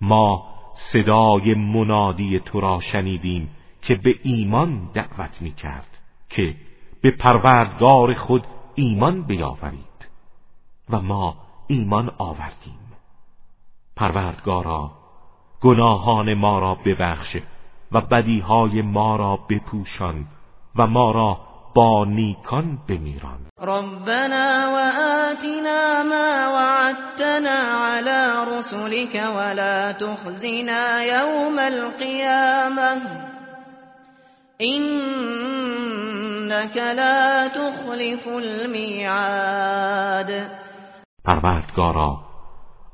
S2: ما صدای منادی تو را شنیدیم که به ایمان دعوت می کرد که به پروردگار خود ایمان بیاورید. و ما ایمان آوردیم. پروردگارا گناهان ما را ببخش و بدیهای ما را بپوشان و ما را با نیکان بمیران.
S1: ربنا و آتنا ما وعدتنا على رسلك ولا تخزنا يوم القيامة. إنك لا تخلف الميعاد.
S2: پروردگارا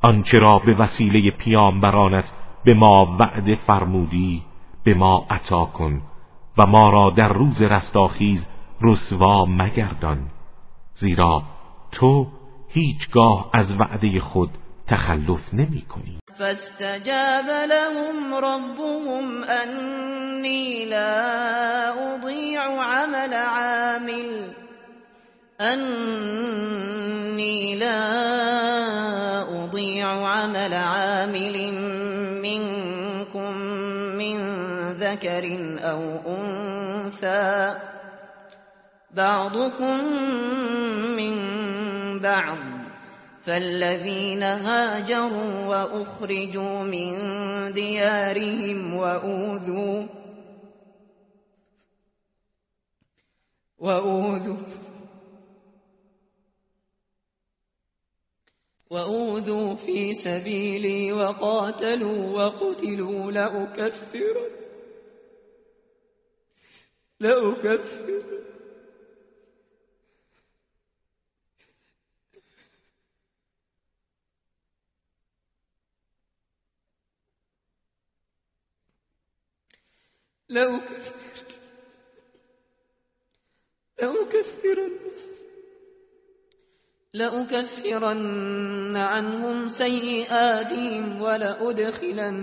S2: آنچه را به وسیله پیامبرانت به ما وعده فرمودی به ما عطا کن و ما را در روز رستاخیز رسوا مگردان. زیرا تو هیچگاه از وعده خود تخلف نمی کنی.
S1: فاستجاب لهم ربهم انی لا اضیع عمل عامل. انی لا اضیع عمل عامل منكم من ذكر أو أنثى. بعضكم من بعض. فالذين هاجروا وأخرجوا من ديارهم وأوذوا. وأوذوا. وأوذوا في سبيلي وقاتلوا وقتلوا لأكفر لأكفر لأكفر لأكفرن لأكفرن عنهم سيئاتهم ولأدخلنهم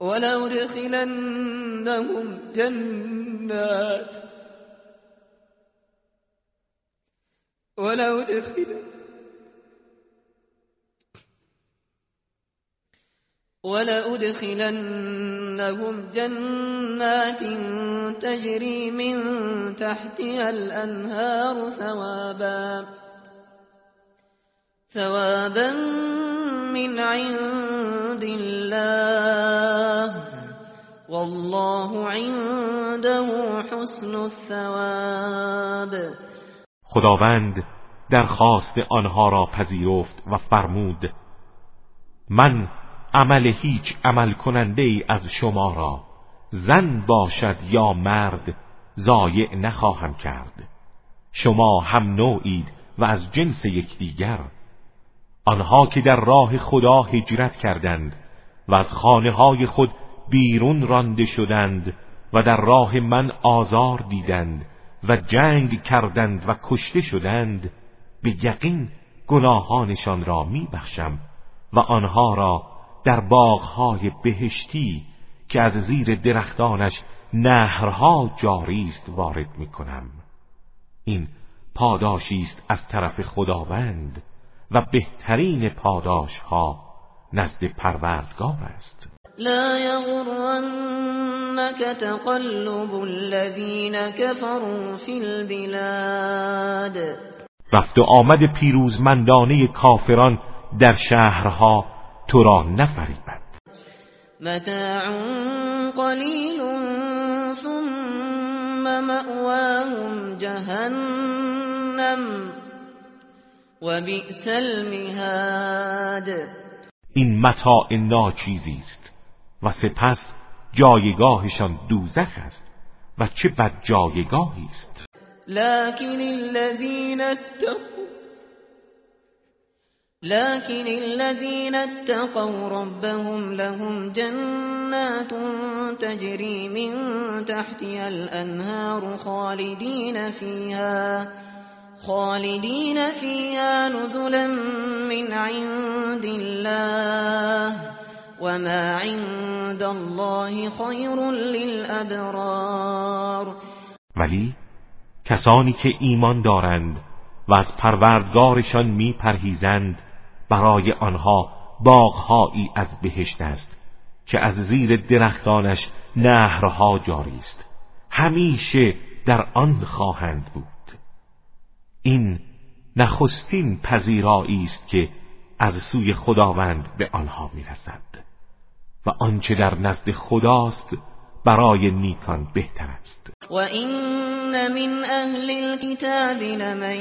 S1: ولأدخلنهم جنات ولأدخلنهم ولأدخلنهم جنات تجري من تحتها الأنهار ثوابا ثوابا من عند الله والله عنده حسن الثواب.
S2: خداوند درخواست آنها را پذیرفت و فرمود من عمل هیچ عمل کننده ای از شما را. زن باشد یا مرد زایع نخواهم کرد. شما هم نوعید و از جنس یکدیگر. آنها که در راه خدا هجرت کردند و از خانه های خود بیرون رانده شدند و در راه من آزار دیدند و جنگ کردند و کشته شدند به یقین گناهانشان را میبخشم و آنها را در باغهای بهشتی که از زیر درختانش نهرها جاری است وارد می کنم این پاداشی است از طرف خداوند و بهترین پاداش ها نزد پروردگار است.
S1: لا يغرنك تقلب الذين كفروا في البلاد.
S2: رفت و آمد پیروزمندانه کافران در شهرها تو را نفریبد.
S1: متاع قلیل ثم مأواهم جهنم و بئس المهاد.
S2: این متاع ناچیزی است و سپس جایگاهشان دوزخ است و چه بد جایگاهی است.
S1: لكن الذين اتقوا لكن الذين اتقوا ربهم لهم جنات تجري من تحتها الأنهار خالدين فيها خالدين فيها نزلا من عند الله وما عند الله خير للأبرار.
S2: ولی کسانی که ایمان دارند و از پروردگارشان میپرهیزند برای آنها باغهایی از بهشت است که از زیر درختانش نهرها جاری است. همیشه در آن خواهند بود. این نخستین پذیرایی است که از سوی خداوند به آنها می‌رسد و آنچه در نزد خداست برای نیکان بهتر است.
S1: و این من أهل الكتاب لمن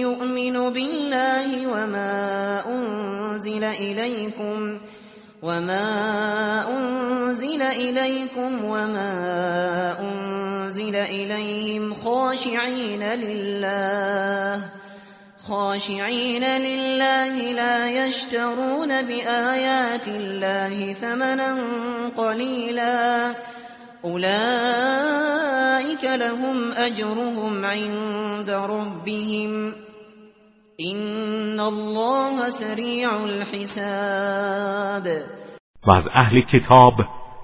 S1: یؤمن بالله وما انزل الیکم وما انزل الیکم وما انزل الیهم خاشعین لله خاشعين لله لا يشترون بآيات الله ثمنا قليلا اولئك لهم اجرهم عند ربهم. این الله سریع الحساب.
S2: و از اهل کتاب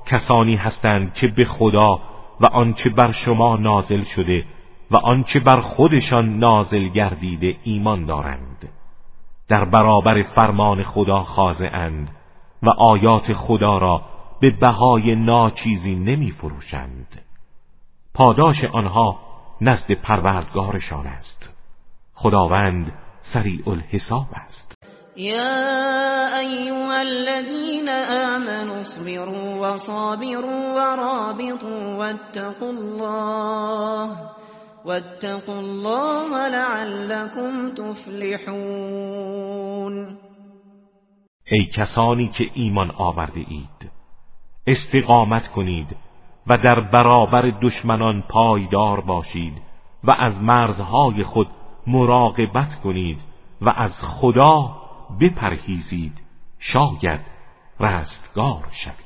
S2: کسانی هستند که به خدا و آنچه بر شما نازل شده و آنچه بر خودشان نازل گردیده ایمان دارند. در برابر فرمان خدا خاضعند و آیات خدا را به بهای ناچیزی نمی فروشند پاداش آنها نزد پروردگارشان است. خداوند سریع الحساب است.
S1: یا ایها الذين آمنوا اصبروا وصابروا ورابطوا واتقوا الله واتقوا الله لعلكم تفلحون.
S2: ای کسانی که ایمان آورده اید استقامت کنید و در برابر دشمنان پایدار باشید و از مرزهای خود مراقبت کنید و از خدا بپرهیزید. شاید رستگار شوید.